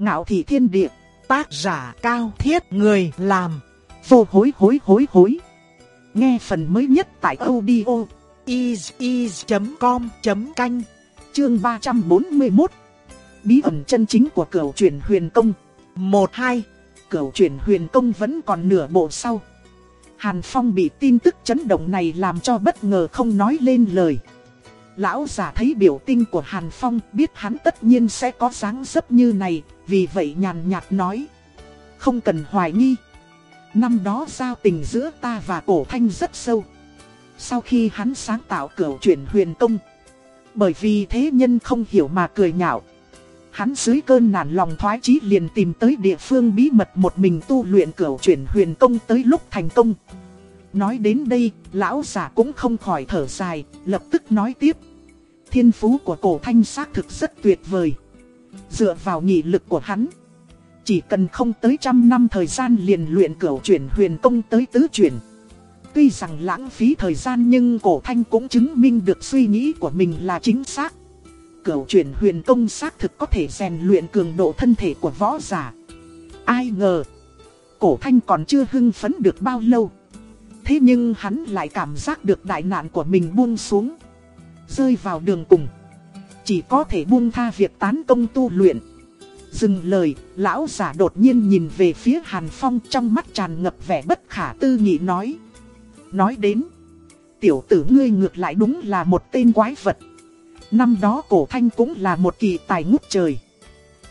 Ngạo thị thiên địa, tác giả cao thiết người làm, vô hối hối hối hối. Nghe phần mới nhất tại audio is.com.canh, chương 341. Bí ẩn chân chính của cửu truyền huyền công. 1-2, cửu truyền huyền công vẫn còn nửa bộ sau. Hàn Phong bị tin tức chấn động này làm cho bất ngờ không nói lên lời. Lão giả thấy biểu tình của Hàn Phong biết hắn tất nhiên sẽ có dáng dấp như này, vì vậy nhàn nhạt nói. Không cần hoài nghi. Năm đó giao tình giữa ta và cổ thanh rất sâu. Sau khi hắn sáng tạo cửa chuyển huyền công. Bởi vì thế nhân không hiểu mà cười nhạo. Hắn dưới cơn nản lòng thoái chí liền tìm tới địa phương bí mật một mình tu luyện cửa chuyển huyền công tới lúc thành công. Nói đến đây, lão giả cũng không khỏi thở dài, lập tức nói tiếp. Thiên phú của cổ thanh xác thực rất tuyệt vời. Dựa vào nghị lực của hắn, chỉ cần không tới trăm năm thời gian liền luyện cửu chuyển huyền công tới tứ chuyển. Tuy rằng lãng phí thời gian nhưng cổ thanh cũng chứng minh được suy nghĩ của mình là chính xác. Cửu chuyển huyền công xác thực có thể rèn luyện cường độ thân thể của võ giả. Ai ngờ, cổ thanh còn chưa hưng phấn được bao lâu. Thế nhưng hắn lại cảm giác được đại nạn của mình buông xuống. Rơi vào đường cùng. Chỉ có thể buông tha việc tán công tu luyện. Dừng lời, lão giả đột nhiên nhìn về phía Hàn Phong trong mắt tràn ngập vẻ bất khả tư nghị nói. Nói đến, tiểu tử ngươi ngược lại đúng là một tên quái vật. Năm đó cổ thanh cũng là một kỳ tài ngút trời.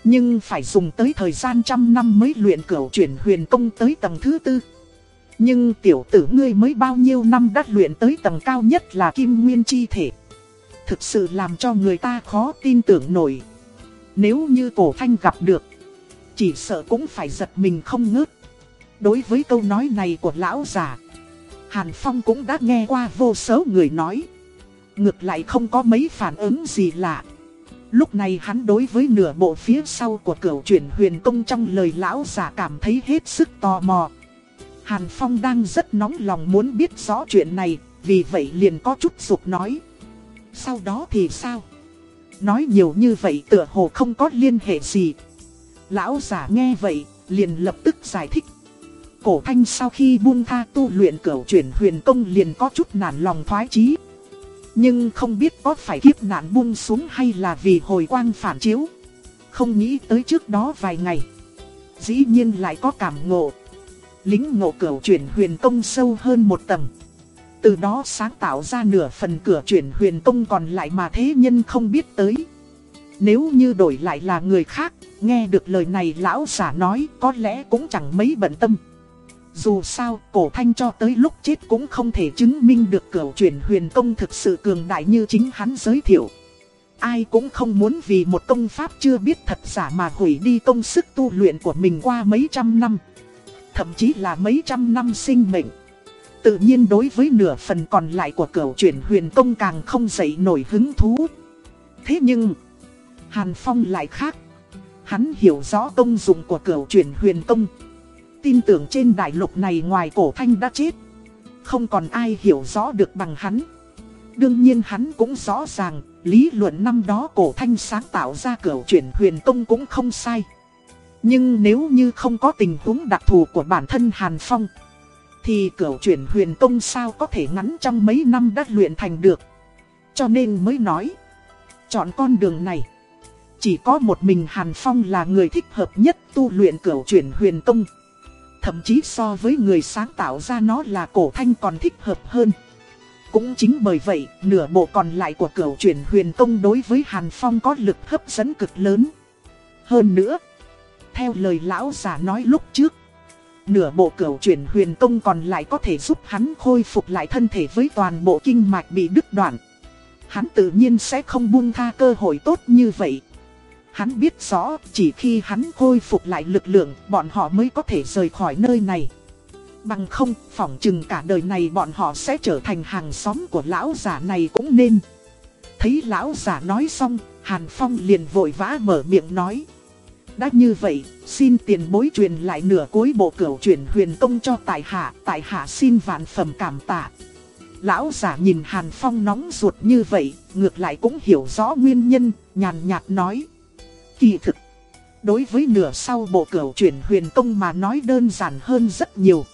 Nhưng phải dùng tới thời gian trăm năm mới luyện cửu chuyển huyền công tới tầng thứ tư. Nhưng tiểu tử ngươi mới bao nhiêu năm đã luyện tới tầng cao nhất là kim nguyên chi thể. Thực sự làm cho người ta khó tin tưởng nổi. Nếu như cổ thanh gặp được, chỉ sợ cũng phải giật mình không ngớt. Đối với câu nói này của lão già, Hàn Phong cũng đã nghe qua vô số người nói. Ngược lại không có mấy phản ứng gì lạ. Lúc này hắn đối với nửa bộ phía sau của cửu chuyển huyền công trong lời lão giả cảm thấy hết sức tò mò. Hàn Phong đang rất nóng lòng muốn biết rõ chuyện này, vì vậy liền có chút dục nói. Sau đó thì sao? Nói nhiều như vậy tựa hồ không có liên hệ gì. Lão giả nghe vậy, liền lập tức giải thích. Cổ thanh sau khi buông tha tu luyện cửu chuyển huyền công liền có chút nản lòng thoái chí. Nhưng không biết có phải kiếp nạn buông xuống hay là vì hồi quang phản chiếu. Không nghĩ tới trước đó vài ngày. Dĩ nhiên lại có cảm ngộ. Lính ngộ cửu chuyển huyền công sâu hơn một tầng. Từ đó sáng tạo ra nửa phần cửa chuyển huyền công còn lại mà thế nhân không biết tới. Nếu như đổi lại là người khác, nghe được lời này lão giả nói có lẽ cũng chẳng mấy bận tâm. Dù sao, cổ thanh cho tới lúc chết cũng không thể chứng minh được cửa chuyển huyền công thực sự cường đại như chính hắn giới thiệu. Ai cũng không muốn vì một công pháp chưa biết thật giả mà hủy đi công sức tu luyện của mình qua mấy trăm năm. Thậm chí là mấy trăm năm sinh mệnh. Tự nhiên đối với nửa phần còn lại của cửu chuyển huyền công càng không dậy nổi hứng thú. Thế nhưng, Hàn Phong lại khác. Hắn hiểu rõ công dụng của cửu chuyển huyền công. Tin tưởng trên đại lục này ngoài cổ thanh đã chết. Không còn ai hiểu rõ được bằng hắn. Đương nhiên hắn cũng rõ ràng, lý luận năm đó cổ thanh sáng tạo ra cửu chuyển huyền công cũng không sai. Nhưng nếu như không có tình huống đặc thù của bản thân Hàn Phong, thì cửu chuyển huyền công sao có thể ngắn trong mấy năm đã luyện thành được. Cho nên mới nói, chọn con đường này. Chỉ có một mình Hàn Phong là người thích hợp nhất tu luyện cửu chuyển huyền công. Thậm chí so với người sáng tạo ra nó là cổ thanh còn thích hợp hơn. Cũng chính bởi vậy, nửa bộ còn lại của cửu chuyển huyền công đối với Hàn Phong có lực hấp dẫn cực lớn. Hơn nữa, theo lời lão giả nói lúc trước, nửa bộ cửu chuyển huyền công còn lại có thể giúp hắn khôi phục lại thân thể với toàn bộ kinh mạch bị đứt đoạn. Hắn tự nhiên sẽ không buông tha cơ hội tốt như vậy. Hắn biết rõ chỉ khi hắn khôi phục lại lực lượng bọn họ mới có thể rời khỏi nơi này. Bằng không, phỏng chừng cả đời này bọn họ sẽ trở thành hàng xóm của lão giả này cũng nên. Thấy lão giả nói xong, Hàn Phong liền vội vã mở miệng nói. Đã như vậy, xin tiền bối truyền lại nửa cuối bộ cửu chuyển huyền công cho tại hạ, tại hạ xin vạn phẩm cảm tạ. Lão giả nhìn Hàn Phong nóng ruột như vậy, ngược lại cũng hiểu rõ nguyên nhân, nhàn nhạt nói. Kỳ thực, Đối với nửa sau bộ cửu chuyển huyền công mà nói đơn giản hơn rất nhiều.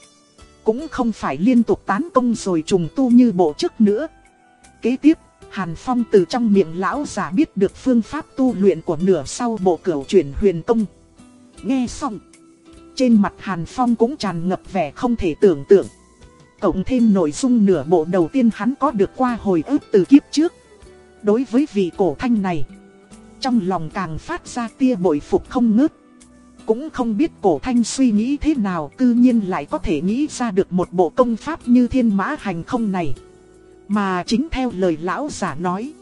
Cũng không phải liên tục tán công rồi trùng tu như bộ trước nữa. Kế tiếp, Hàn Phong từ trong miệng lão giả biết được phương pháp tu luyện của nửa sau bộ cửu chuyển huyền công. Nghe xong, trên mặt Hàn Phong cũng tràn ngập vẻ không thể tưởng tượng. Cộng thêm nội dung nửa bộ đầu tiên hắn có được qua hồi ức từ kiếp trước. Đối với vị cổ thanh này, trong lòng càng phát ra tia bội phục không ngớt. Cũng không biết cổ thanh suy nghĩ thế nào cư nhiên lại có thể nghĩ ra được một bộ công pháp như thiên mã hành không này. Mà chính theo lời lão giả nói,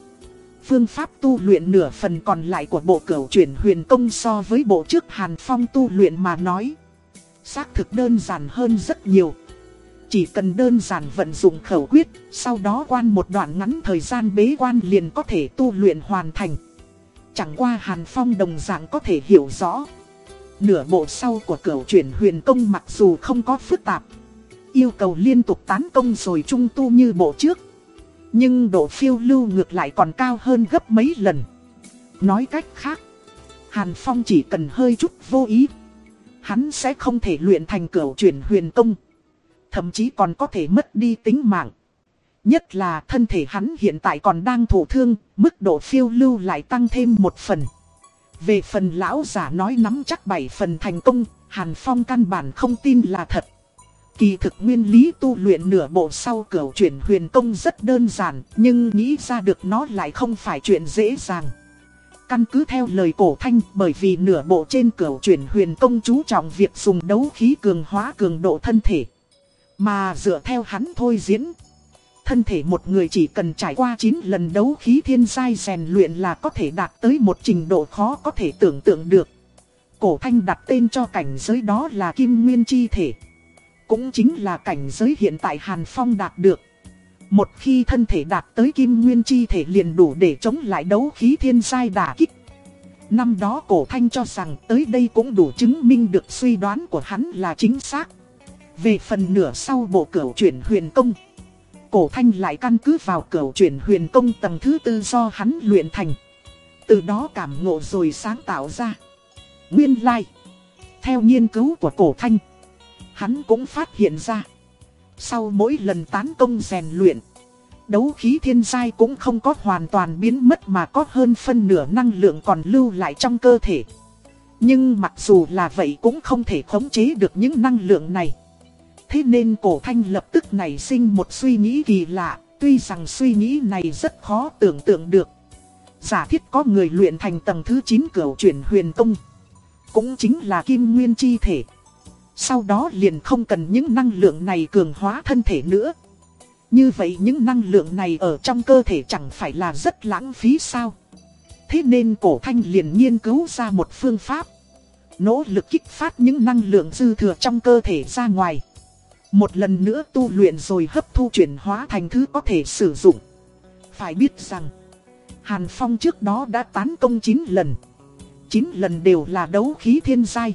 phương pháp tu luyện nửa phần còn lại của bộ cửu chuyển huyền công so với bộ trước Hàn Phong tu luyện mà nói. Xác thực đơn giản hơn rất nhiều. Chỉ cần đơn giản vận dụng khẩu quyết, sau đó quan một đoạn ngắn thời gian bế quan liền có thể tu luyện hoàn thành. Chẳng qua Hàn Phong đồng dạng có thể hiểu rõ. Nửa bộ sau của cửu chuyển huyền công mặc dù không có phức tạp. Yêu cầu liên tục tán công rồi trung tu như bộ trước. Nhưng độ phiêu lưu ngược lại còn cao hơn gấp mấy lần. Nói cách khác, Hàn Phong chỉ cần hơi chút vô ý. Hắn sẽ không thể luyện thành cửu chuyển huyền công. Thậm chí còn có thể mất đi tính mạng. Nhất là thân thể hắn hiện tại còn đang thổ thương, mức độ phiêu lưu lại tăng thêm một phần. Về phần lão giả nói nắm chắc bảy phần thành công, Hàn Phong căn bản không tin là thật. Kỳ thực nguyên lý tu luyện nửa bộ sau cửa chuyển huyền công rất đơn giản, nhưng nghĩ ra được nó lại không phải chuyện dễ dàng. Căn cứ theo lời cổ thanh bởi vì nửa bộ trên cửa chuyển huyền công chú trọng việc dùng đấu khí cường hóa cường độ thân thể. Mà dựa theo hắn thôi diễn, thân thể một người chỉ cần trải qua 9 lần đấu khí thiên giai rèn luyện là có thể đạt tới một trình độ khó có thể tưởng tượng được. Cổ thanh đặt tên cho cảnh giới đó là kim nguyên chi thể. Cũng chính là cảnh giới hiện tại Hàn Phong đạt được. Một khi thân thể đạt tới kim nguyên chi thể liền đủ để chống lại đấu khí thiên giai đả kích. Năm đó cổ thanh cho rằng tới đây cũng đủ chứng minh được suy đoán của hắn là chính xác. Về phần nửa sau bộ cửu chuyển huyền công. Cổ thanh lại căn cứ vào cửu chuyển huyền công tầng thứ tư do hắn luyện thành. Từ đó cảm ngộ rồi sáng tạo ra. Nguyên lai. Theo nghiên cứu của cổ thanh hắn cũng phát hiện ra. Sau mỗi lần tán công rèn luyện, đấu khí thiên giai cũng không có hoàn toàn biến mất mà có hơn phân nửa năng lượng còn lưu lại trong cơ thể. Nhưng mặc dù là vậy cũng không thể khống chế được những năng lượng này. Thế nên cổ thanh lập tức nảy sinh một suy nghĩ kỳ lạ, tuy rằng suy nghĩ này rất khó tưởng tượng được. Giả thiết có người luyện thành tầng thứ 9 cửu chuyển huyền công. Cũng chính là kim nguyên chi thể. Sau đó liền không cần những năng lượng này cường hóa thân thể nữa. Như vậy những năng lượng này ở trong cơ thể chẳng phải là rất lãng phí sao? Thế nên cổ thanh liền nghiên cứu ra một phương pháp. Nỗ lực kích phát những năng lượng dư thừa trong cơ thể ra ngoài. Một lần nữa tu luyện rồi hấp thu chuyển hóa thành thứ có thể sử dụng. Phải biết rằng, Hàn Phong trước đó đã tán công 9 lần. 9 lần đều là đấu khí thiên giai.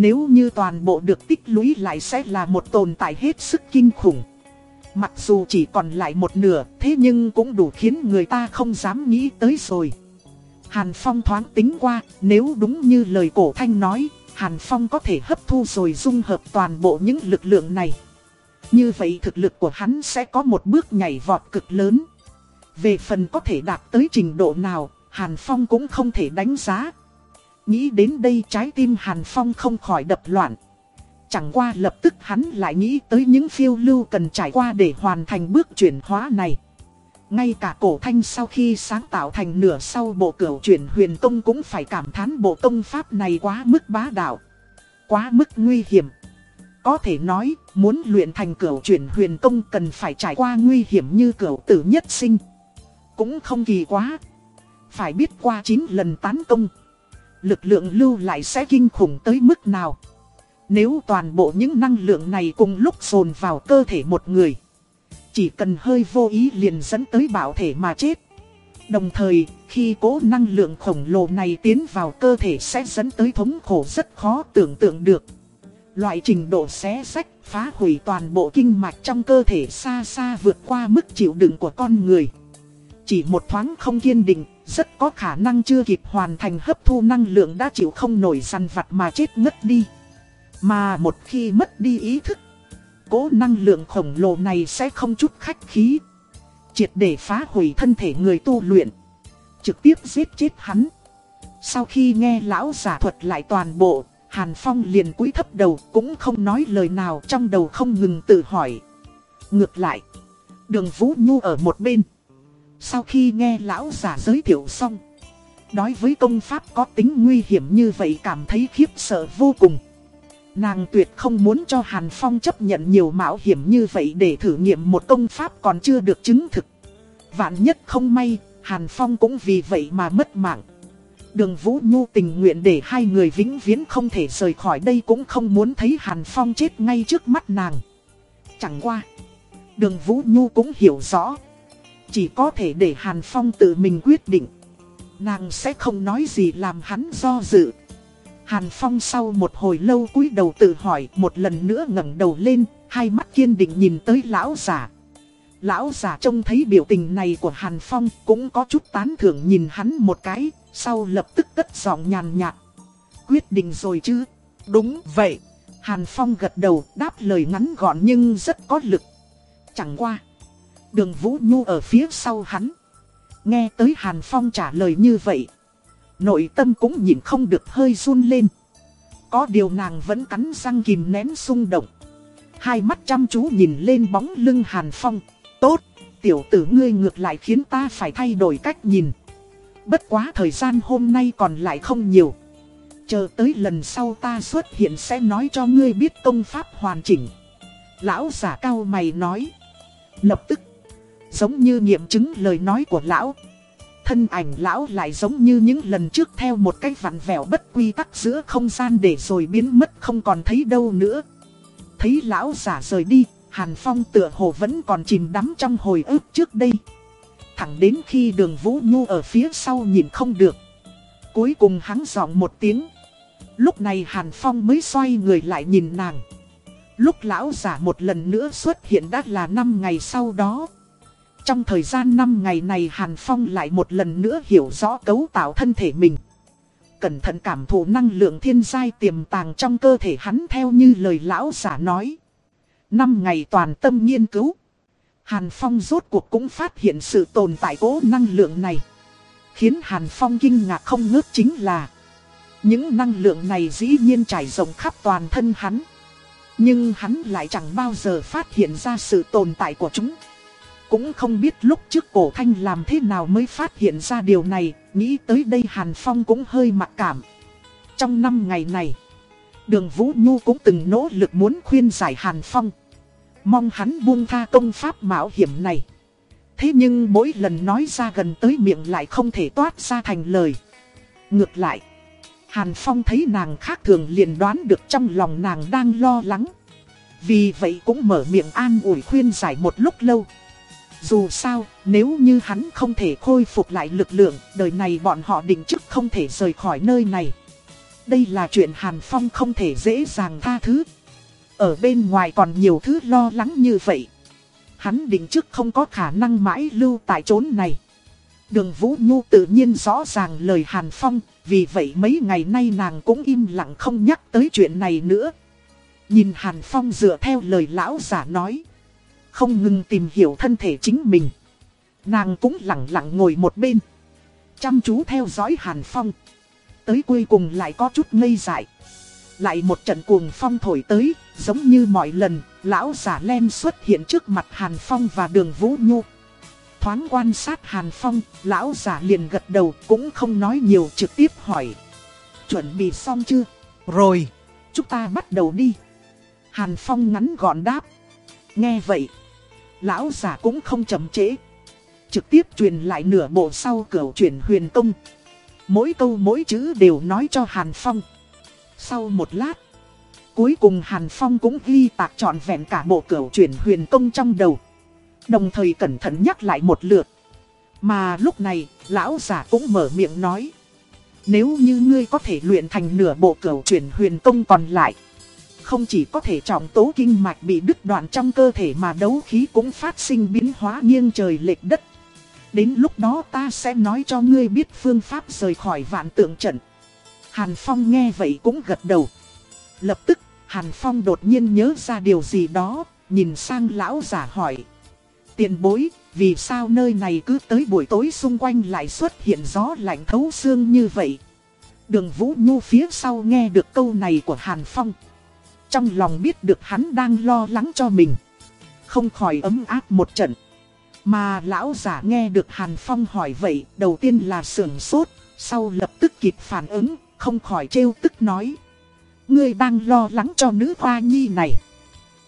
Nếu như toàn bộ được tích lũy lại sẽ là một tồn tại hết sức kinh khủng. Mặc dù chỉ còn lại một nửa, thế nhưng cũng đủ khiến người ta không dám nghĩ tới rồi. Hàn Phong thoáng tính qua, nếu đúng như lời cổ thanh nói, Hàn Phong có thể hấp thu rồi dung hợp toàn bộ những lực lượng này. Như vậy thực lực của hắn sẽ có một bước nhảy vọt cực lớn. Về phần có thể đạt tới trình độ nào, Hàn Phong cũng không thể đánh giá. Nghĩ đến đây trái tim Hàn Phong không khỏi đập loạn. Chẳng qua lập tức hắn lại nghĩ tới những phiêu lưu cần trải qua để hoàn thành bước chuyển hóa này. Ngay cả cổ thanh sau khi sáng tạo thành nửa sau bộ cửu chuyển huyền công cũng phải cảm thán bộ công pháp này quá mức bá đạo. Quá mức nguy hiểm. Có thể nói, muốn luyện thành cửu chuyển huyền công cần phải trải qua nguy hiểm như cửu tử nhất sinh. Cũng không kỳ quá. Phải biết qua 9 lần tán công lực lượng lưu lại sẽ kinh khủng tới mức nào. Nếu toàn bộ những năng lượng này cùng lúc dồn vào cơ thể một người, chỉ cần hơi vô ý liền dẫn tới bảo thể mà chết. Đồng thời, khi cố năng lượng khổng lồ này tiến vào cơ thể sẽ dẫn tới thống khổ rất khó tưởng tượng được. Loại trình độ xé sách, phá hủy toàn bộ kinh mạch trong cơ thể xa xa vượt qua mức chịu đựng của con người chỉ một thoáng không kiên định, rất có khả năng chưa kịp hoàn thành hấp thu năng lượng đã chịu không nổi săn vặt mà chết ngất đi. Mà một khi mất đi ý thức, cố năng lượng khổng lồ này sẽ không chút khách khí. Triệt để phá hủy thân thể người tu luyện. Trực tiếp giết chết hắn. Sau khi nghe lão giả thuật lại toàn bộ, Hàn Phong liền cúi thấp đầu cũng không nói lời nào trong đầu không ngừng tự hỏi. Ngược lại, đường Vũ Nhu ở một bên. Sau khi nghe lão giả giới thiệu xong, đối với công pháp có tính nguy hiểm như vậy cảm thấy khiếp sợ vô cùng. Nàng tuyệt không muốn cho Hàn Phong chấp nhận nhiều mạo hiểm như vậy để thử nghiệm một công pháp còn chưa được chứng thực. Vạn nhất không may, Hàn Phong cũng vì vậy mà mất mạng. Đường Vũ Nhu tình nguyện để hai người vĩnh viễn không thể rời khỏi đây cũng không muốn thấy Hàn Phong chết ngay trước mắt nàng. Chẳng qua. Đường Vũ Nhu cũng hiểu rõ. Chỉ có thể để Hàn Phong tự mình quyết định. Nàng sẽ không nói gì làm hắn do dự. Hàn Phong sau một hồi lâu cúi đầu tự hỏi một lần nữa ngẩng đầu lên, hai mắt kiên định nhìn tới lão giả. Lão giả trông thấy biểu tình này của Hàn Phong cũng có chút tán thưởng nhìn hắn một cái, sau lập tức cất giọng nhàn nhạt. Quyết định rồi chứ? Đúng vậy. Hàn Phong gật đầu đáp lời ngắn gọn nhưng rất có lực. Chẳng qua. Đường Vũ Nhu ở phía sau hắn. Nghe tới Hàn Phong trả lời như vậy. Nội tâm cũng nhìn không được hơi run lên. Có điều nàng vẫn cắn răng kìm nén xung động. Hai mắt chăm chú nhìn lên bóng lưng Hàn Phong. Tốt, tiểu tử ngươi ngược lại khiến ta phải thay đổi cách nhìn. Bất quá thời gian hôm nay còn lại không nhiều. Chờ tới lần sau ta xuất hiện sẽ nói cho ngươi biết công pháp hoàn chỉnh. Lão giả cao mày nói. Lập tức, giống như nghiệm chứng lời nói của lão. Thân ảnh lão lại giống như những lần trước theo một cách vặn vẹo bất quy tắc giữa không gian để rồi biến mất không còn thấy đâu nữa. Thấy lão giả rời đi, Hàn Phong tựa hồ vẫn còn chìm đắm trong hồi ức trước đây. Thẳng đến khi đường Vũ Nhu ở phía sau nhìn không được. Cuối cùng hắn giọng một tiếng. Lúc này Hàn Phong mới xoay người lại nhìn nàng. Lúc lão giả một lần nữa xuất hiện đã là 5 ngày sau đó. Trong thời gian 5 ngày này Hàn Phong lại một lần nữa hiểu rõ cấu tạo thân thể mình. Cẩn thận cảm thụ năng lượng thiên giai tiềm tàng trong cơ thể hắn theo như lời lão giả nói. Năm ngày toàn tâm nghiên cứu. Hàn Phong rốt cuộc cũng phát hiện sự tồn tại cố năng lượng này. Khiến Hàn Phong kinh ngạc không ngớt chính là, Những năng lượng này dĩ nhiên trải rộng khắp toàn thân hắn Nhưng hắn lại chẳng bao giờ phát hiện ra sự tồn tại của chúng cũng không biết lúc trước cổ thanh làm thế nào mới phát hiện ra điều này Nghĩ tới đây Hàn Phong cũng hơi mặc cảm Trong năm ngày này Đường Vũ Nhu cũng từng nỗ lực muốn khuyên giải Hàn Phong. Mong hắn buông tha công pháp mạo hiểm này. Thế nhưng mỗi lần nói ra gần tới miệng lại không thể toát ra thành lời. Ngược lại, Hàn Phong thấy nàng khác thường liền đoán được trong lòng nàng đang lo lắng. Vì vậy cũng mở miệng an ủi khuyên giải một lúc lâu. Dù sao, nếu như hắn không thể khôi phục lại lực lượng, đời này bọn họ định chức không thể rời khỏi nơi này. Đây là chuyện Hàn Phong không thể dễ dàng tha thứ. Ở bên ngoài còn nhiều thứ lo lắng như vậy. Hắn định chức không có khả năng mãi lưu tại chốn này. Đường Vũ Nhu tự nhiên rõ ràng lời Hàn Phong, vì vậy mấy ngày nay nàng cũng im lặng không nhắc tới chuyện này nữa. Nhìn Hàn Phong dựa theo lời lão giả nói. Không ngừng tìm hiểu thân thể chính mình. Nàng cũng lặng lặng ngồi một bên. Chăm chú theo dõi Hàn Phong tới cuối cùng lại có chút ngây dại. Lại một trận cuồng phong thổi tới, giống như mọi lần, lão giả len xuất hiện trước mặt Hàn Phong và đường Vũ Nhu. Thoáng quan sát Hàn Phong, lão giả liền gật đầu cũng không nói nhiều trực tiếp hỏi. Chuẩn bị xong chưa? Rồi, chúng ta bắt đầu đi. Hàn Phong ngắn gọn đáp. Nghe vậy, lão giả cũng không chậm trễ. Trực tiếp truyền lại nửa bộ sau cửa truyền huyền công. Mỗi câu mỗi chữ đều nói cho Hàn Phong. Sau một lát, cuối cùng Hàn Phong cũng ghi tạc trọn vẹn cả bộ cửa truyền huyền công trong đầu. Đồng thời cẩn thận nhắc lại một lượt. Mà lúc này, lão giả cũng mở miệng nói. Nếu như ngươi có thể luyện thành nửa bộ cửa truyền huyền công còn lại. Không chỉ có thể trọng tố kinh mạch bị đứt đoạn trong cơ thể mà đấu khí cũng phát sinh biến hóa nghiêng trời lệch đất. Đến lúc đó ta sẽ nói cho ngươi biết phương pháp rời khỏi vạn tượng trận. Hàn Phong nghe vậy cũng gật đầu. Lập tức, Hàn Phong đột nhiên nhớ ra điều gì đó, nhìn sang lão giả hỏi. Tiền bối, vì sao nơi này cứ tới buổi tối xung quanh lại xuất hiện gió lạnh thấu xương như vậy? Đường Vũ Nhu phía sau nghe được câu này của Hàn Phong. Trong lòng biết được hắn đang lo lắng cho mình. Không khỏi ấm áp một trận. Mà lão giả nghe được Hàn Phong hỏi vậy, đầu tiên là sưởng sốt, sau lập tức kịp phản ứng, không khỏi trêu tức nói. Ngươi đang lo lắng cho nữ hoa nhi này.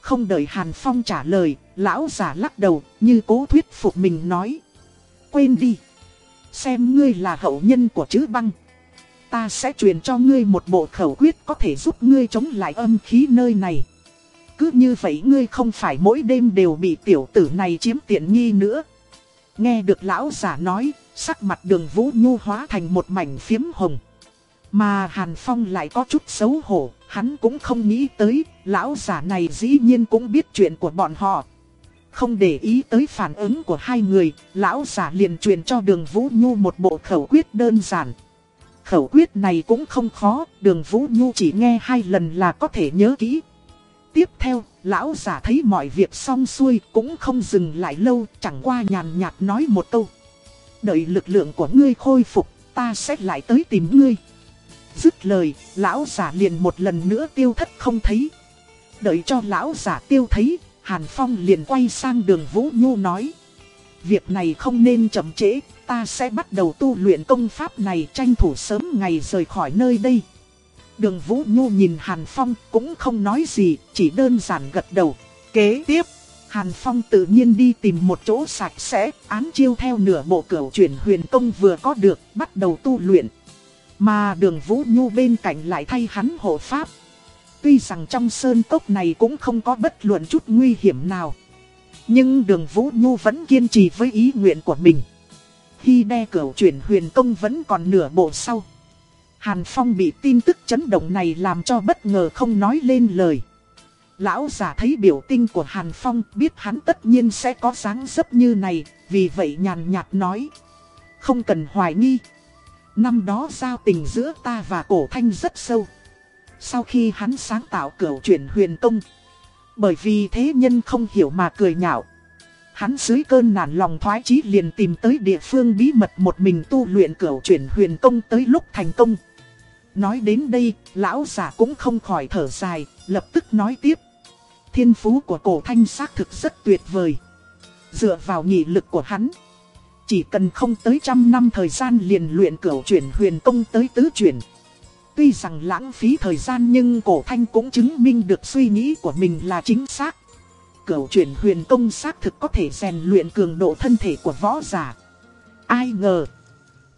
Không đợi Hàn Phong trả lời, lão giả lắc đầu, như cố thuyết phục mình nói. Quên đi. Xem ngươi là hậu nhân của chữ băng. Ta sẽ truyền cho ngươi một bộ khẩu quyết có thể giúp ngươi chống lại âm khí nơi này. Cứ như vậy ngươi không phải mỗi đêm đều bị tiểu tử này chiếm tiện nghi nữa. Nghe được lão giả nói, sắc mặt đường vũ nhu hóa thành một mảnh phiếm hồng. Mà Hàn Phong lại có chút xấu hổ, hắn cũng không nghĩ tới, lão giả này dĩ nhiên cũng biết chuyện của bọn họ. Không để ý tới phản ứng của hai người, lão giả liền truyền cho đường Vũ Nhu một bộ khẩu quyết đơn giản. Khẩu quyết này cũng không khó, đường Vũ Nhu chỉ nghe hai lần là có thể nhớ kỹ. Tiếp theo, lão giả thấy mọi việc xong xuôi cũng không dừng lại lâu, chẳng qua nhàn nhạt nói một câu. Đợi lực lượng của ngươi khôi phục, ta sẽ lại tới tìm ngươi. Dứt lời, lão giả liền một lần nữa tiêu thất không thấy. Đợi cho lão giả tiêu thấy, Hàn Phong liền quay sang đường Vũ Nhu nói. Việc này không nên chậm trễ, ta sẽ bắt đầu tu luyện công pháp này tranh thủ sớm ngày rời khỏi nơi đây. Đường Vũ Nhu nhìn Hàn Phong cũng không nói gì, chỉ đơn giản gật đầu. Kế tiếp, Hàn Phong tự nhiên đi tìm một chỗ sạch sẽ, án chiêu theo nửa bộ cửu chuyển huyền công vừa có được, bắt đầu tu luyện. Mà đường Vũ Nhu bên cạnh lại thay hắn hộ pháp. Tuy rằng trong sơn cốc này cũng không có bất luận chút nguy hiểm nào. Nhưng đường Vũ Nhu vẫn kiên trì với ý nguyện của mình. Khi đe cửu chuyển huyền công vẫn còn nửa bộ sau. Hàn Phong bị tin tức chấn động này làm cho bất ngờ không nói lên lời. Lão giả thấy biểu tình của Hàn Phong biết hắn tất nhiên sẽ có dáng dấp như này, vì vậy nhàn nhạt nói. Không cần hoài nghi. Năm đó giao tình giữa ta và cổ thanh rất sâu. Sau khi hắn sáng tạo cửu chuyển huyền công. Bởi vì thế nhân không hiểu mà cười nhạo. Hắn dưới cơn nản lòng thoái chí liền tìm tới địa phương bí mật một mình tu luyện cửu chuyển huyền công tới lúc thành công. Nói đến đây, lão giả cũng không khỏi thở dài, lập tức nói tiếp. Thiên phú của cổ thanh xác thực rất tuyệt vời. Dựa vào nghị lực của hắn. Chỉ cần không tới trăm năm thời gian liền luyện cửu chuyển huyền công tới tứ chuyển. Tuy rằng lãng phí thời gian nhưng cổ thanh cũng chứng minh được suy nghĩ của mình là chính xác. Cửu chuyển huyền công xác thực có thể rèn luyện cường độ thân thể của võ giả. Ai ngờ,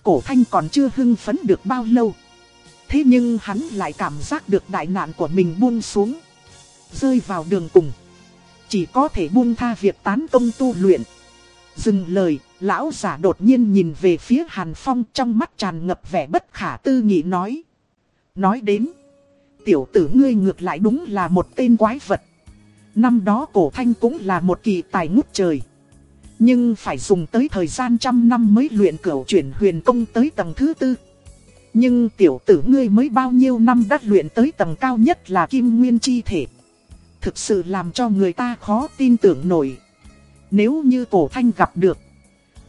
cổ thanh còn chưa hưng phấn được bao lâu. Thế nhưng hắn lại cảm giác được đại nạn của mình buông xuống. Rơi vào đường cùng. Chỉ có thể buông tha việc tán công tu luyện. Dừng lời, lão giả đột nhiên nhìn về phía Hàn Phong trong mắt tràn ngập vẻ bất khả tư nghị nói. Nói đến, tiểu tử ngươi ngược lại đúng là một tên quái vật. Năm đó cổ thanh cũng là một kỳ tài ngút trời. Nhưng phải dùng tới thời gian trăm năm mới luyện cửu chuyển huyền công tới tầng thứ tư. Nhưng tiểu tử ngươi mới bao nhiêu năm đã luyện tới tầng cao nhất là kim nguyên chi thể. Thực sự làm cho người ta khó tin tưởng nổi. Nếu như cổ thanh gặp được,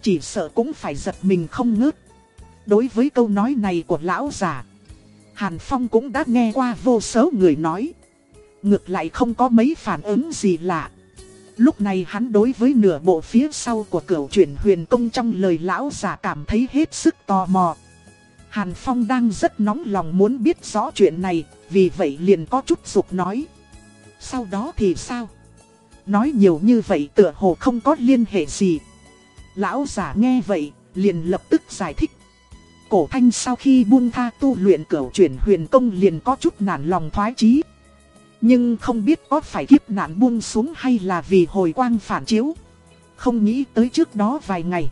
chỉ sợ cũng phải giật mình không ngớt. Đối với câu nói này của lão già, Hàn Phong cũng đã nghe qua vô số người nói. Ngược lại không có mấy phản ứng gì lạ. Lúc này hắn đối với nửa bộ phía sau của cửu chuyển huyền công trong lời lão giả cảm thấy hết sức tò mò. Hàn Phong đang rất nóng lòng muốn biết rõ chuyện này, vì vậy liền có chút dục nói. Sau đó thì sao? Nói nhiều như vậy tựa hồ không có liên hệ gì. Lão giả nghe vậy, liền lập tức giải thích. Cổ thanh sau khi buông tha tu luyện cửu chuyển huyền công liền có chút nản lòng thoái chí. Nhưng không biết có phải kiếp nạn buông xuống hay là vì hồi quang phản chiếu. Không nghĩ tới trước đó vài ngày.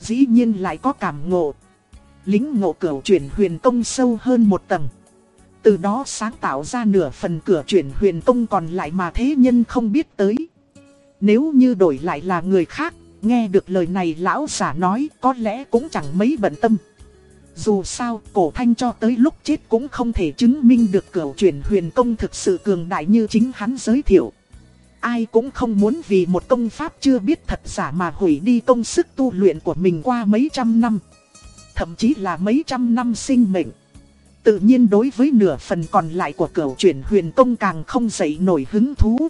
Dĩ nhiên lại có cảm ngộ. Lính ngộ cửu chuyển huyền công sâu hơn một tầng. Từ đó sáng tạo ra nửa phần cửa chuyển huyền công còn lại mà thế nhân không biết tới. Nếu như đổi lại là người khác, Nghe được lời này lão giả nói có lẽ cũng chẳng mấy bận tâm. Dù sao, cổ thanh cho tới lúc chết cũng không thể chứng minh được cửu chuyển huyền công thực sự cường đại như chính hắn giới thiệu. Ai cũng không muốn vì một công pháp chưa biết thật giả mà hủy đi công sức tu luyện của mình qua mấy trăm năm. Thậm chí là mấy trăm năm sinh mệnh. Tự nhiên đối với nửa phần còn lại của cửu chuyển huyền công càng không dậy nổi hứng thú.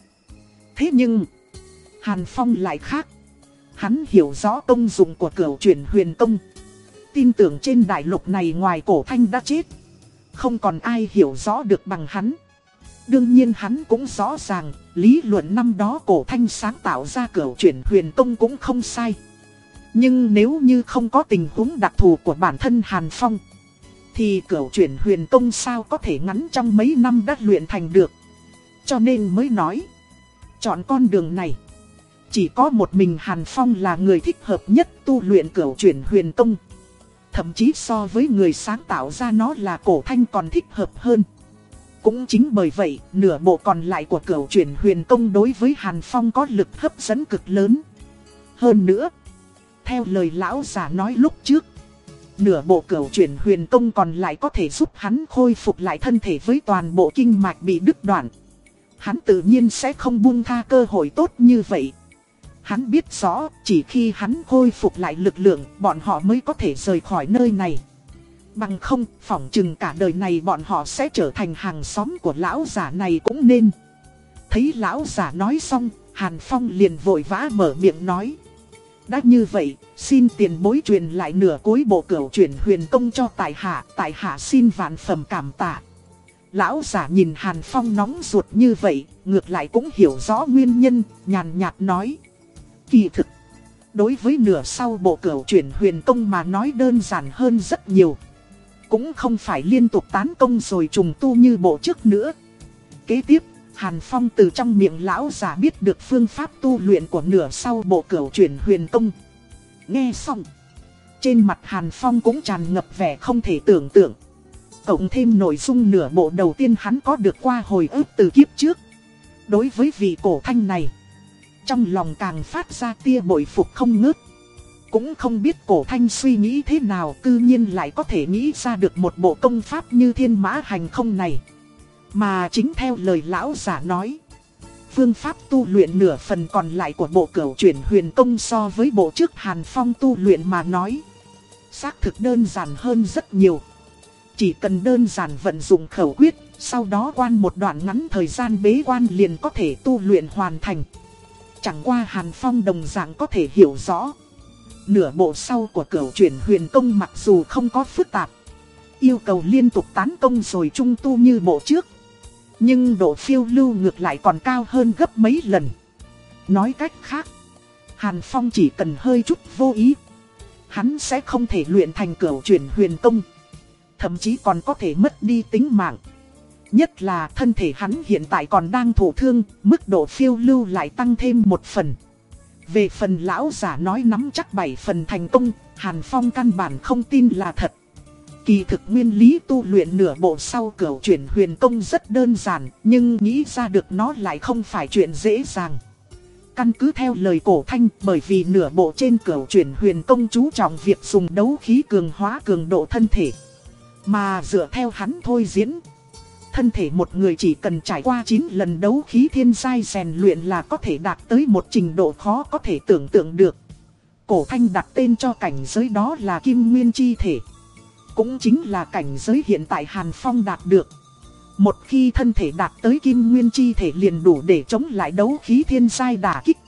Thế nhưng, Hàn Phong lại khác. Hắn hiểu rõ công dụng của cửu chuyển huyền công. Tin tưởng trên đại lục này ngoài cổ thanh đã chết. Không còn ai hiểu rõ được bằng hắn. Đương nhiên hắn cũng rõ ràng, lý luận năm đó cổ thanh sáng tạo ra cửa chuyển huyền công cũng không sai. Nhưng nếu như không có tình huống đặc thù của bản thân Hàn Phong, thì cửa chuyển huyền công sao có thể ngắn trong mấy năm đã luyện thành được. Cho nên mới nói, chọn con đường này. Chỉ có một mình Hàn Phong là người thích hợp nhất tu luyện cửu chuyển huyền công. Thậm chí so với người sáng tạo ra nó là cổ thanh còn thích hợp hơn. Cũng chính bởi vậy, nửa bộ còn lại của cửu chuyển huyền công đối với Hàn Phong có lực hấp dẫn cực lớn. Hơn nữa, theo lời lão giả nói lúc trước, nửa bộ cửu chuyển huyền công còn lại có thể giúp hắn khôi phục lại thân thể với toàn bộ kinh mạch bị đứt đoạn. Hắn tự nhiên sẽ không buông tha cơ hội tốt như vậy. Hắn biết rõ, chỉ khi hắn khôi phục lại lực lượng, bọn họ mới có thể rời khỏi nơi này. Bằng không, phỏng chừng cả đời này bọn họ sẽ trở thành hàng xóm của lão giả này cũng nên. Thấy lão giả nói xong, Hàn Phong liền vội vã mở miệng nói. Đã như vậy, xin tiền bối truyền lại nửa cuối bộ cửu chuyển huyền công cho tại hạ, tại hạ xin vạn phẩm cảm tạ. Lão giả nhìn Hàn Phong nóng ruột như vậy, ngược lại cũng hiểu rõ nguyên nhân, nhàn nhạt nói. Kỳ thực, đối với nửa sau bộ cửu chuyển huyền công mà nói đơn giản hơn rất nhiều. Cũng không phải liên tục tán công rồi trùng tu như bộ trước nữa. Kế tiếp, Hàn Phong từ trong miệng lão giả biết được phương pháp tu luyện của nửa sau bộ cửu chuyển huyền công. Nghe xong, trên mặt Hàn Phong cũng tràn ngập vẻ không thể tưởng tượng. Cộng thêm nội dung nửa bộ đầu tiên hắn có được qua hồi ức từ kiếp trước. Đối với vị cổ thanh này, trong lòng càng phát ra tia bội phục không ngớt. Cũng không biết cổ thanh suy nghĩ thế nào cư nhiên lại có thể nghĩ ra được một bộ công pháp như thiên mã hành không này. Mà chính theo lời lão giả nói. Phương pháp tu luyện nửa phần còn lại của bộ cửu chuyển huyền công so với bộ trước Hàn Phong tu luyện mà nói. Xác thực đơn giản hơn rất nhiều. Chỉ cần đơn giản vận dụng khẩu quyết, sau đó quan một đoạn ngắn thời gian bế quan liền có thể tu luyện hoàn thành. Chẳng qua Hàn Phong đồng dạng có thể hiểu rõ. Nửa bộ sau của cửu chuyển huyền công mặc dù không có phức tạp. Yêu cầu liên tục tán công rồi trung tu như bộ trước. Nhưng độ phiêu lưu ngược lại còn cao hơn gấp mấy lần. Nói cách khác, Hàn Phong chỉ cần hơi chút vô ý. Hắn sẽ không thể luyện thành cửu chuyển huyền công. Thậm chí còn có thể mất đi tính mạng. Nhất là thân thể hắn hiện tại còn đang thổ thương, mức độ phiêu lưu lại tăng thêm một phần. Về phần lão giả nói nắm chắc bảy phần thành công, Hàn Phong căn bản không tin là thật. Kỳ thực nguyên lý tu luyện nửa bộ sau cửa chuyển huyền công rất đơn giản, nhưng nghĩ ra được nó lại không phải chuyện dễ dàng. Căn cứ theo lời cổ thanh bởi vì nửa bộ trên cửa chuyển huyền công chú trọng việc dùng đấu khí cường hóa cường độ thân thể. Mà dựa theo hắn thôi diễn, thân thể một người chỉ cần trải qua 9 lần đấu khí thiên giai rèn luyện là có thể đạt tới một trình độ khó có thể tưởng tượng được. Cổ thanh đặt tên cho cảnh giới đó là Kim Nguyên Chi Thể. Cũng chính là cảnh giới hiện tại Hàn Phong đạt được. Một khi thân thể đạt tới Kim Nguyên Chi Thể liền đủ để chống lại đấu khí thiên giai đả kích.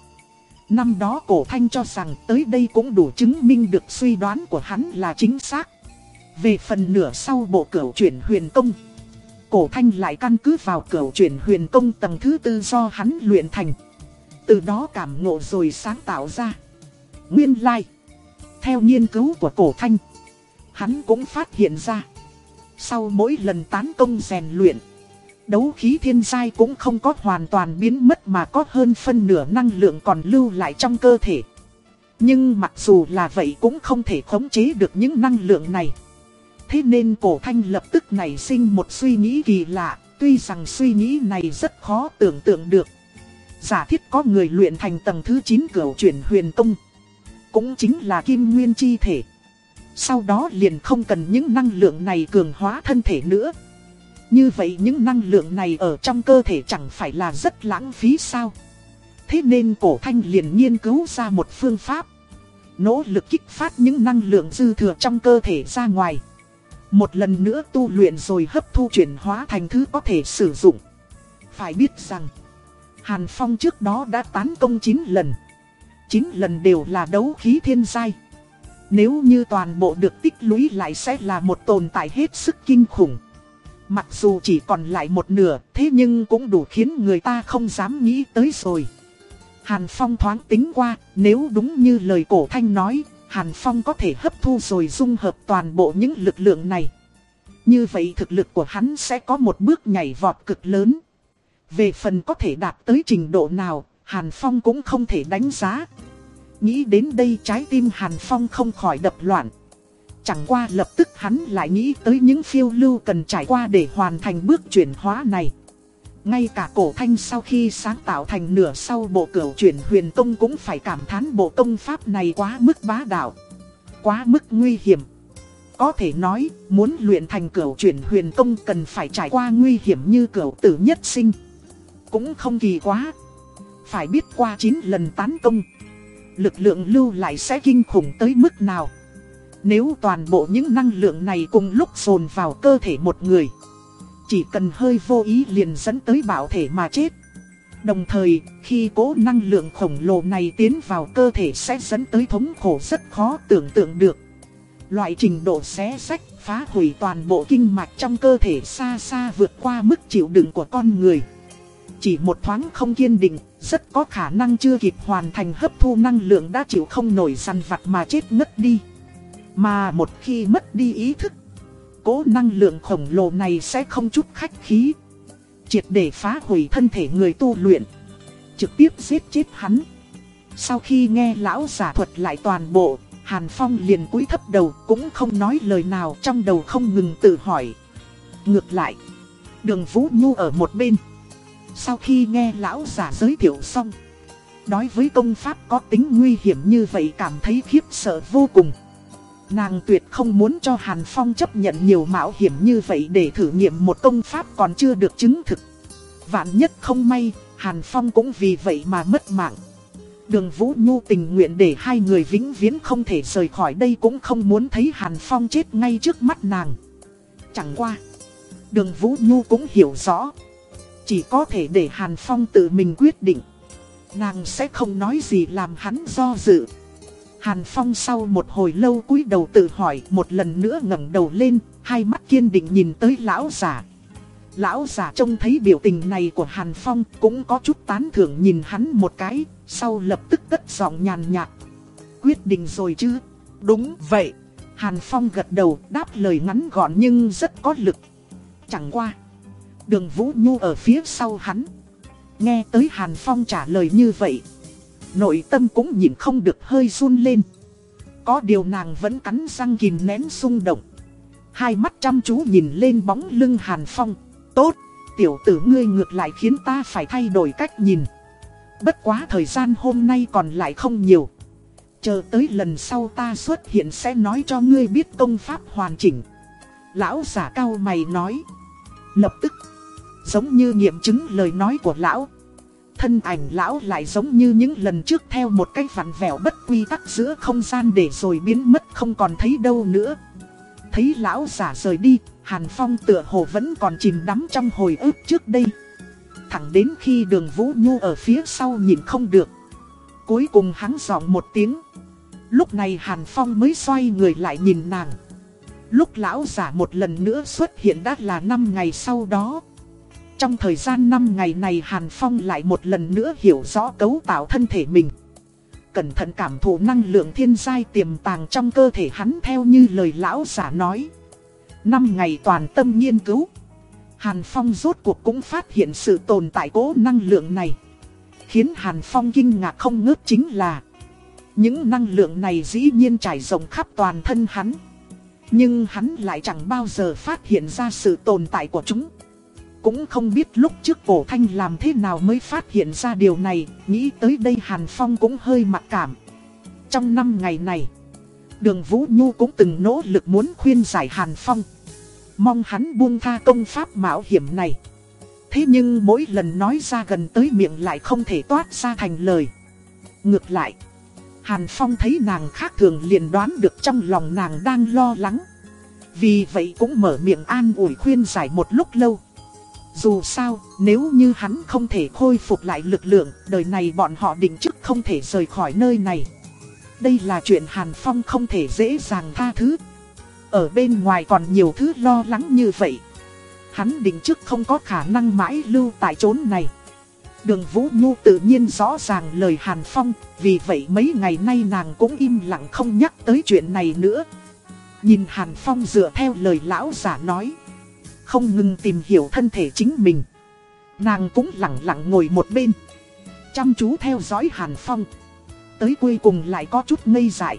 Năm đó cổ thanh cho rằng tới đây cũng đủ chứng minh được suy đoán của hắn là chính xác. Về phần nửa sau bộ cửu chuyển huyền công cổ thanh lại căn cứ vào cửa chuyển huyền công tầng thứ tư do hắn luyện thành. Từ đó cảm ngộ rồi sáng tạo ra. Nguyên lai. Theo nghiên cứu của cổ thanh, hắn cũng phát hiện ra. Sau mỗi lần tán công rèn luyện, đấu khí thiên giai cũng không có hoàn toàn biến mất mà có hơn phân nửa năng lượng còn lưu lại trong cơ thể. Nhưng mặc dù là vậy cũng không thể khống chế được những năng lượng này. Thế nên cổ thanh lập tức nảy sinh một suy nghĩ kỳ lạ, tuy rằng suy nghĩ này rất khó tưởng tượng được. Giả thiết có người luyện thành tầng thứ 9 cửu chuyển huyền công. cũng chính là kim nguyên chi thể. Sau đó liền không cần những năng lượng này cường hóa thân thể nữa. Như vậy những năng lượng này ở trong cơ thể chẳng phải là rất lãng phí sao? Thế nên cổ thanh liền nghiên cứu ra một phương pháp. Nỗ lực kích phát những năng lượng dư thừa trong cơ thể ra ngoài. Một lần nữa tu luyện rồi hấp thu chuyển hóa thành thứ có thể sử dụng. Phải biết rằng, Hàn Phong trước đó đã tán công 9 lần. 9 lần đều là đấu khí thiên giai. Nếu như toàn bộ được tích lũy lại sẽ là một tồn tại hết sức kinh khủng. Mặc dù chỉ còn lại một nửa, thế nhưng cũng đủ khiến người ta không dám nghĩ tới rồi. Hàn Phong thoáng tính qua, nếu đúng như lời cổ thanh nói, Hàn Phong có thể hấp thu rồi dung hợp toàn bộ những lực lượng này. Như vậy thực lực của hắn sẽ có một bước nhảy vọt cực lớn. Về phần có thể đạt tới trình độ nào, Hàn Phong cũng không thể đánh giá. Nghĩ đến đây trái tim Hàn Phong không khỏi đập loạn. Chẳng qua lập tức hắn lại nghĩ tới những phiêu lưu cần trải qua để hoàn thành bước chuyển hóa này. Ngay cả cổ thanh sau khi sáng tạo thành nửa sau bộ cửu chuyển huyền công cũng phải cảm thán bộ công pháp này quá mức bá đạo. Quá mức nguy hiểm. Có thể nói, muốn luyện thành cửu chuyển huyền công cần phải trải qua nguy hiểm như cửu tử nhất sinh. Cũng không kỳ quá. Phải biết qua 9 lần tán công. Lực lượng lưu lại sẽ kinh khủng tới mức nào. Nếu toàn bộ những năng lượng này cùng lúc dồn vào cơ thể một người chỉ cần hơi vô ý liền dẫn tới bảo thể mà chết. Đồng thời, khi cố năng lượng khổng lồ này tiến vào cơ thể sẽ dẫn tới thống khổ rất khó tưởng tượng được. Loại trình độ xé sách, phá hủy toàn bộ kinh mạch trong cơ thể xa xa vượt qua mức chịu đựng của con người. Chỉ một thoáng không kiên định, rất có khả năng chưa kịp hoàn thành hấp thu năng lượng đã chịu không nổi săn vặt mà chết ngất đi. Mà một khi mất đi ý thức Cố năng lượng khổng lồ này sẽ không chút khách khí. Triệt để phá hủy thân thể người tu luyện. Trực tiếp giết chết hắn. Sau khi nghe lão giả thuật lại toàn bộ, Hàn Phong liền cúi thấp đầu cũng không nói lời nào trong đầu không ngừng tự hỏi. Ngược lại, Đường Vũ Nhu ở một bên. Sau khi nghe lão giả giới thiệu xong, Đối với công pháp có tính nguy hiểm như vậy cảm thấy khiếp sợ vô cùng. Nàng tuyệt không muốn cho Hàn Phong chấp nhận nhiều mạo hiểm như vậy để thử nghiệm một công pháp còn chưa được chứng thực. Vạn nhất không may, Hàn Phong cũng vì vậy mà mất mạng. Đường Vũ Nhu tình nguyện để hai người vĩnh viễn không thể rời khỏi đây cũng không muốn thấy Hàn Phong chết ngay trước mắt nàng. Chẳng qua, đường Vũ Nhu cũng hiểu rõ. Chỉ có thể để Hàn Phong tự mình quyết định. Nàng sẽ không nói gì làm hắn do dự. Hàn Phong sau một hồi lâu cúi đầu tự hỏi một lần nữa ngẩng đầu lên, hai mắt kiên định nhìn tới lão giả. Lão giả trông thấy biểu tình này của Hàn Phong cũng có chút tán thưởng nhìn hắn một cái, sau lập tức cất giọng nhàn nhạt. Quyết định rồi chứ? Đúng vậy. Hàn Phong gật đầu đáp lời ngắn gọn nhưng rất có lực. Chẳng qua. Đường Vũ Nhu ở phía sau hắn. Nghe tới Hàn Phong trả lời như vậy, Nội tâm cũng nhìn không được hơi run lên. Có điều nàng vẫn cắn răng kìm nén xung động. Hai mắt chăm chú nhìn lên bóng lưng Hàn Phong. Tốt, tiểu tử ngươi ngược lại khiến ta phải thay đổi cách nhìn. Bất quá thời gian hôm nay còn lại không nhiều. Chờ tới lần sau ta xuất hiện sẽ nói cho ngươi biết công pháp hoàn chỉnh. Lão giả cao mày nói. Lập tức Giống như nghiệm chứng lời nói của lão Thân ảnh lão lại giống như những lần trước theo một cái vặn vẹo bất quy tắc giữa không gian để rồi biến mất không còn thấy đâu nữa. Thấy lão giả rời đi, Hàn Phong tựa hồ vẫn còn chìm đắm trong hồi ức trước đây. Thẳng đến khi đường Vũ Nhu ở phía sau nhìn không được. Cuối cùng hắn giọng một tiếng. Lúc này Hàn Phong mới xoay người lại nhìn nàng. Lúc lão giả một lần nữa xuất hiện đã là 5 ngày sau đó. Trong thời gian 5 ngày này Hàn Phong lại một lần nữa hiểu rõ cấu tạo thân thể mình. Cẩn thận cảm thụ năng lượng thiên giai tiềm tàng trong cơ thể hắn theo như lời lão giả nói. 5 ngày toàn tâm nghiên cứu. Hàn Phong rốt cuộc cũng phát hiện sự tồn tại cố năng lượng này. Khiến Hàn Phong kinh ngạc không ngớt chính là, Những năng lượng này dĩ nhiên trải rộng khắp toàn thân hắn Nhưng hắn lại chẳng bao giờ phát hiện ra sự tồn tại của chúng cũng không biết lúc trước cổ thanh làm thế nào mới phát hiện ra điều này, nghĩ tới đây Hàn Phong cũng hơi mặc cảm. Trong năm ngày này, đường Vũ Nhu cũng từng nỗ lực muốn khuyên giải Hàn Phong. Mong hắn buông tha công pháp mạo hiểm này. Thế nhưng mỗi lần nói ra gần tới miệng lại không thể toát ra thành lời. Ngược lại, Hàn Phong thấy nàng khác thường liền đoán được trong lòng nàng đang lo lắng. Vì vậy cũng mở miệng an ủi khuyên giải một lúc lâu. Dù sao, nếu như hắn không thể khôi phục lại lực lượng, đời này bọn họ định chức không thể rời khỏi nơi này. Đây là chuyện Hàn Phong không thể dễ dàng tha thứ. Ở bên ngoài còn nhiều thứ lo lắng như vậy. Hắn định chức không có khả năng mãi lưu tại chốn này. Đường Vũ Nhu tự nhiên rõ ràng lời Hàn Phong, vì vậy mấy ngày nay nàng cũng im lặng không nhắc tới chuyện này nữa. Nhìn Hàn Phong dựa theo lời lão giả nói, không ngừng tìm hiểu thân thể chính mình. Nàng cũng lặng lặng ngồi một bên, chăm chú theo dõi Hàn Phong. Tới cuối cùng lại có chút ngây dại.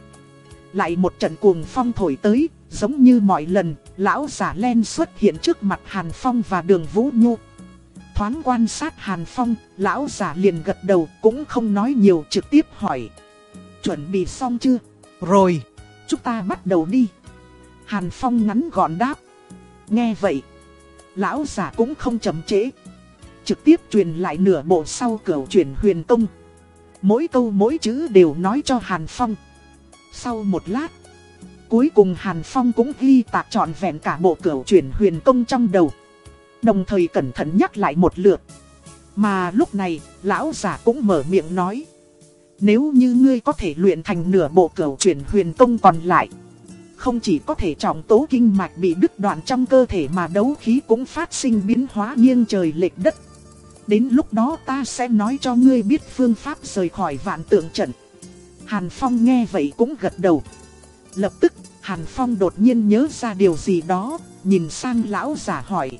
Lại một trận cuồng phong thổi tới, giống như mọi lần, lão giả len xuất hiện trước mặt Hàn Phong và đường Vũ Nhu. Thoáng quan sát Hàn Phong, lão giả liền gật đầu cũng không nói nhiều trực tiếp hỏi. Chuẩn bị xong chưa? Rồi, chúng ta bắt đầu đi. Hàn Phong ngắn gọn đáp. Nghe vậy, lão giả cũng không chậm trễ. Trực tiếp truyền lại nửa bộ sau cửa chuyển huyền tông. Mỗi câu mỗi chữ đều nói cho Hàn Phong. Sau một lát, cuối cùng Hàn Phong cũng ghi tạc trọn vẹn cả bộ cửa chuyển huyền công trong đầu. Đồng thời cẩn thận nhắc lại một lượt. Mà lúc này, lão giả cũng mở miệng nói. Nếu như ngươi có thể luyện thành nửa bộ cửa chuyển huyền công còn lại. Không chỉ có thể trọng tố kinh mạch bị đứt đoạn trong cơ thể mà đấu khí cũng phát sinh biến hóa nghiêng trời lệch đất. Đến lúc đó ta sẽ nói cho ngươi biết phương pháp rời khỏi vạn tượng trận. Hàn Phong nghe vậy cũng gật đầu. Lập tức, Hàn Phong đột nhiên nhớ ra điều gì đó, nhìn sang lão giả hỏi.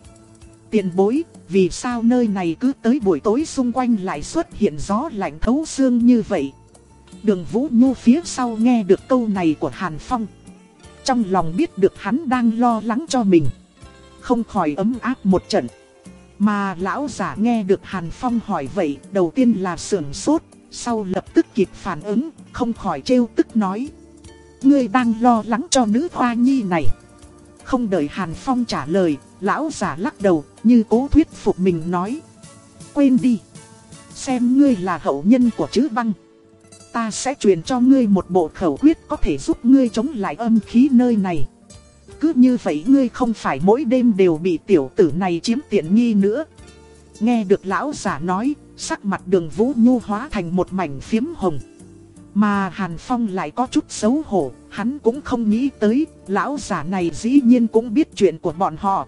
Tiền bối, vì sao nơi này cứ tới buổi tối xung quanh lại xuất hiện gió lạnh thấu xương như vậy? Đường Vũ Nhu phía sau nghe được câu này của Hàn Phong. Trong lòng biết được hắn đang lo lắng cho mình. Không khỏi ấm áp một trận. Mà lão giả nghe được Hàn Phong hỏi vậy, đầu tiên là sưởng sốt, sau lập tức kịp phản ứng, không khỏi trêu tức nói. Ngươi đang lo lắng cho nữ hoa nhi này. Không đợi Hàn Phong trả lời, lão giả lắc đầu, như cố thuyết phục mình nói. Quên đi. Xem ngươi là hậu nhân của chữ băng. Ta sẽ truyền cho ngươi một bộ khẩu quyết có thể giúp ngươi chống lại âm khí nơi này. Cứ như vậy ngươi không phải mỗi đêm đều bị tiểu tử này chiếm tiện nghi nữa. Nghe được lão giả nói, sắc mặt đường vũ nhu hóa thành một mảnh phiếm hồng. Mà Hàn Phong lại có chút xấu hổ, hắn cũng không nghĩ tới, lão giả này dĩ nhiên cũng biết chuyện của bọn họ.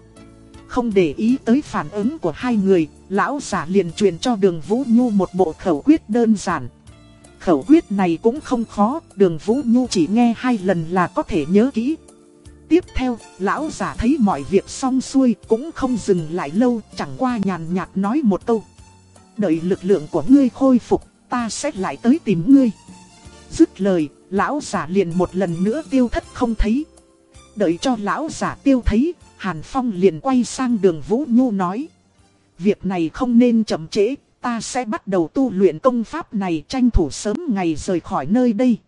Không để ý tới phản ứng của hai người, lão giả liền truyền cho đường Vũ Nhu một bộ khẩu quyết đơn giản. Khẩu quyết này cũng không khó, đường Vũ Nhu chỉ nghe hai lần là có thể nhớ kỹ. Tiếp theo, lão giả thấy mọi việc xong xuôi cũng không dừng lại lâu, chẳng qua nhàn nhạt nói một câu. Đợi lực lượng của ngươi khôi phục, ta sẽ lại tới tìm ngươi. Dứt lời, lão giả liền một lần nữa tiêu thất không thấy. Đợi cho lão giả tiêu thấy, Hàn Phong liền quay sang đường Vũ Nhu nói. Việc này không nên chậm trễ, ta sẽ bắt đầu tu luyện công pháp này tranh thủ sớm ngày rời khỏi nơi đây.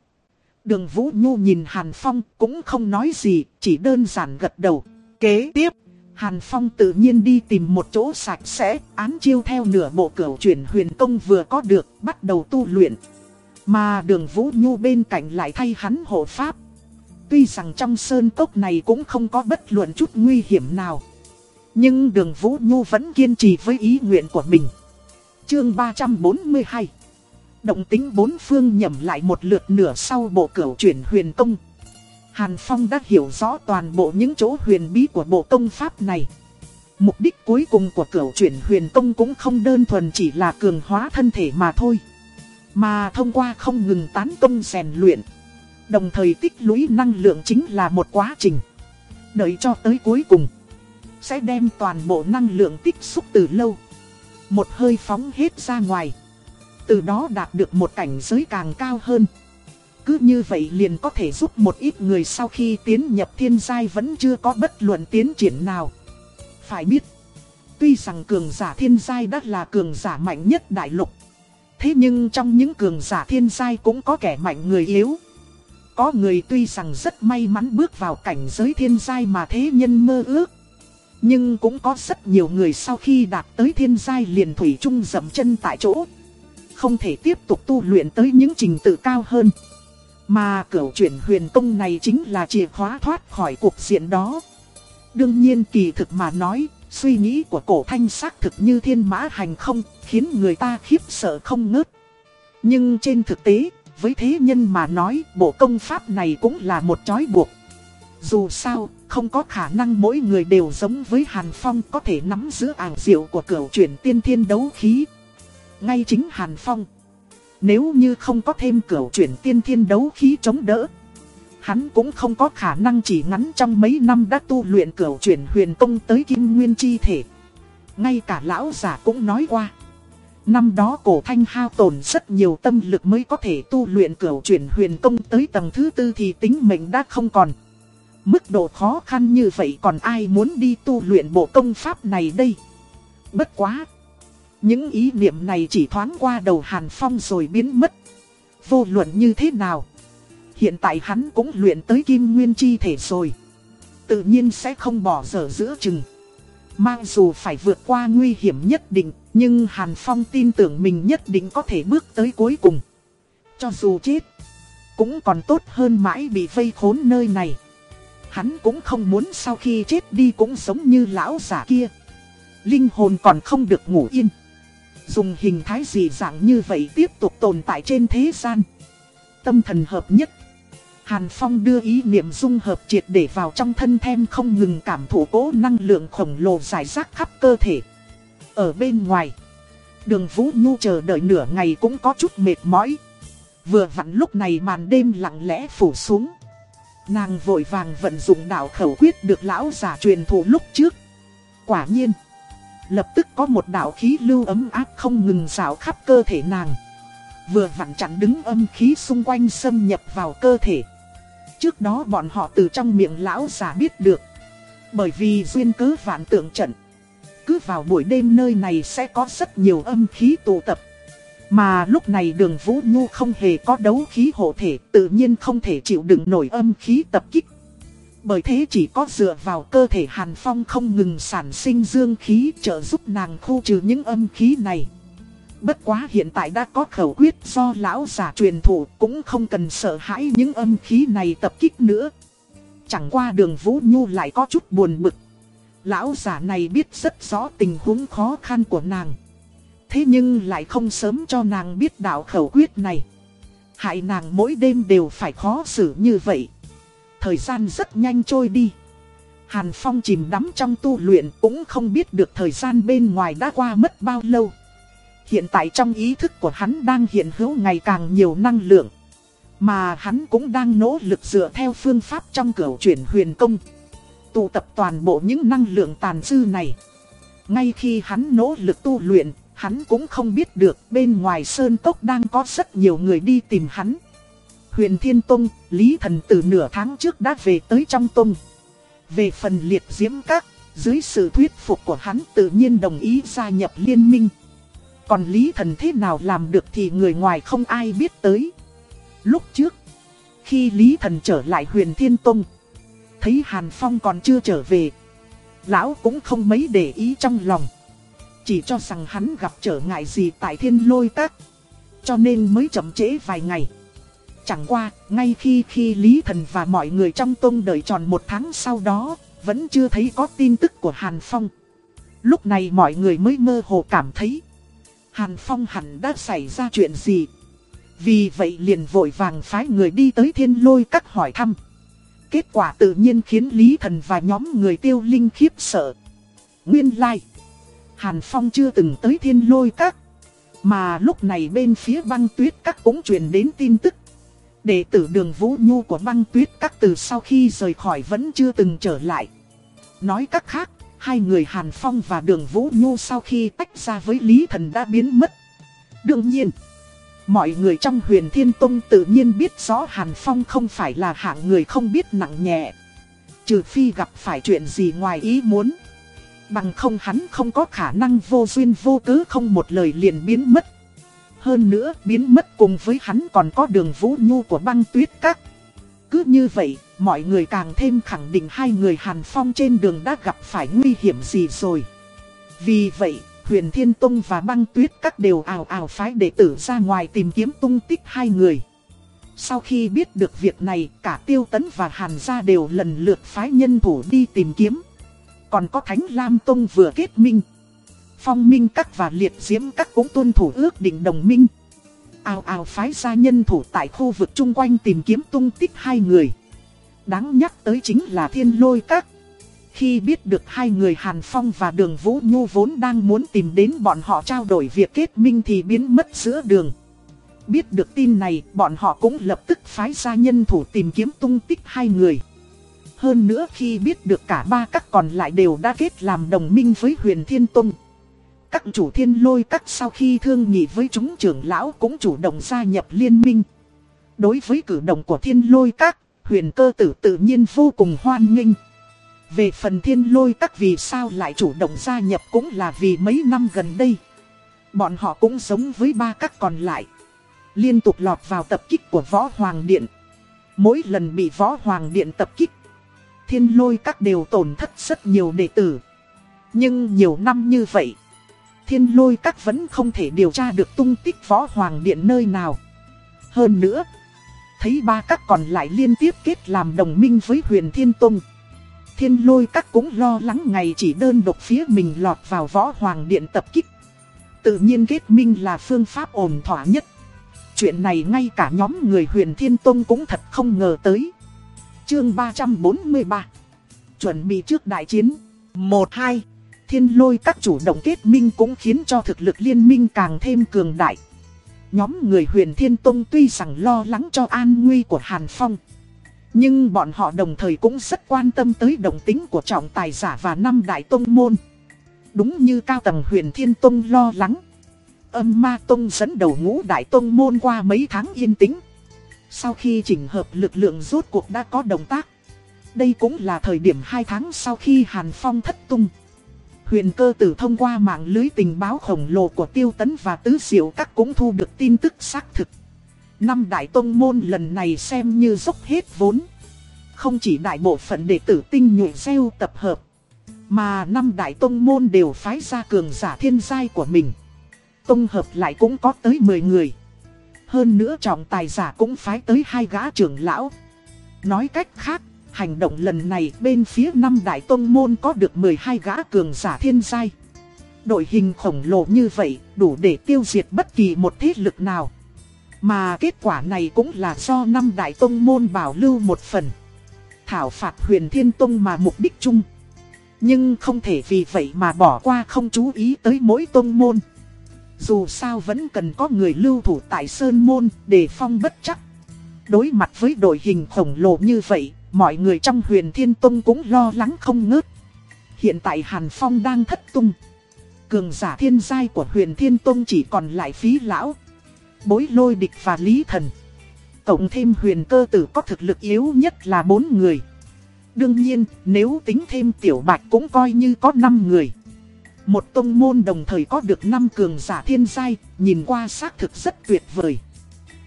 Đường Vũ Nhu nhìn Hàn Phong cũng không nói gì, chỉ đơn giản gật đầu. Kế tiếp, Hàn Phong tự nhiên đi tìm một chỗ sạch sẽ, án chiêu theo nửa bộ cửu chuyển huyền công vừa có được, bắt đầu tu luyện. Mà đường Vũ Nhu bên cạnh lại thay hắn hộ pháp. Tuy rằng trong sơn cốc này cũng không có bất luận chút nguy hiểm nào. Nhưng đường Vũ Nhu vẫn kiên trì với ý nguyện của mình. Chương 342 Động tính bốn phương nhầm lại một lượt nửa sau bộ cửu chuyển huyền công. Hàn Phong đã hiểu rõ toàn bộ những chỗ huyền bí của bộ công pháp này. Mục đích cuối cùng của cửu chuyển huyền công cũng không đơn thuần chỉ là cường hóa thân thể mà thôi. Mà thông qua không ngừng tán công rèn luyện. Đồng thời tích lũy năng lượng chính là một quá trình. Đợi cho tới cuối cùng. Sẽ đem toàn bộ năng lượng tích xúc từ lâu. Một hơi phóng hết ra ngoài. Từ đó đạt được một cảnh giới càng cao hơn. Cứ như vậy liền có thể giúp một ít người sau khi tiến nhập thiên giai vẫn chưa có bất luận tiến triển nào. Phải biết, tuy rằng cường giả thiên giai đã là cường giả mạnh nhất đại lục. Thế nhưng trong những cường giả thiên giai cũng có kẻ mạnh người yếu. Có người tuy rằng rất may mắn bước vào cảnh giới thiên giai mà thế nhân mơ ước. Nhưng cũng có rất nhiều người sau khi đạt tới thiên giai liền thủy chung dậm chân tại chỗ. Không thể tiếp tục tu luyện tới những trình tự cao hơn. Mà cửu chuyển huyền công này chính là chìa khóa thoát khỏi cuộc diện đó. Đương nhiên kỳ thực mà nói, suy nghĩ của cổ thanh xác thực như thiên mã hành không, khiến người ta khiếp sợ không ngớt. Nhưng trên thực tế, với thế nhân mà nói, bộ công pháp này cũng là một chói buộc. Dù sao, không có khả năng mỗi người đều giống với Hàn Phong có thể nắm giữ ảo diệu của cửu chuyển tiên thiên đấu khí. Ngay chính Hàn Phong, nếu như không có thêm cửu chuyển tiên thiên đấu khí chống đỡ, hắn cũng không có khả năng chỉ ngắn trong mấy năm đã tu luyện cửu chuyển huyền công tới kim nguyên chi thể. Ngay cả lão giả cũng nói qua. Năm đó cổ thanh hao tổn rất nhiều tâm lực mới có thể tu luyện cửu chuyển huyền công tới tầng thứ tư thì tính mệnh đã không còn. Mức độ khó khăn như vậy còn ai muốn đi tu luyện bộ công pháp này đây? Bất quá! Những ý niệm này chỉ thoáng qua đầu Hàn Phong rồi biến mất. Vô luận như thế nào? Hiện tại hắn cũng luyện tới kim nguyên chi thể rồi. Tự nhiên sẽ không bỏ dở giữa chừng. Mang dù phải vượt qua nguy hiểm nhất định, nhưng Hàn Phong tin tưởng mình nhất định có thể bước tới cuối cùng. Cho dù chết, cũng còn tốt hơn mãi bị vây khốn nơi này. Hắn cũng không muốn sau khi chết đi cũng giống như lão giả kia. Linh hồn còn không được ngủ yên. Dùng hình thái dị dạng như vậy tiếp tục tồn tại trên thế gian. Tâm thần hợp nhất. Hàn Phong đưa ý niệm dung hợp triệt để vào trong thân thêm không ngừng cảm thụ cố năng lượng khổng lồ giải rác khắp cơ thể. Ở bên ngoài, đường Vũ Nhu chờ đợi nửa ngày cũng có chút mệt mỏi. Vừa vặn lúc này màn đêm lặng lẽ phủ xuống. Nàng vội vàng vận dụng đạo khẩu quyết được lão giả truyền thụ lúc trước. Quả nhiên, lập tức có một đạo khí lưu ấm áp không ngừng xào khắp cơ thể nàng. Vừa vặn chặn đứng âm khí xung quanh xâm nhập vào cơ thể. Trước đó bọn họ từ trong miệng lão giả biết được. Bởi vì duyên cứ vạn tượng trận. Cứ vào buổi đêm nơi này sẽ có rất nhiều âm khí tụ tập. Mà lúc này đường Vũ Nhu không hề có đấu khí hộ thể, tự nhiên không thể chịu đựng nổi âm khí tập kích. Bởi thế chỉ có dựa vào cơ thể Hàn Phong không ngừng sản sinh dương khí trợ giúp nàng khu trừ những âm khí này. Bất quá hiện tại đã có khẩu quyết do lão giả truyền thụ, cũng không cần sợ hãi những âm khí này tập kích nữa. Chẳng qua đường Vũ Nhu lại có chút buồn bực. Lão giả này biết rất rõ tình huống khó khăn của nàng. Thế nhưng lại không sớm cho nàng biết đạo khẩu quyết này. Hại nàng mỗi đêm đều phải khó xử như vậy. Thời gian rất nhanh trôi đi. Hàn Phong chìm đắm trong tu luyện cũng không biết được thời gian bên ngoài đã qua mất bao lâu. Hiện tại trong ý thức của hắn đang hiện hữu ngày càng nhiều năng lượng. Mà hắn cũng đang nỗ lực dựa theo phương pháp trong cửa chuyển huyền công. Tụ tập toàn bộ những năng lượng tàn dư này. Ngay khi hắn nỗ lực tu luyện, hắn cũng không biết được bên ngoài sơn tốc đang có rất nhiều người đi tìm hắn. Huyền Thiên Tông, Lý Thần từ nửa tháng trước đã về tới trong tông. Về phần liệt diễm các, dưới sự thuyết phục của hắn tự nhiên đồng ý gia nhập liên minh. Còn Lý Thần thế nào làm được thì người ngoài không ai biết tới. Lúc trước, khi Lý Thần trở lại huyền Thiên Tông, thấy Hàn Phong còn chưa trở về. Lão cũng không mấy để ý trong lòng. Chỉ cho rằng hắn gặp trở ngại gì tại thiên lôi các. Cho nên mới chậm trễ vài ngày. Chẳng qua, ngay khi khi Lý Thần và mọi người trong tông đợi tròn một tháng sau đó, vẫn chưa thấy có tin tức của Hàn Phong. Lúc này mọi người mới mơ hồ cảm thấy Hàn Phong hẳn đã xảy ra chuyện gì. Vì vậy liền vội vàng phái người đi tới thiên lôi các hỏi thăm. Kết quả tự nhiên khiến Lý Thần và nhóm người tiêu linh khiếp sợ. Nguyên lai, like. Hàn Phong chưa từng tới thiên lôi các. Mà lúc này bên phía băng tuyết các cũng truyền đến tin tức. Đệ tử đường Vũ Nhu của băng tuyết các từ sau khi rời khỏi vẫn chưa từng trở lại. Nói cách khác, hai người Hàn Phong và đường Vũ Nhu sau khi tách ra với Lý Thần đã biến mất. Đương nhiên, mọi người trong huyền Thiên Tông tự nhiên biết rõ Hàn Phong không phải là hạng người không biết nặng nhẹ. Trừ phi gặp phải chuyện gì ngoài ý muốn. Bằng không hắn không có khả năng vô duyên vô cớ không một lời liền biến mất. Hơn nữa biến mất cùng với hắn còn có đường Vũ Nhu của băng tuyết các. Cứ như vậy, mọi người càng thêm khẳng định hai người Hàn Phong trên đường đã gặp phải nguy hiểm gì rồi. Vì vậy, huyền Thiên Tông và băng tuyết các đều ảo ảo phái đệ tử ra ngoài tìm kiếm tung tích hai người. Sau khi biết được việc này, cả Tiêu Tấn và Hàn Gia đều lần lượt phái nhân thủ đi tìm kiếm. Còn có Thánh Lam Tông vừa kết minh. Phong Minh Các và Liệt Diễm Các cũng tuân thủ ước định đồng minh. Ào ào phái ra nhân thủ tại khu vực chung quanh tìm kiếm tung tích hai người. Đáng nhắc tới chính là Thiên Lôi Các. Khi biết được hai người Hàn Phong và Đường Vũ Nhu vốn đang muốn tìm đến bọn họ trao đổi việc kết minh thì biến mất giữa đường. Biết được tin này, bọn họ cũng lập tức phái ra nhân thủ tìm kiếm tung tích hai người. Hơn nữa khi biết được cả ba các còn lại đều đã kết làm đồng minh với huyền thiên tông. Các chủ thiên lôi các sau khi thương nghị với chúng trưởng lão cũng chủ động gia nhập liên minh. Đối với cử động của thiên lôi các, huyền cơ tử tự nhiên vô cùng hoan nghênh. Về phần thiên lôi các vì sao lại chủ động gia nhập cũng là vì mấy năm gần đây. Bọn họ cũng giống với ba các còn lại. Liên tục lọt vào tập kích của Võ Hoàng Điện. Mỗi lần bị Võ Hoàng Điện tập kích, thiên lôi các đều tổn thất rất nhiều đệ tử. Nhưng nhiều năm như vậy, thiên lôi các vẫn không thể điều tra được tung tích Võ Hoàng Điện nơi nào. Hơn nữa, thấy ba các còn lại liên tiếp kết làm đồng minh với huyền thiên tông. Thiên lôi các cũng lo lắng ngày chỉ đơn độc phía mình lọt vào Võ Hoàng Điện tập kích. Tự nhiên kết minh là phương pháp ổn thỏa nhất. Chuyện này ngay cả nhóm người huyền thiên tông cũng thật không ngờ tới. Chương 343 Chuẩn bị trước đại chiến 1-2 Thiên lôi các chủ động kết minh cũng khiến cho thực lực liên minh càng thêm cường đại. Nhóm người huyền thiên tông tuy rằng lo lắng cho an nguy của Hàn Phong. Nhưng bọn họ đồng thời cũng rất quan tâm tới đồng tính của trọng tài giả và năm đại tông môn. Đúng như cao tầng huyền thiên tông lo lắng. Âm ma tông dẫn đầu ngũ đại tông môn qua mấy tháng yên tĩnh. Sau khi chỉnh hợp lực lượng rốt cuộc đã có động tác. Đây cũng là thời điểm 2 tháng sau khi Hàn Phong thất tung. Huyền cơ tử thông qua mạng lưới tình báo khổng lồ của Tiêu Tấn và Tứ Diệu các cũng thu được tin tức xác thực. Năm đại tông môn lần này xem như dốc hết vốn. Không chỉ đại bộ phận đệ tử tinh nhuệ gieo tập hợp. Mà năm đại tông môn đều phái ra cường giả thiên giai của mình. Tông hợp lại cũng có tới 10 người. Hơn nữa trọng tài giả cũng phái tới hai gã trưởng lão. Nói cách khác, hành động lần này bên phía năm đại tông môn có được 12 gã cường giả thiên giai. Đội hình khổng lồ như vậy đủ để tiêu diệt bất kỳ một thế lực nào. Mà kết quả này cũng là do năm đại tông môn bảo lưu một phần. Thảo phạt huyền thiên tông mà mục đích chung. Nhưng không thể vì vậy mà bỏ qua không chú ý tới mỗi tông môn. Dù sao vẫn cần có người lưu thủ tại Sơn Môn để phong bất chắc. Đối mặt với đội hình khổng lồ như vậy, mọi người trong huyền Thiên Tông cũng lo lắng không ngớt. Hiện tại Hàn Phong đang thất tung. Cường giả thiên giai của huyền Thiên Tông chỉ còn lại phí lão. Bối lôi địch và lý thần. Cộng thêm huyền cơ tử có thực lực yếu nhất là 4 người. Đương nhiên, nếu tính thêm tiểu bạch cũng coi như có 5 người. Một tông môn đồng thời có được 5 cường giả thiên giai, nhìn qua xác thực rất tuyệt vời.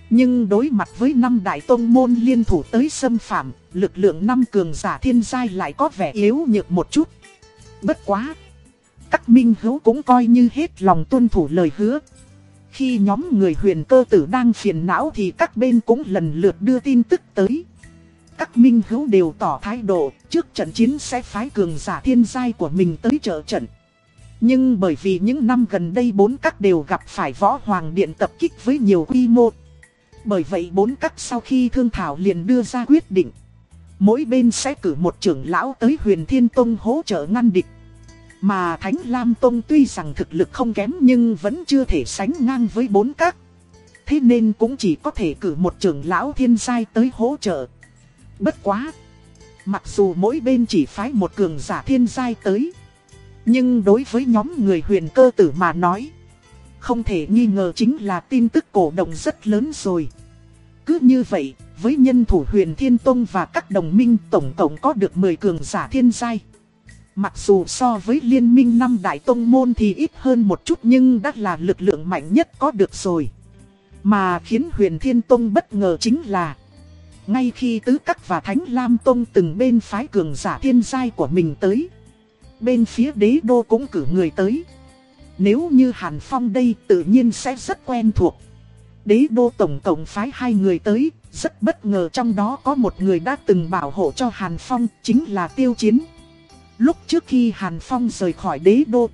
Nhưng đối mặt với năm đại tông môn liên thủ tới xâm phạm, lực lượng năm cường giả thiên giai lại có vẻ yếu nhược một chút. Bất quá! Các minh hữu cũng coi như hết lòng tuân thủ lời hứa. Khi nhóm người huyền cơ tử đang phiền não thì các bên cũng lần lượt đưa tin tức tới. Các minh hữu đều tỏ thái độ, trước trận chiến sẽ phái cường giả thiên giai của mình tới trợ trận. Nhưng bởi vì những năm gần đây bốn các đều gặp phải võ hoàng điện tập kích với nhiều quy mô. Bởi vậy bốn các sau khi thương thảo liền đưa ra quyết định. Mỗi bên sẽ cử một trưởng lão tới huyền thiên tông hỗ trợ ngăn địch. Mà Thánh Lam Tông tuy rằng thực lực không kém nhưng vẫn chưa thể sánh ngang với bốn các. Thế nên cũng chỉ có thể cử một trưởng lão thiên giai tới hỗ trợ. Bất quá! Mặc dù mỗi bên chỉ phái một cường giả thiên giai tới. Nhưng đối với nhóm người huyền cơ tử mà nói, không thể nghi ngờ chính là tin tức cổ động rất lớn rồi. Cứ như vậy, với nhân thủ huyền thiên tông và các đồng minh tổng cộng có được 10 cường giả thiên giai. Mặc dù so với liên minh năm đại tông môn thì ít hơn một chút nhưng đã là lực lượng mạnh nhất có được rồi. Mà khiến huyền thiên tông bất ngờ chính là Ngay khi tứ Cắc và thánh lam tông từng bên phái cường giả thiên giai của mình tới Bên phía đế đô cũng cử người tới. Nếu như Hàn Phong đây tự nhiên sẽ rất quen thuộc. Đế đô tổng tổng phái hai người tới, Rất bất ngờ trong đó có một người đã từng bảo hộ cho Hàn Phong, Chính là Tiêu Chiến. Lúc trước khi Hàn Phong rời khỏi đế đô,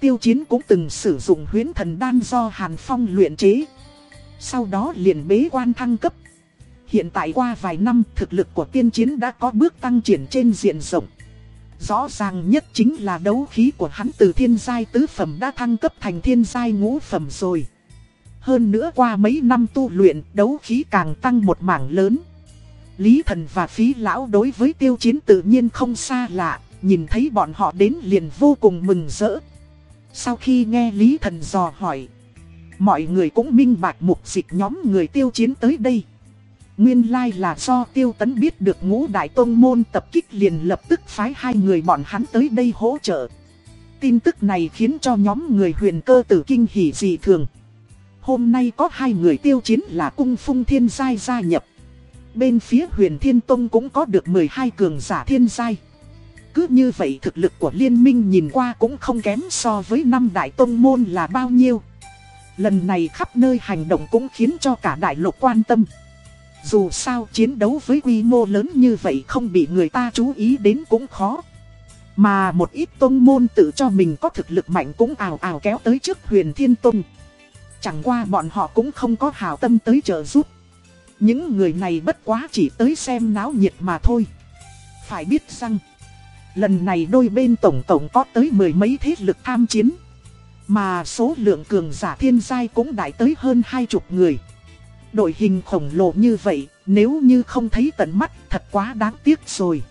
Tiêu Chiến cũng từng sử dụng huyến thần đan do Hàn Phong luyện chế. Sau đó liền bế quan thăng cấp. Hiện tại qua vài năm, thực lực của tiên chiến đã có bước tăng triển trên diện rộng. Rõ ràng nhất chính là đấu khí của hắn từ thiên giai tứ phẩm đã thăng cấp thành thiên giai ngũ phẩm rồi. Hơn nữa qua mấy năm tu luyện, đấu khí càng tăng một mảng lớn. Lý thần và phí lão đối với tiêu chiến tự nhiên không xa lạ, nhìn thấy bọn họ đến liền vô cùng mừng rỡ. Sau khi nghe Lý thần dò hỏi, mọi người cũng minh bạch mục dịch nhóm người tiêu chiến tới đây. Nguyên lai là do tiêu tấn biết được ngũ đại tôn môn tập kích liền lập tức phái hai người bọn hắn tới đây hỗ trợ. Tin tức này khiến cho nhóm người huyền cơ tử kinh hỉ dị thường. Hôm nay có hai người tiêu chiến là cung phung thiên giai gia nhập. Bên phía huyền thiên tông cũng có được 12 cường giả thiên giai. Cứ như vậy thực lực của liên minh nhìn qua cũng không kém so với năm đại tông môn là bao nhiêu. Lần này khắp nơi hành động cũng khiến cho cả đại lục quan tâm. Dù sao chiến đấu với quy mô lớn như vậy không bị người ta chú ý đến cũng khó. Mà một ít tôn môn tự cho mình có thực lực mạnh cũng ào ào kéo tới trước huyền thiên tông. Chẳng qua bọn họ cũng không có hào tâm tới trợ giúp. Những người này bất quá chỉ tới xem náo nhiệt mà thôi. Phải biết rằng, lần này đôi bên tổng tổng có tới mười mấy thế lực tham chiến. Mà số lượng cường giả thiên giai cũng đại tới hơn hai chục người. Đội hình khổng lồ như vậy, nếu như không thấy tận mắt thật quá đáng tiếc rồi.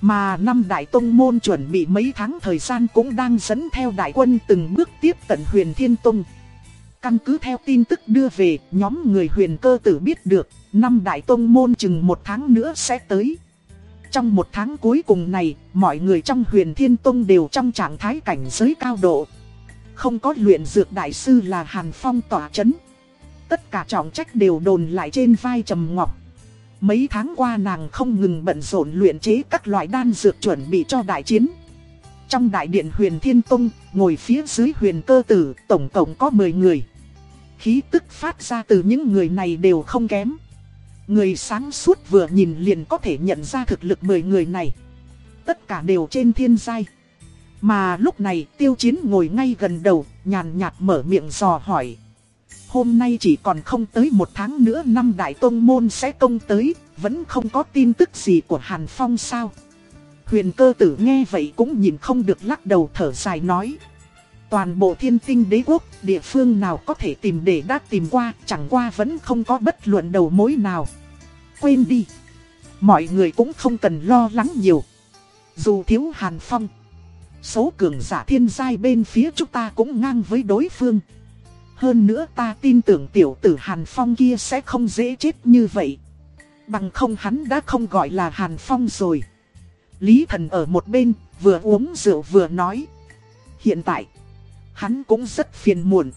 Mà năm đại tông môn chuẩn bị mấy tháng thời gian cũng đang dẫn theo đại quân từng bước tiếp cận huyền thiên tông. Căn cứ theo tin tức đưa về, nhóm người huyền cơ tử biết được, năm đại tông môn chừng một tháng nữa sẽ tới. Trong một tháng cuối cùng này, mọi người trong huyền thiên tông đều trong trạng thái cảnh giới cao độ. Không có luyện dược đại sư là Hàn Phong tỏa chấn. Tất cả trọng trách đều đồn lại trên vai Trầm Ngọc. Mấy tháng qua nàng không ngừng bận rộn luyện chế các loại đan dược chuẩn bị cho đại chiến. Trong đại điện huyền Thiên Tông, ngồi phía dưới huyền cơ tử, tổng cộng có 10 người. Khí tức phát ra từ những người này đều không kém. Người sáng suốt vừa nhìn liền có thể nhận ra thực lực 10 người này. Tất cả đều trên thiên giai. Mà lúc này tiêu chiến ngồi ngay gần đầu, nhàn nhạt mở miệng dò hỏi. Hôm nay chỉ còn không tới một tháng nữa năm đại tôn môn sẽ công tới, vẫn không có tin tức gì của Hàn Phong sao. Huyền cơ tử nghe vậy cũng nhìn không được lắc đầu thở dài nói. Toàn bộ thiên tinh đế quốc, địa phương nào có thể tìm để đã tìm qua, chẳng qua vẫn không có bất luận đầu mối nào. Quên đi. Mọi người cũng không cần lo lắng nhiều. Dù thiếu Hàn Phong, số cường giả thiên giai bên phía chúng ta cũng ngang với đối phương. Hơn nữa ta tin tưởng tiểu tử Hàn Phong kia sẽ không dễ chết như vậy. Bằng không hắn đã không gọi là Hàn Phong rồi. Lý thần ở một bên, vừa uống rượu vừa nói. Hiện tại, hắn cũng rất phiền muộn.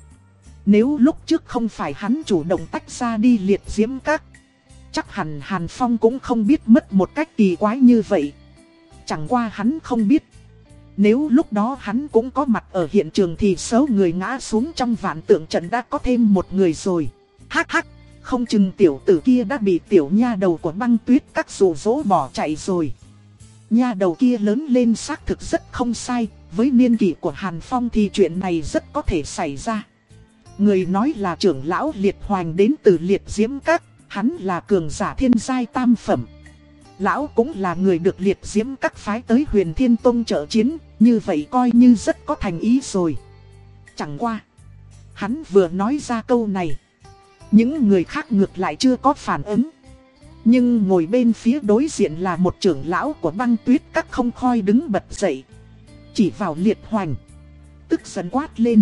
Nếu lúc trước không phải hắn chủ động tách ra đi liệt diễm các, chắc hẳn Hàn Phong cũng không biết mất một cách kỳ quái như vậy. Chẳng qua hắn không biết. Nếu lúc đó hắn cũng có mặt ở hiện trường thì số người ngã xuống trong vạn tượng trận đã có thêm một người rồi. Hắc hắc, không chừng tiểu tử kia đã bị tiểu nha đầu của băng tuyết các rủ rỗ bỏ chạy rồi. Nha đầu kia lớn lên xác thực rất không sai, với niên kỷ của Hàn Phong thì chuyện này rất có thể xảy ra. Người nói là trưởng lão liệt hoành đến từ liệt diễm các, hắn là cường giả thiên giai tam phẩm. Lão cũng là người được liệt diễm các phái tới huyền thiên tông trợ chiến, như vậy coi như rất có thành ý rồi. Chẳng qua. Hắn vừa nói ra câu này. Những người khác ngược lại chưa có phản ứng. Nhưng ngồi bên phía đối diện là một trưởng lão của băng tuyết các không khoi đứng bật dậy. Chỉ vào liệt hoành. Tức giận quát lên.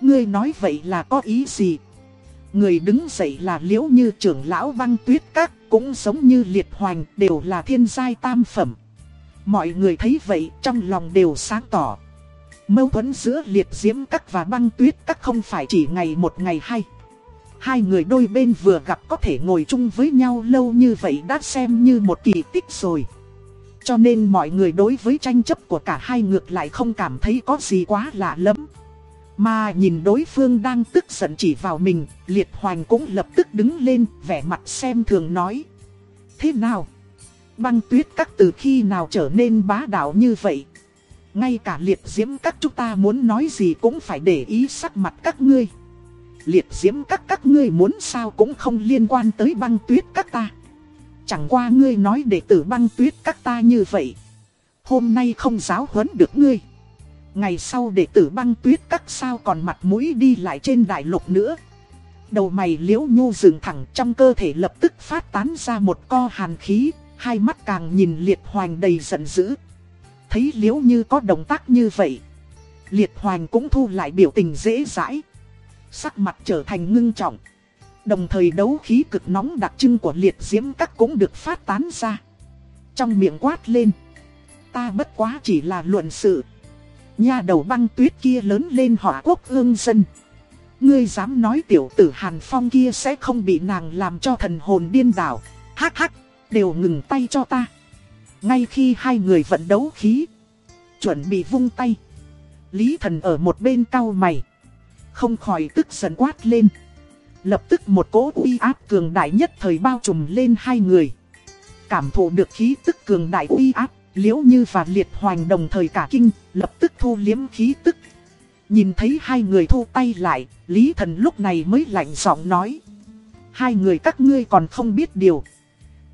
Ngươi nói vậy là có ý gì? Người đứng dậy là liễu như trưởng lão băng tuyết các cũng giống như liệt hoành đều là thiên giai tam phẩm. Mọi người thấy vậy trong lòng đều sáng tỏ. Mâu thuẫn giữa liệt diễm các và băng tuyết các không phải chỉ ngày một ngày hay. Hai người đôi bên vừa gặp có thể ngồi chung với nhau lâu như vậy đã xem như một kỳ tích rồi. Cho nên mọi người đối với tranh chấp của cả hai ngược lại không cảm thấy có gì quá lạ lắm. Mà nhìn đối phương đang tức giận chỉ vào mình, liệt hoành cũng lập tức đứng lên, vẻ mặt xem thường nói. Thế nào? Băng tuyết các từ khi nào trở nên bá đạo như vậy? Ngay cả liệt diễm các chúng ta muốn nói gì cũng phải để ý sắc mặt các ngươi. Liệt diễm các các ngươi muốn sao cũng không liên quan tới băng tuyết các ta. Chẳng qua ngươi nói đệ tử băng tuyết các ta như vậy. Hôm nay không giáo huấn được ngươi. Ngày sau đệ tử băng tuyết các sao còn mặt mũi đi lại trên đại lục nữa. Đầu mày liễu nhu dừng thẳng trong cơ thể lập tức phát tán ra một co hàn khí, hai mắt càng nhìn liệt hoành đầy giận dữ. Thấy liễu như có động tác như vậy. Liệt hoành cũng thu lại biểu tình dễ dãi. Sắc mặt trở thành ngưng trọng. Đồng thời đấu khí cực nóng đặc trưng của liệt diễm các cũng được phát tán ra. Trong miệng quát lên. Ta bất quá chỉ là luận sự. Nhà đầu băng tuyết kia lớn lên hỏa quốc ương dân. Ngươi dám nói tiểu tử Hàn Phong kia sẽ không bị nàng làm cho thần hồn điên đảo. Hắc hắc, đều ngừng tay cho ta. Ngay khi hai người vận đấu khí, chuẩn bị vung tay. Lý thần ở một bên cau mày. Không khỏi tức giận quát lên. Lập tức một cỗ uy áp cường đại nhất thời bao trùm lên hai người. Cảm thụ được khí tức cường đại uy áp, liễu như và liệt hoành đồng thời cả kinh, lập tức thu liếm khí tức. Nhìn thấy hai người thu tay lại, Lý thần lúc này mới lạnh giọng nói. Hai người các ngươi còn không biết điều.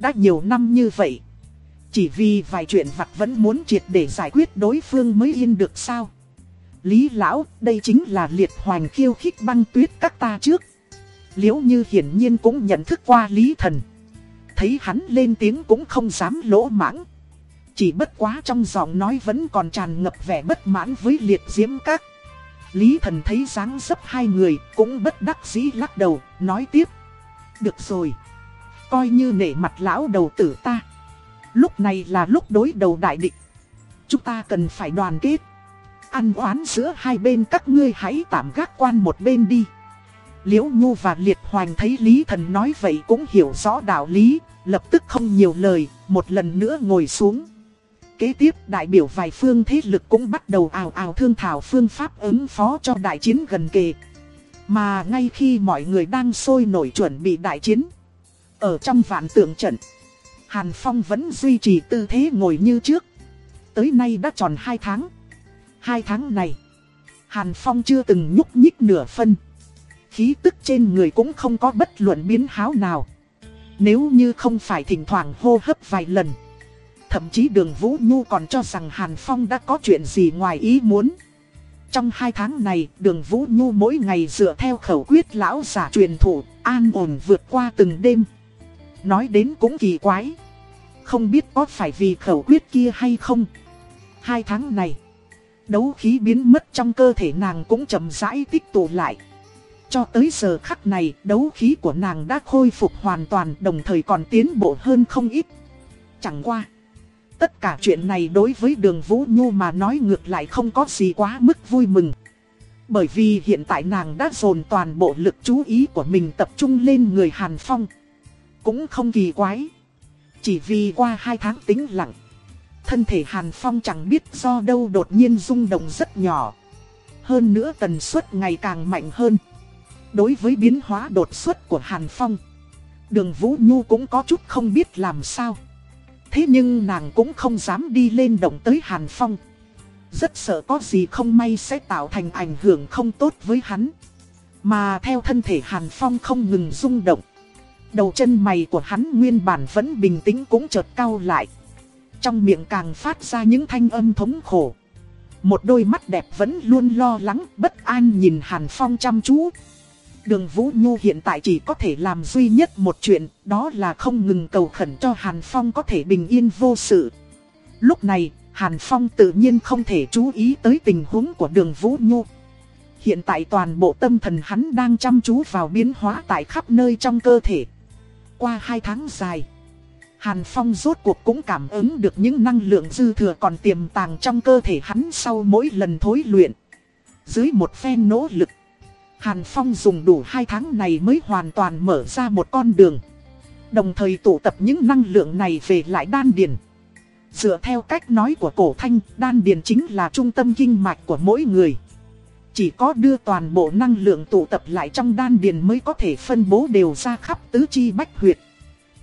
Đã nhiều năm như vậy. Chỉ vì vài chuyện vặt vẫn muốn triệt để giải quyết đối phương mới yên được sao. Lý lão, đây chính là liệt hoàng khiêu khích băng tuyết các ta trước. Liễu như hiển nhiên cũng nhận thức qua Lý thần. Thấy hắn lên tiếng cũng không dám lỗ mãng. Chỉ bất quá trong giọng nói vẫn còn tràn ngập vẻ bất mãn với liệt diễm các. Lý thần thấy dáng dấp hai người cũng bất đắc dĩ lắc đầu, nói tiếp. Được rồi, coi như nể mặt lão đầu tử ta. Lúc này là lúc đối đầu đại địch. Chúng ta cần phải đoàn kết. Ăn oán giữa hai bên các ngươi hãy tạm gác quan một bên đi. Liễu Nhu và Liệt Hoành thấy Lý Thần nói vậy cũng hiểu rõ đạo lý, lập tức không nhiều lời, một lần nữa ngồi xuống. Kế tiếp đại biểu vài phương thế lực cũng bắt đầu ào ào thương thảo phương pháp ứng phó cho đại chiến gần kề. Mà ngay khi mọi người đang sôi nổi chuẩn bị đại chiến, ở trong vạn tượng trận, Hàn Phong vẫn duy trì tư thế ngồi như trước. Tới nay đã tròn 2 tháng. Hai tháng này, Hàn Phong chưa từng nhúc nhích nửa phân. Khí tức trên người cũng không có bất luận biến háo nào. Nếu như không phải thỉnh thoảng hô hấp vài lần. Thậm chí đường Vũ Nhu còn cho rằng Hàn Phong đã có chuyện gì ngoài ý muốn. Trong hai tháng này, đường Vũ Nhu mỗi ngày dựa theo khẩu quyết lão giả truyền thụ an ổn vượt qua từng đêm. Nói đến cũng kỳ quái. Không biết có phải vì khẩu quyết kia hay không. Hai tháng này, đấu khí biến mất trong cơ thể nàng cũng chậm rãi tích tụ lại. Cho tới giờ khắc này, đấu khí của nàng đã khôi phục hoàn toàn đồng thời còn tiến bộ hơn không ít. Chẳng qua. Tất cả chuyện này đối với đường Vũ Nhu mà nói ngược lại không có gì quá mức vui mừng. Bởi vì hiện tại nàng đã dồn toàn bộ lực chú ý của mình tập trung lên người Hàn Phong. Cũng không kỳ quái. Chỉ vì qua hai tháng tính lặng. Thân thể Hàn Phong chẳng biết do đâu đột nhiên rung động rất nhỏ. Hơn nữa tần suất ngày càng mạnh hơn. Đối với biến hóa đột xuất của Hàn Phong, đường Vũ Nhu cũng có chút không biết làm sao. Thế nhưng nàng cũng không dám đi lên động tới Hàn Phong. Rất sợ có gì không may sẽ tạo thành ảnh hưởng không tốt với hắn. Mà theo thân thể Hàn Phong không ngừng rung động. Đầu chân mày của hắn nguyên bản vẫn bình tĩnh cũng chợt cao lại. Trong miệng càng phát ra những thanh âm thống khổ. Một đôi mắt đẹp vẫn luôn lo lắng, bất an nhìn Hàn Phong chăm chú. Đường Vũ Nhu hiện tại chỉ có thể làm duy nhất một chuyện, đó là không ngừng cầu khẩn cho Hàn Phong có thể bình yên vô sự. Lúc này, Hàn Phong tự nhiên không thể chú ý tới tình huống của đường Vũ Nhu. Hiện tại toàn bộ tâm thần hắn đang chăm chú vào biến hóa tại khắp nơi trong cơ thể. Qua hai tháng dài, Hàn Phong rốt cuộc cũng cảm ứng được những năng lượng dư thừa còn tiềm tàng trong cơ thể hắn sau mỗi lần thối luyện. Dưới một phen nỗ lực, Hàn Phong dùng đủ 2 tháng này mới hoàn toàn mở ra một con đường. Đồng thời tụ tập những năng lượng này về lại đan điền. Dựa theo cách nói của cổ thanh, đan điền chính là trung tâm kinh mạch của mỗi người. Chỉ có đưa toàn bộ năng lượng tụ tập lại trong đan điền mới có thể phân bố đều ra khắp tứ chi bách huyệt.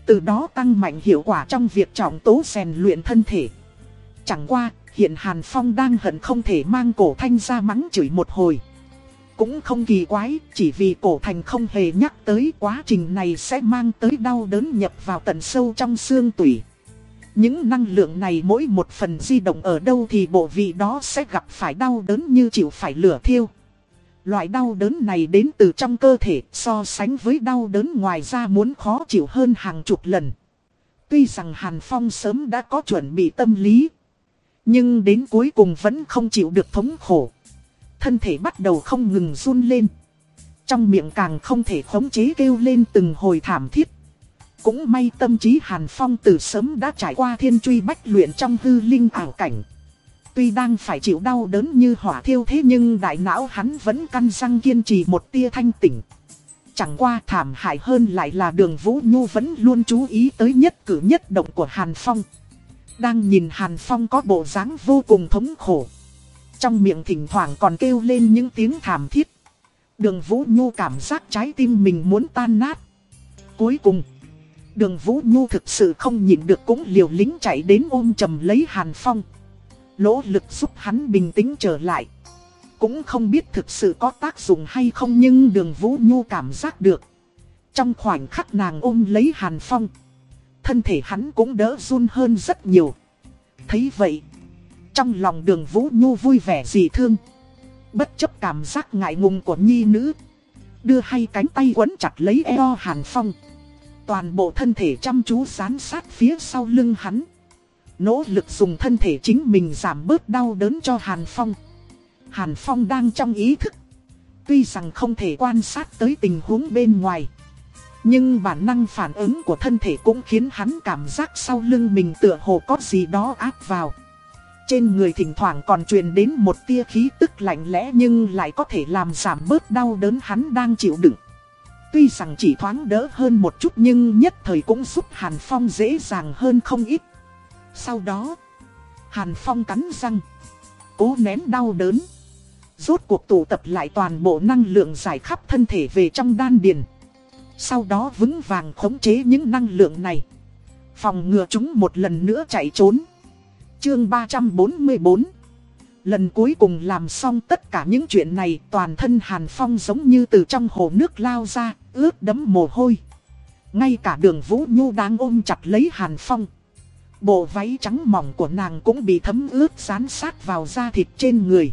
Từ đó tăng mạnh hiệu quả trong việc trọng tố rèn luyện thân thể. Chẳng qua, hiện Hàn Phong đang hận không thể mang cổ thanh ra mắng chửi một hồi. Cũng không kỳ quái, chỉ vì cổ thành không hề nhắc tới quá trình này sẽ mang tới đau đớn nhập vào tận sâu trong xương tủy. Những năng lượng này mỗi một phần di động ở đâu thì bộ vị đó sẽ gặp phải đau đớn như chịu phải lửa thiêu. Loại đau đớn này đến từ trong cơ thể, so sánh với đau đớn ngoài ra muốn khó chịu hơn hàng chục lần. Tuy rằng Hàn Phong sớm đã có chuẩn bị tâm lý. Nhưng đến cuối cùng vẫn không chịu được thống khổ. Thân thể bắt đầu không ngừng run lên. Trong miệng càng không thể khống chế kêu lên từng hồi thảm thiết. Cũng may tâm trí Hàn Phong từ sớm đã trải qua thiên truy bách luyện trong hư linh ảo cảnh. Tuy đang phải chịu đau đớn như hỏa thiêu thế nhưng đại não hắn vẫn căn răng kiên trì một tia thanh tỉnh. Chẳng qua thảm hại hơn lại là đường Vũ Nhu vẫn luôn chú ý tới nhất cử nhất động của Hàn Phong. Đang nhìn Hàn Phong có bộ dáng vô cùng thống khổ. Trong miệng thỉnh thoảng còn kêu lên những tiếng thảm thiết. Đường Vũ Nhu cảm giác trái tim mình muốn tan nát. Cuối cùng, đường Vũ Nhu thực sự không nhịn được cũng liều lính chạy đến ôm chầm lấy Hàn Phong. Lỗ lực giúp hắn bình tĩnh trở lại. Cũng không biết thực sự có tác dụng hay không nhưng đường Vũ Nhu cảm giác được. Trong khoảnh khắc nàng ôm lấy Hàn Phong. Thân thể hắn cũng đỡ run hơn rất nhiều. Thấy vậy. Trong lòng đường Vũ Nhu vui vẻ dị thương. Bất chấp cảm giác ngại ngùng của nhi nữ. Đưa hai cánh tay quấn chặt lấy eo Hàn Phong. Toàn bộ thân thể chăm chú sán sát phía sau lưng hắn. Nỗ lực dùng thân thể chính mình giảm bớt đau đớn cho Hàn Phong. Hàn Phong đang trong ý thức. Tuy rằng không thể quan sát tới tình huống bên ngoài. Nhưng bản năng phản ứng của thân thể cũng khiến hắn cảm giác sau lưng mình tựa hồ có gì đó áp vào. Trên người thỉnh thoảng còn truyền đến một tia khí tức lạnh lẽ nhưng lại có thể làm giảm bớt đau đớn hắn đang chịu đựng. Tuy rằng chỉ thoáng đỡ hơn một chút nhưng nhất thời cũng giúp Hàn Phong dễ dàng hơn không ít. Sau đó, Hàn Phong cắn răng, cố nén đau đớn. Rốt cuộc tụ tập lại toàn bộ năng lượng giải khắp thân thể về trong đan điền. Sau đó vững vàng khống chế những năng lượng này. Phòng ngừa chúng một lần nữa chạy trốn. Chương 344 Lần cuối cùng làm xong tất cả những chuyện này toàn thân Hàn Phong giống như từ trong hồ nước lao ra, ướt đẫm mồ hôi. Ngay cả đường Vũ Nhu đang ôm chặt lấy Hàn Phong. Bộ váy trắng mỏng của nàng cũng bị thấm ướt dán sát vào da thịt trên người.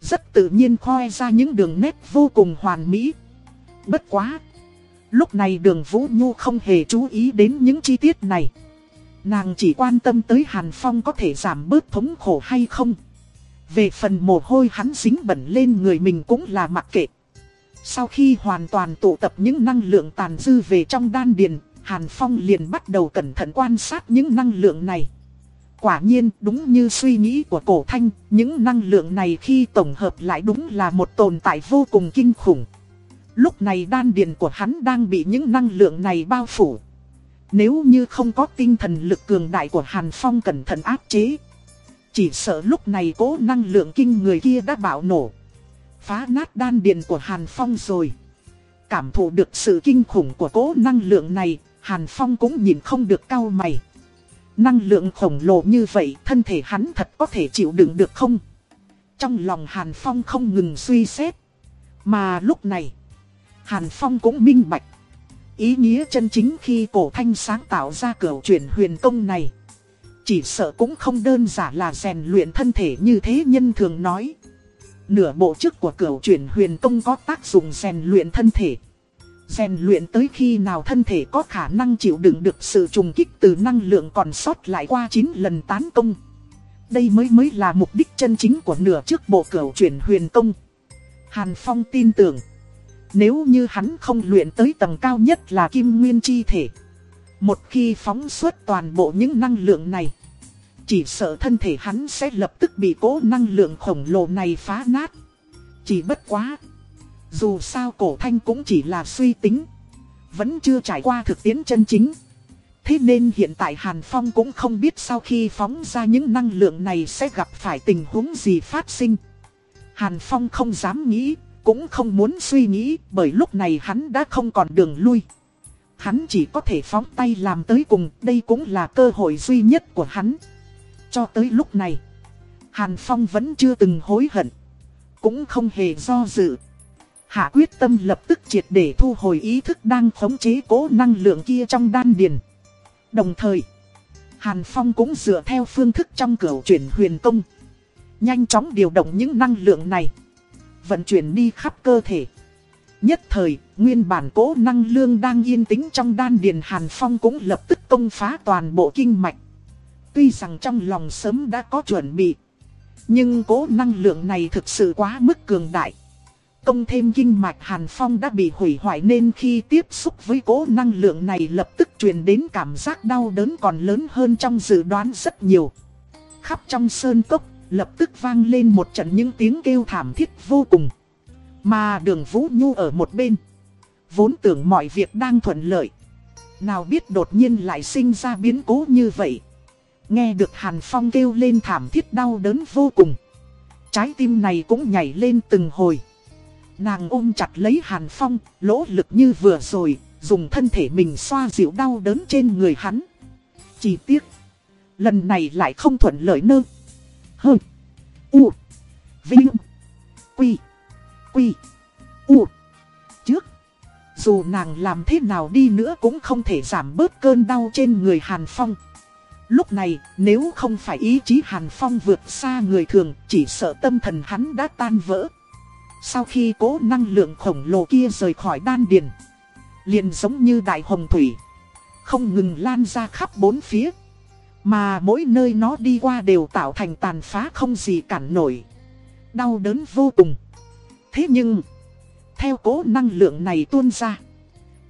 Rất tự nhiên khoe ra những đường nét vô cùng hoàn mỹ. Bất quá! Lúc này đường Vũ Nhu không hề chú ý đến những chi tiết này. Nàng chỉ quan tâm tới Hàn Phong có thể giảm bớt thống khổ hay không. Về phần mồ hôi hắn dính bẩn lên người mình cũng là mặc kệ. Sau khi hoàn toàn tụ tập những năng lượng tàn dư về trong đan điền, Hàn Phong liền bắt đầu cẩn thận quan sát những năng lượng này. Quả nhiên, đúng như suy nghĩ của cổ thanh, những năng lượng này khi tổng hợp lại đúng là một tồn tại vô cùng kinh khủng. Lúc này đan điền của hắn đang bị những năng lượng này bao phủ. Nếu như không có tinh thần lực cường đại của Hàn Phong cẩn thận áp chế. Chỉ sợ lúc này cố năng lượng kinh người kia đã bạo nổ. Phá nát đan điền của Hàn Phong rồi. Cảm thụ được sự kinh khủng của cố năng lượng này, Hàn Phong cũng nhìn không được cao mày. Năng lượng khổng lồ như vậy, thân thể hắn thật có thể chịu đựng được không? Trong lòng Hàn Phong không ngừng suy xét. Mà lúc này, Hàn Phong cũng minh bạch. Ý nghĩa chân chính khi cổ thanh sáng tạo ra cửa chuyển huyền công này. Chỉ sợ cũng không đơn giản là rèn luyện thân thể như thế nhân thường nói. Nửa bộ chức của cửu chuyển huyền công có tác dụng rèn luyện thân thể. Rèn luyện tới khi nào thân thể có khả năng chịu đựng được sự trùng kích từ năng lượng còn sót lại qua 9 lần tán công. Đây mới mới là mục đích chân chính của nửa trước bộ cửu chuyển huyền công. Hàn Phong tin tưởng. Nếu như hắn không luyện tới tầng cao nhất là kim nguyên chi thể. Một khi phóng suốt toàn bộ những năng lượng này. Chỉ sợ thân thể hắn sẽ lập tức bị cố năng lượng khổng lồ này phá nát. Chỉ bất quá. Dù sao cổ thanh cũng chỉ là suy tính. Vẫn chưa trải qua thực tiễn chân chính. Thế nên hiện tại Hàn Phong cũng không biết sau khi phóng ra những năng lượng này sẽ gặp phải tình huống gì phát sinh. Hàn Phong không dám nghĩ, cũng không muốn suy nghĩ bởi lúc này hắn đã không còn đường lui. Hắn chỉ có thể phóng tay làm tới cùng, đây cũng là cơ hội duy nhất của hắn. Cho tới lúc này, Hàn Phong vẫn chưa từng hối hận, cũng không hề do dự. Hạ quyết tâm lập tức triệt để thu hồi ý thức đang khống chế cố năng lượng kia trong đan điền. Đồng thời, Hàn Phong cũng dựa theo phương thức trong cửa chuyển huyền công. Nhanh chóng điều động những năng lượng này. Vận chuyển đi khắp cơ thể. Nhất thời, nguyên bản cố năng lượng đang yên tĩnh trong đan điền Hàn Phong cũng lập tức công phá toàn bộ kinh mạch. Tuy rằng trong lòng sớm đã có chuẩn bị. Nhưng cố năng lượng này thực sự quá mức cường đại. Công thêm kinh mạch Hàn Phong đã bị hủy hoại nên khi tiếp xúc với cố năng lượng này lập tức truyền đến cảm giác đau đớn còn lớn hơn trong dự đoán rất nhiều. Khắp trong sơn cốc, lập tức vang lên một trận những tiếng kêu thảm thiết vô cùng. Mà đường Vũ Nhu ở một bên. Vốn tưởng mọi việc đang thuận lợi. Nào biết đột nhiên lại sinh ra biến cố như vậy. Nghe được Hàn Phong kêu lên thảm thiết đau đớn vô cùng. Trái tim này cũng nhảy lên từng hồi. Nàng ôm chặt lấy Hàn Phong, lỗ lực như vừa rồi, dùng thân thể mình xoa dịu đau đớn trên người hắn. Chỉ tiếc, lần này lại không thuận lợi nơ. Hơ, U, Vinh, Quy, Quy, U. Trước, dù nàng làm thế nào đi nữa cũng không thể giảm bớt cơn đau trên người Hàn Phong. Lúc này, nếu không phải ý chí Hàn Phong vượt xa người thường, chỉ sợ tâm thần hắn đã tan vỡ. Sau khi cố năng lượng khổng lồ kia rời khỏi đan điền, liền giống như đại hồng thủy, không ngừng lan ra khắp bốn phía. Mà mỗi nơi nó đi qua đều tạo thành tàn phá không gì cản nổi. Đau đớn vô cùng. Thế nhưng, theo cố năng lượng này tuôn ra,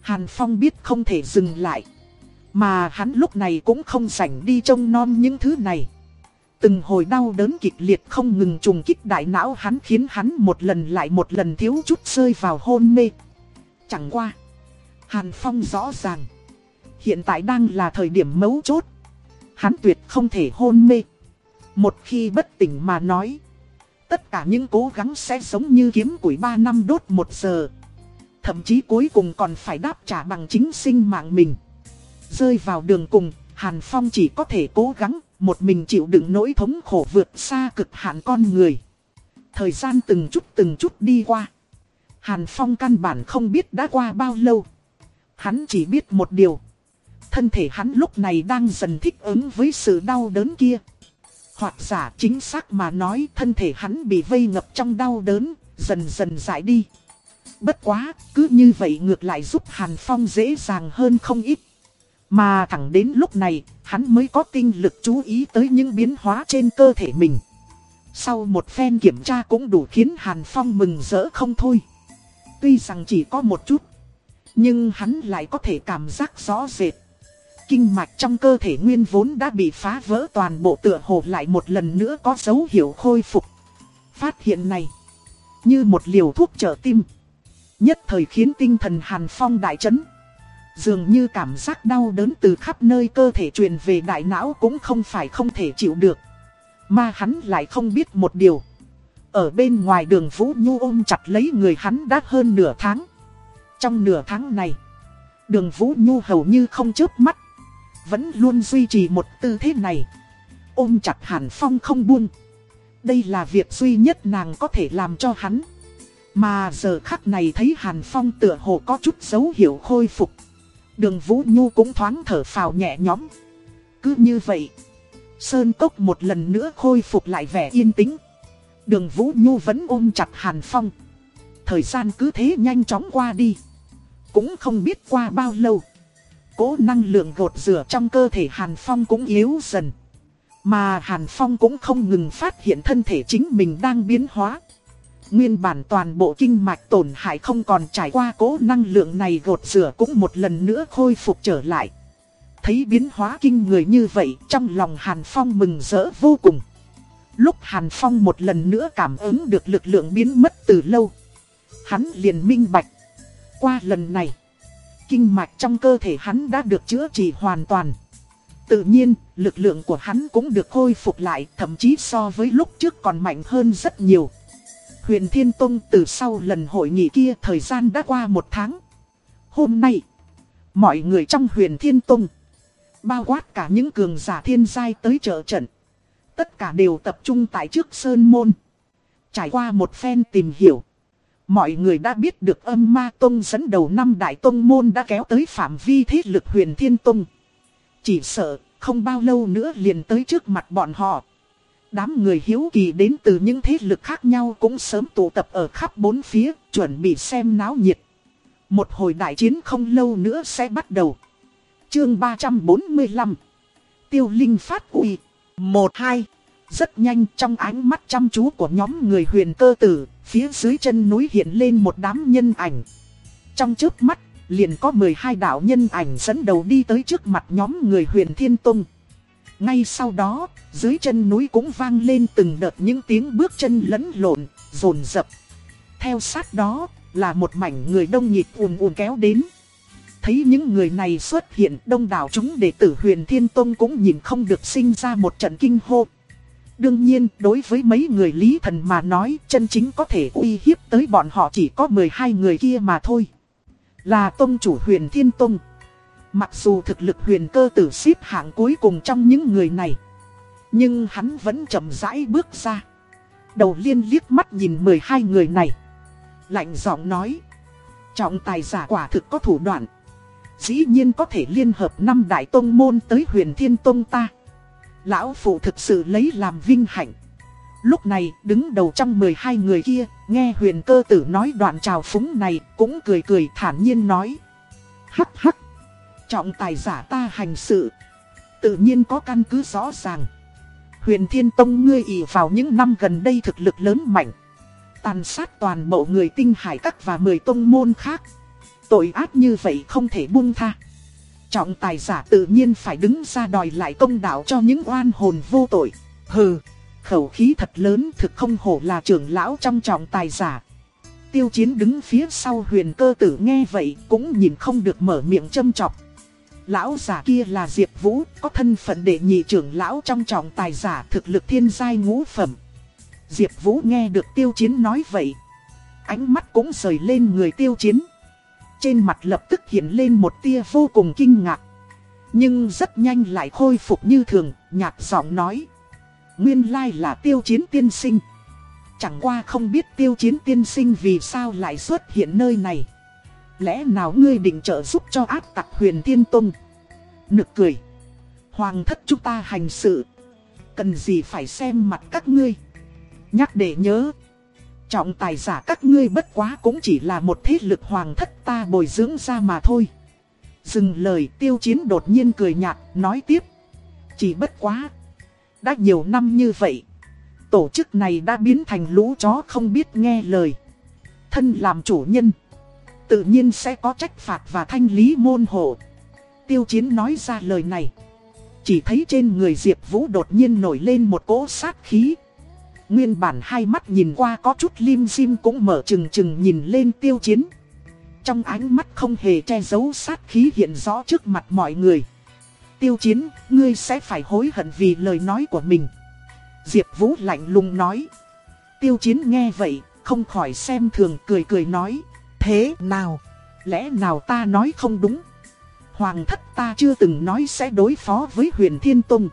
Hàn Phong biết không thể dừng lại. Mà hắn lúc này cũng không rảnh đi trông non những thứ này. Từng hồi đau đớn kịch liệt không ngừng trùng kích đại não hắn khiến hắn một lần lại một lần thiếu chút rơi vào hôn mê. Chẳng qua. Hàn Phong rõ ràng. Hiện tại đang là thời điểm mấu chốt. Hắn tuyệt không thể hôn mê. Một khi bất tỉnh mà nói. Tất cả những cố gắng sẽ giống như kiếm củi 3 năm đốt một giờ. Thậm chí cuối cùng còn phải đáp trả bằng chính sinh mạng mình. Rơi vào đường cùng, Hàn Phong chỉ có thể cố gắng một mình chịu đựng nỗi thống khổ vượt xa cực hạn con người. Thời gian từng chút từng chút đi qua. Hàn Phong căn bản không biết đã qua bao lâu. Hắn chỉ biết một điều. Thân thể hắn lúc này đang dần thích ứng với sự đau đớn kia. Hoặc giả chính xác mà nói thân thể hắn bị vây ngập trong đau đớn, dần dần giải đi. Bất quá, cứ như vậy ngược lại giúp Hàn Phong dễ dàng hơn không ít. Mà thẳng đến lúc này, hắn mới có tinh lực chú ý tới những biến hóa trên cơ thể mình. Sau một phen kiểm tra cũng đủ khiến Hàn Phong mừng rỡ không thôi. Tuy rằng chỉ có một chút, nhưng hắn lại có thể cảm giác rõ rệt. Kinh mạch trong cơ thể nguyên vốn đã bị phá vỡ toàn bộ tựa hồ lại một lần nữa có dấu hiệu khôi phục. Phát hiện này, như một liều thuốc trợ tim. Nhất thời khiến tinh thần Hàn Phong đại chấn. Dường như cảm giác đau đớn từ khắp nơi cơ thể truyền về đại não cũng không phải không thể chịu được. Mà hắn lại không biết một điều. Ở bên ngoài đường Vũ Nhu ôm chặt lấy người hắn đã hơn nửa tháng. Trong nửa tháng này, đường Vũ Nhu hầu như không chớp mắt. Vẫn luôn duy trì một tư thế này. Ôm chặt Hàn Phong không buông. Đây là việc duy nhất nàng có thể làm cho hắn. Mà giờ khắc này thấy Hàn Phong tựa hồ có chút dấu hiệu khôi phục. Đường Vũ Nhu cũng thoáng thở phào nhẹ nhõm. Cứ như vậy, Sơn Cốc một lần nữa khôi phục lại vẻ yên tĩnh. Đường Vũ Nhu vẫn ôm chặt Hàn Phong. Thời gian cứ thế nhanh chóng qua đi. Cũng không biết qua bao lâu. Cố năng lượng gột rửa trong cơ thể Hàn Phong cũng yếu dần. Mà Hàn Phong cũng không ngừng phát hiện thân thể chính mình đang biến hóa. Nguyên bản toàn bộ kinh mạch tổn hại không còn trải qua cố năng lượng này gột rửa cũng một lần nữa khôi phục trở lại. Thấy biến hóa kinh người như vậy trong lòng Hàn Phong mừng rỡ vô cùng. Lúc Hàn Phong một lần nữa cảm ứng được lực lượng biến mất từ lâu. Hắn liền minh bạch. Qua lần này, kinh mạch trong cơ thể hắn đã được chữa trị hoàn toàn. Tự nhiên, lực lượng của hắn cũng được khôi phục lại, thậm chí so với lúc trước còn mạnh hơn rất nhiều. Huyền Thiên Tông từ sau lần hội nghị kia thời gian đã qua một tháng. Hôm nay, mọi người trong Huyền Thiên Tông, bao quát cả những cường giả thiên giai tới trợ trận. Tất cả đều tập trung tại trước Sơn Môn. Trải qua một phen tìm hiểu. Mọi người đã biết được âm ma tông dẫn đầu năm đại tông môn đã kéo tới phạm vi thế lực huyền thiên tông. Chỉ sợ, không bao lâu nữa liền tới trước mặt bọn họ. Đám người hiếu kỳ đến từ những thế lực khác nhau cũng sớm tụ tập ở khắp bốn phía, chuẩn bị xem náo nhiệt. Một hồi đại chiến không lâu nữa sẽ bắt đầu. Chương 345 Tiêu Linh phát uy 1-2 Rất nhanh trong ánh mắt chăm chú của nhóm người huyền cơ tử, phía dưới chân núi hiện lên một đám nhân ảnh. Trong trước mắt, liền có 12 đạo nhân ảnh dẫn đầu đi tới trước mặt nhóm người huyền thiên tông. Ngay sau đó, dưới chân núi cũng vang lên từng đợt những tiếng bước chân lẫn lộn, rồn rập. Theo sát đó, là một mảnh người đông nhịp ùn ùn kéo đến. Thấy những người này xuất hiện đông đảo chúng đệ tử huyền thiên tông cũng nhìn không được sinh ra một trận kinh hô. Đương nhiên, đối với mấy người lý thần mà nói, chân chính có thể uy hiếp tới bọn họ chỉ có 12 người kia mà thôi. Là tông chủ huyền thiên tông. Mặc dù thực lực huyền cơ tử xếp hạng cuối cùng trong những người này. Nhưng hắn vẫn chậm rãi bước ra. Đầu liên liếc mắt nhìn 12 người này. Lạnh giọng nói. Trọng tài giả quả thực có thủ đoạn. Dĩ nhiên có thể liên hợp năm đại tông môn tới huyền thiên tông ta. Lão phụ thực sự lấy làm vinh hạnh. Lúc này đứng đầu trong 12 người kia, nghe huyền cơ tử nói đoạn trào phúng này, cũng cười cười thản nhiên nói. Hắc hắc, trọng tài giả ta hành sự. Tự nhiên có căn cứ rõ ràng. Huyền Thiên Tông ngươi ỉ vào những năm gần đây thực lực lớn mạnh. Tàn sát toàn bộ người tinh hải các và 10 tông môn khác. Tội ác như vậy không thể buông tha. Trọng tài giả tự nhiên phải đứng ra đòi lại công đạo cho những oan hồn vô tội. Hừ, khẩu khí thật lớn thực không hổ là trưởng lão trong trọng tài giả. Tiêu chiến đứng phía sau huyền cơ tử nghe vậy cũng nhìn không được mở miệng châm chọc. Lão giả kia là Diệp Vũ, có thân phận đệ nhị trưởng lão trong trọng tài giả thực lực thiên giai ngũ phẩm. Diệp Vũ nghe được tiêu chiến nói vậy. Ánh mắt cũng rời lên người tiêu chiến. Trên mặt lập tức hiện lên một tia vô cùng kinh ngạc. Nhưng rất nhanh lại khôi phục như thường, nhạt giọng nói. Nguyên lai là tiêu chiến tiên sinh. Chẳng qua không biết tiêu chiến tiên sinh vì sao lại xuất hiện nơi này. Lẽ nào ngươi định trợ giúp cho áp tặc huyền tiên tông? Nực cười. Hoàng thất chúng ta hành sự. Cần gì phải xem mặt các ngươi? Nhắc để nhớ. Trọng tài giả các ngươi bất quá cũng chỉ là một thế lực hoàng thất ta bồi dưỡng ra mà thôi. Dừng lời tiêu chiến đột nhiên cười nhạt, nói tiếp. Chỉ bất quá. Đã nhiều năm như vậy. Tổ chức này đã biến thành lũ chó không biết nghe lời. Thân làm chủ nhân. Tự nhiên sẽ có trách phạt và thanh lý môn hộ. Tiêu chiến nói ra lời này. Chỉ thấy trên người Diệp Vũ đột nhiên nổi lên một cỗ sát khí. Nguyên bản hai mắt nhìn qua có chút lim dim cũng mở trừng trừng nhìn lên tiêu chiến. Trong ánh mắt không hề che giấu sát khí hiện rõ trước mặt mọi người. Tiêu chiến, ngươi sẽ phải hối hận vì lời nói của mình. Diệp Vũ lạnh lùng nói. Tiêu chiến nghe vậy, không khỏi xem thường cười cười nói. Thế nào? Lẽ nào ta nói không đúng? Hoàng thất ta chưa từng nói sẽ đối phó với huyền thiên tông.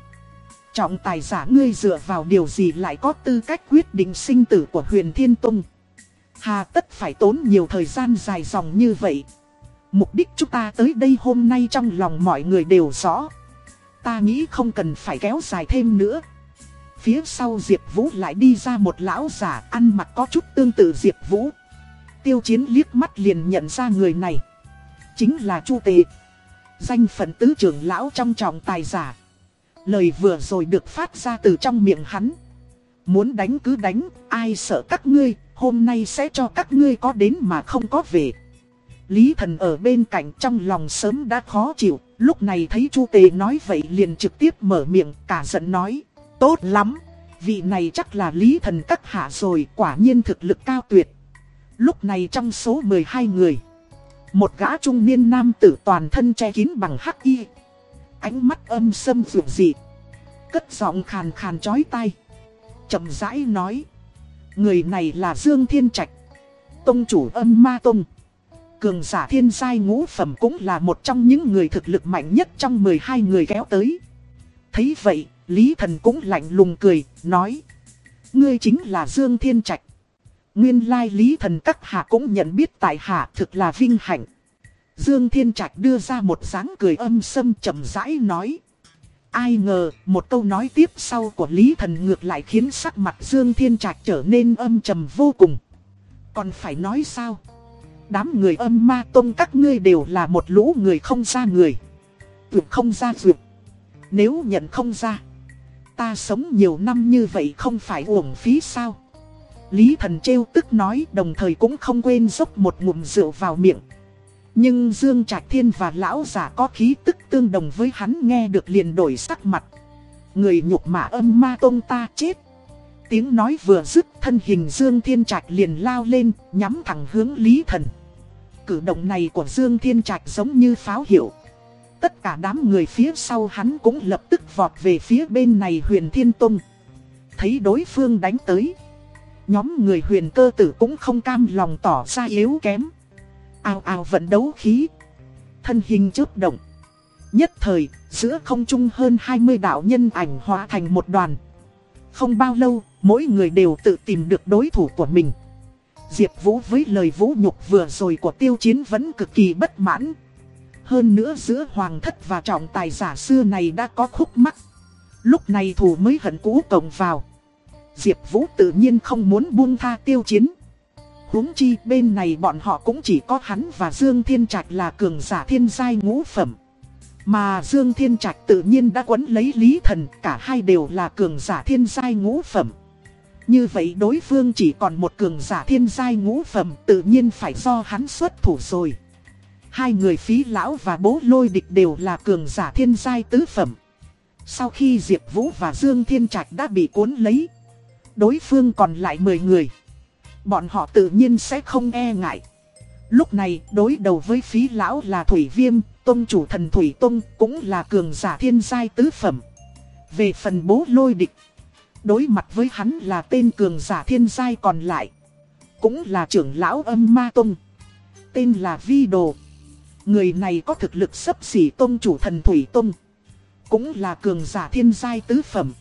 Trọng tài giả ngươi dựa vào điều gì lại có tư cách quyết định sinh tử của huyền thiên tông. Hà tất phải tốn nhiều thời gian dài dòng như vậy. Mục đích chúng ta tới đây hôm nay trong lòng mọi người đều rõ. Ta nghĩ không cần phải kéo dài thêm nữa. Phía sau Diệp Vũ lại đi ra một lão giả ăn mặc có chút tương tự Diệp Vũ. Tiêu chiến liếc mắt liền nhận ra người này. Chính là Chu Tệ. Danh phận tứ trưởng lão trong trọng tài giả. Lời vừa rồi được phát ra từ trong miệng hắn. Muốn đánh cứ đánh, ai sợ các ngươi, hôm nay sẽ cho các ngươi có đến mà không có về. Lý thần ở bên cạnh trong lòng sớm đã khó chịu, lúc này thấy Chu Tề nói vậy liền trực tiếp mở miệng cả giận nói. Tốt lắm, vị này chắc là lý thần các hạ rồi, quả nhiên thực lực cao tuyệt. Lúc này trong số 12 người, một gã trung niên nam tử toàn thân che kín bằng hắc y. Ánh mắt âm sâm dịu dị. Cất giọng khàn khàn chói tai. chậm rãi nói. Người này là Dương Thiên Trạch. Tông chủ âm ma tông. Cường giả thiên giai ngũ phẩm cũng là một trong những người thực lực mạnh nhất trong 12 người kéo tới. Thấy vậy, Lý Thần cũng lạnh lùng cười, nói. Ngươi chính là Dương Thiên Trạch. Nguyên lai Lý Thần các hạ cũng nhận biết tại hạ thực là vinh hạnh. Dương Thiên Trạch đưa ra một dáng cười âm sâm chậm rãi nói. Ai ngờ, một câu nói tiếp sau của Lý Thần ngược lại khiến sắc mặt Dương Thiên Trạch trở nên âm trầm vô cùng. Còn phải nói sao? Đám người âm ma tông các ngươi đều là một lũ người không ra người. Vượt không ra vượt. Nếu nhận không ra, ta sống nhiều năm như vậy không phải uổng phí sao? Lý thần trêu tức nói đồng thời cũng không quên dốc một ngụm rượu vào miệng. Nhưng Dương Trạch Thiên và lão giả có khí tức tương đồng với hắn nghe được liền đổi sắc mặt. Người nhục mạ âm ma tông ta chết. Tiếng nói vừa dứt, thân hình Dương Thiên Trạch liền lao lên, nhắm thẳng hướng Lý Thần. Cử động này của Dương Thiên Trạch giống như pháo hiệu. Tất cả đám người phía sau hắn cũng lập tức vọt về phía bên này huyền Thiên Tông. Thấy đối phương đánh tới. Nhóm người huyền cơ tử cũng không cam lòng tỏ ra yếu kém. Ao ao vận đấu khí. Thân hình chớp động. Nhất thời, giữa không trung hơn 20 đạo nhân ảnh hóa thành một đoàn. Không bao lâu, mỗi người đều tự tìm được đối thủ của mình. Diệp Vũ với lời vũ nhục vừa rồi của tiêu chiến vẫn cực kỳ bất mãn. Hơn nữa giữa hoàng thất và trọng tài giả xưa này đã có khúc mắc. Lúc này thủ mới hận cũ cộng vào. Diệp Vũ tự nhiên không muốn buông tha tiêu chiến huống chi bên này bọn họ cũng chỉ có hắn và Dương Thiên Trạch là cường giả thiên giai ngũ phẩm. Mà Dương Thiên Trạch tự nhiên đã quấn lấy Lý Thần, cả hai đều là cường giả thiên giai ngũ phẩm. Như vậy đối phương chỉ còn một cường giả thiên giai ngũ phẩm tự nhiên phải do hắn xuất thủ rồi. Hai người phí lão và bố lôi địch đều là cường giả thiên giai tứ phẩm. Sau khi Diệp Vũ và Dương Thiên Trạch đã bị cuốn lấy, đối phương còn lại 10 người. Bọn họ tự nhiên sẽ không e ngại. Lúc này đối đầu với phí lão là Thủy Viêm, tôn chủ thần Thủy Tông cũng là cường giả thiên giai tứ phẩm. Về phần bố lôi địch, đối mặt với hắn là tên cường giả thiên giai còn lại. Cũng là trưởng lão âm ma tông. Tên là Vi Đồ. Người này có thực lực sấp xỉ tôn chủ thần Thủy Tông. Cũng là cường giả thiên giai tứ phẩm.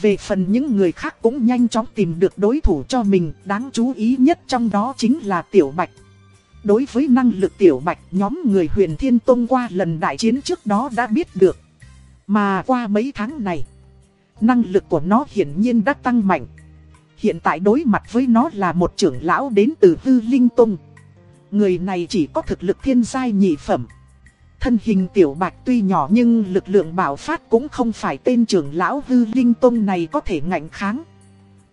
Về phần những người khác cũng nhanh chóng tìm được đối thủ cho mình, đáng chú ý nhất trong đó chính là Tiểu Bạch. Đối với năng lực Tiểu Bạch, nhóm người huyền Thiên Tông qua lần đại chiến trước đó đã biết được. Mà qua mấy tháng này, năng lực của nó hiển nhiên đã tăng mạnh. Hiện tại đối mặt với nó là một trưởng lão đến từ Hư Linh Tông. Người này chỉ có thực lực thiên giai nhị phẩm. Thân hình tiểu bạch tuy nhỏ nhưng lực lượng bảo phát cũng không phải tên trưởng lão hư linh tông này có thể ngạnh kháng.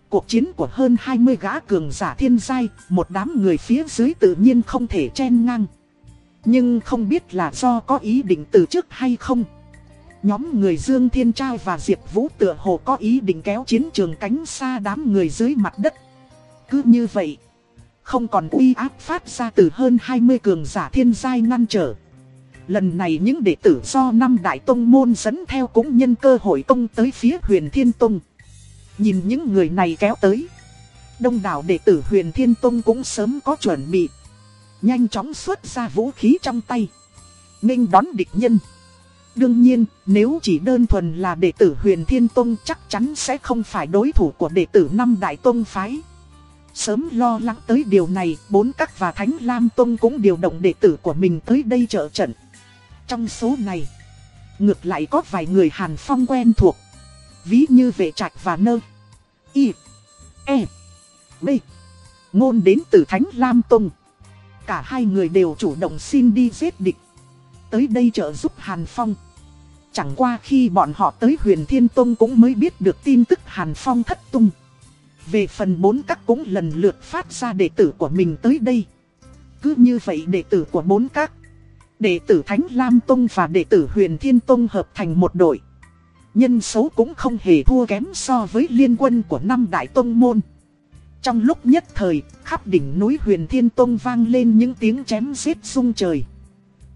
Cuộc chiến của hơn 20 gã cường giả thiên giai, một đám người phía dưới tự nhiên không thể chen ngang. Nhưng không biết là do có ý định từ trước hay không. Nhóm người Dương Thiên Trai và Diệp Vũ tựa hồ có ý định kéo chiến trường cánh xa đám người dưới mặt đất. Cứ như vậy, không còn uy áp phát ra từ hơn 20 cường giả thiên giai ngăn trở. Lần này những đệ tử do năm đại tông môn dẫn theo cũng nhân cơ hội công tới phía huyền thiên tông. Nhìn những người này kéo tới. Đông đảo đệ tử huyền thiên tông cũng sớm có chuẩn bị. Nhanh chóng xuất ra vũ khí trong tay. Ninh đón địch nhân. Đương nhiên, nếu chỉ đơn thuần là đệ tử huyền thiên tông chắc chắn sẽ không phải đối thủ của đệ tử năm đại tông phái. Sớm lo lắng tới điều này, bốn các và Thánh Lam Tông cũng điều động đệ tử của mình tới đây trợ trận. Trong số này, ngược lại có vài người Hàn Phong quen thuộc. Ví như vệ trạch và nơ. Y. E. B. Ngôn đến từ Thánh Lam Tông. Cả hai người đều chủ động xin đi giết địch. Tới đây trợ giúp Hàn Phong. Chẳng qua khi bọn họ tới huyền Thiên Tông cũng mới biết được tin tức Hàn Phong thất tung. Về phần bốn các cũng lần lượt phát ra đệ tử của mình tới đây. Cứ như vậy đệ tử của bốn các Đệ tử Thánh Lam Tông và đệ tử Huyền Thiên Tông hợp thành một đội. Nhân số cũng không hề thua kém so với liên quân của năm đại tông môn. Trong lúc nhất thời, khắp đỉnh núi huyền thiên tông vang lên những tiếng chém giết sung trời.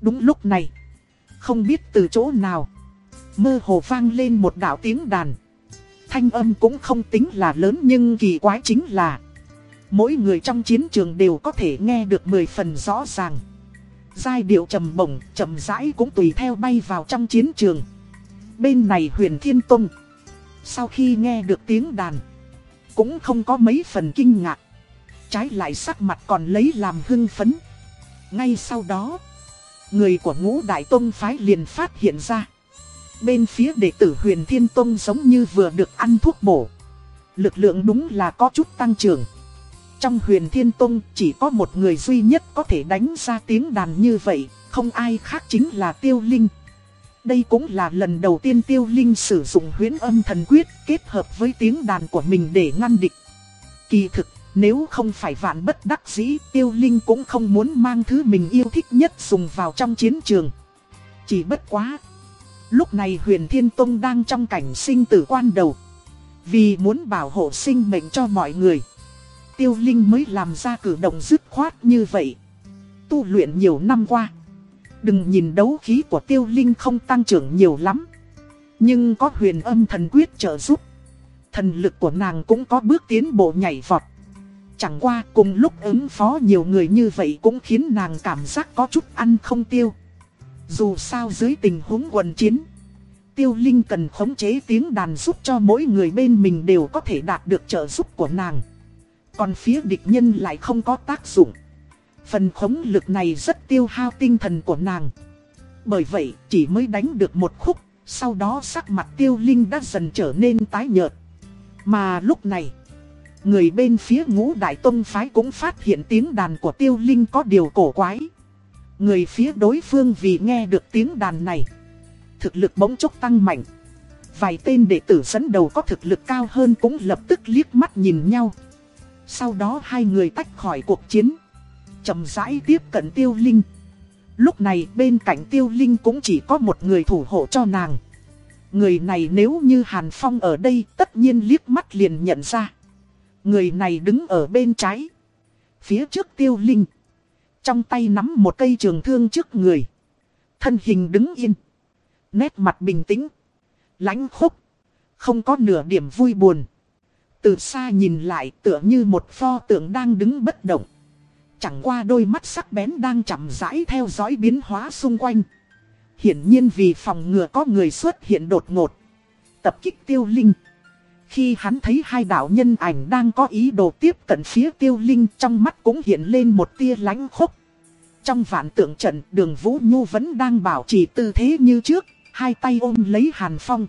Đúng lúc này, không biết từ chỗ nào, mơ hồ vang lên một đạo tiếng đàn. Thanh âm cũng không tính là lớn nhưng kỳ quái chính là Mỗi người trong chiến trường đều có thể nghe được 10 phần rõ ràng Giai điệu trầm bổng, chậm rãi cũng tùy theo bay vào trong chiến trường. Bên này huyền thiên tông Sau khi nghe được tiếng đàn Cũng không có mấy phần kinh ngạc. Trái lại sắc mặt còn lấy làm hưng phấn. Ngay sau đó Người của ngũ đại tông phái liền phát hiện ra. Bên phía đệ tử huyền thiên tông giống như vừa được ăn thuốc bổ. Lực lượng đúng là có chút tăng trưởng. Trong huyền thiên tông, chỉ có một người duy nhất có thể đánh ra tiếng đàn như vậy, Không ai khác chính là tiêu linh Đây cũng là lần đầu tiên tiêu linh sử dụng Huyễn âm thần quyết Kết hợp với tiếng đàn của mình để ngăn địch Kỳ thực, nếu không phải vạn bất đắc dĩ, Tiêu linh cũng không muốn mang thứ mình yêu thích nhất dùng vào trong chiến trường Chỉ bất quá, Lúc này huyền Thiên Tông đang trong cảnh sinh tử quan đầu. Vì muốn bảo hộ sinh mệnh cho mọi người. Tiêu Linh mới làm ra cử động dứt khoát như vậy. Tu luyện nhiều năm qua. Đừng nhìn đấu khí của Tiêu Linh không tăng trưởng nhiều lắm. Nhưng có huyền âm thần quyết trợ giúp. Thần lực của nàng cũng có bước tiến bộ nhảy vọt. Chẳng qua cùng lúc ứng phó nhiều người như vậy cũng khiến nàng cảm giác có chút ăn không tiêu. Dù sao dưới tình huống quần chiến, Tiêu Linh cần khống chế tiếng đàn giúp cho mỗi người bên mình đều có thể đạt được trợ giúp của nàng. Còn phía địch nhân lại không có tác dụng. Phần khống lực này rất tiêu hao tinh thần của nàng. Bởi vậy chỉ mới đánh được một khúc, sau đó sắc mặt Tiêu Linh đã dần trở nên tái nhợt. Mà lúc này, người bên phía ngũ đại tông phái cũng phát hiện tiếng đàn của Tiêu Linh có điều cổ quái. Người phía đối phương vì nghe được tiếng đàn này Thực lực bỗng chốc tăng mạnh Vài tên đệ tử dẫn đầu có thực lực cao hơn cũng lập tức liếc mắt nhìn nhau sau đó hai người tách khỏi cuộc chiến chậm rãi tiếp cận tiêu linh Lúc này bên cạnh tiêu linh cũng chỉ có một người thủ hộ cho nàng Người này nếu như Hàn Phong ở đây tất nhiên liếc mắt liền nhận ra Người này đứng ở bên trái Phía trước tiêu linh trong tay nắm một cây trường thương trước người. Thân hình đứng yên. Nét mặt bình tĩnh. lãnh khúc. Không có nửa điểm vui buồn. Từ xa nhìn lại tựa như một pho tượng đang đứng bất động. Chẳng qua đôi mắt sắc bén đang chậm rãi theo dõi biến hóa xung quanh. Hiển nhiên vì phòng ngừa có người xuất hiện đột ngột. Tập kích tiêu linh. Khi hắn thấy hai đạo nhân ảnh đang có ý đồ tiếp cận phía tiêu linh trong mắt cũng hiện lên một tia lánh khúc. Trong vạn tượng trận đường Vũ Nhu vẫn đang bảo trì tư thế như trước, hai tay ôm lấy Hàn Phong.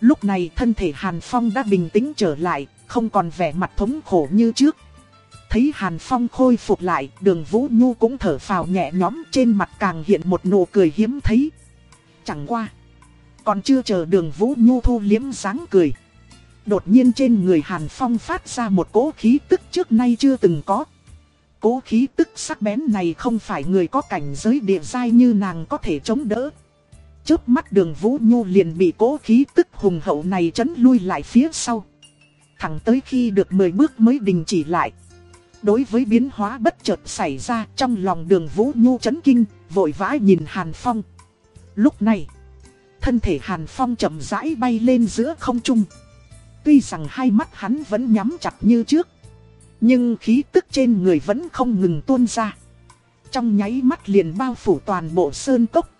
Lúc này thân thể Hàn Phong đã bình tĩnh trở lại, không còn vẻ mặt thống khổ như trước. Thấy Hàn Phong khôi phục lại, đường Vũ Nhu cũng thở phào nhẹ nhõm trên mặt càng hiện một nụ cười hiếm thấy. Chẳng qua, còn chưa chờ đường Vũ Nhu thu liếm dáng cười. Đột nhiên trên người Hàn Phong phát ra một cỗ khí tức trước nay chưa từng có. cỗ khí tức sắc bén này không phải người có cảnh giới địa giai như nàng có thể chống đỡ. Trước mắt đường Vũ Nhu liền bị cỗ khí tức hùng hậu này chấn lui lại phía sau. Thẳng tới khi được 10 bước mới đình chỉ lại. Đối với biến hóa bất chợt xảy ra trong lòng đường Vũ Nhu chấn kinh, vội vã nhìn Hàn Phong. Lúc này, thân thể Hàn Phong chậm rãi bay lên giữa không trung. Tuy rằng hai mắt hắn vẫn nhắm chặt như trước. Nhưng khí tức trên người vẫn không ngừng tuôn ra. Trong nháy mắt liền bao phủ toàn bộ sơn cốc.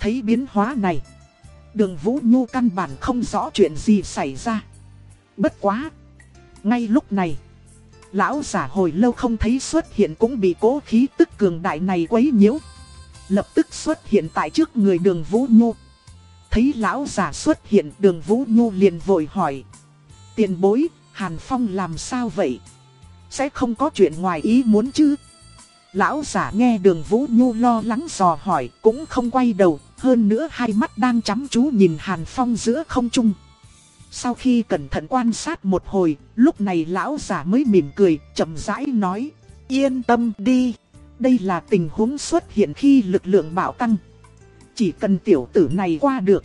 Thấy biến hóa này. Đường Vũ Nhu căn bản không rõ chuyện gì xảy ra. Bất quá. Ngay lúc này. Lão giả hồi lâu không thấy xuất hiện cũng bị cố khí tức cường đại này quấy nhiễu. Lập tức xuất hiện tại trước người đường Vũ Nhu. Thấy lão giả xuất hiện đường Vũ Nhu liền vội hỏi. Tiền bối, Hàn Phong làm sao vậy? Sẽ không có chuyện ngoài ý muốn chứ Lão giả nghe đường Vũ Nhu lo lắng dò hỏi Cũng không quay đầu Hơn nữa hai mắt đang chăm chú nhìn Hàn Phong giữa không trung sau khi cẩn thận quan sát một hồi, Lúc này lão giả mới mỉm cười, chậm rãi nói, Yên tâm đi Đây là tình huống xuất hiện khi lực lượng bạo tăng Chỉ cần tiểu tử này qua được,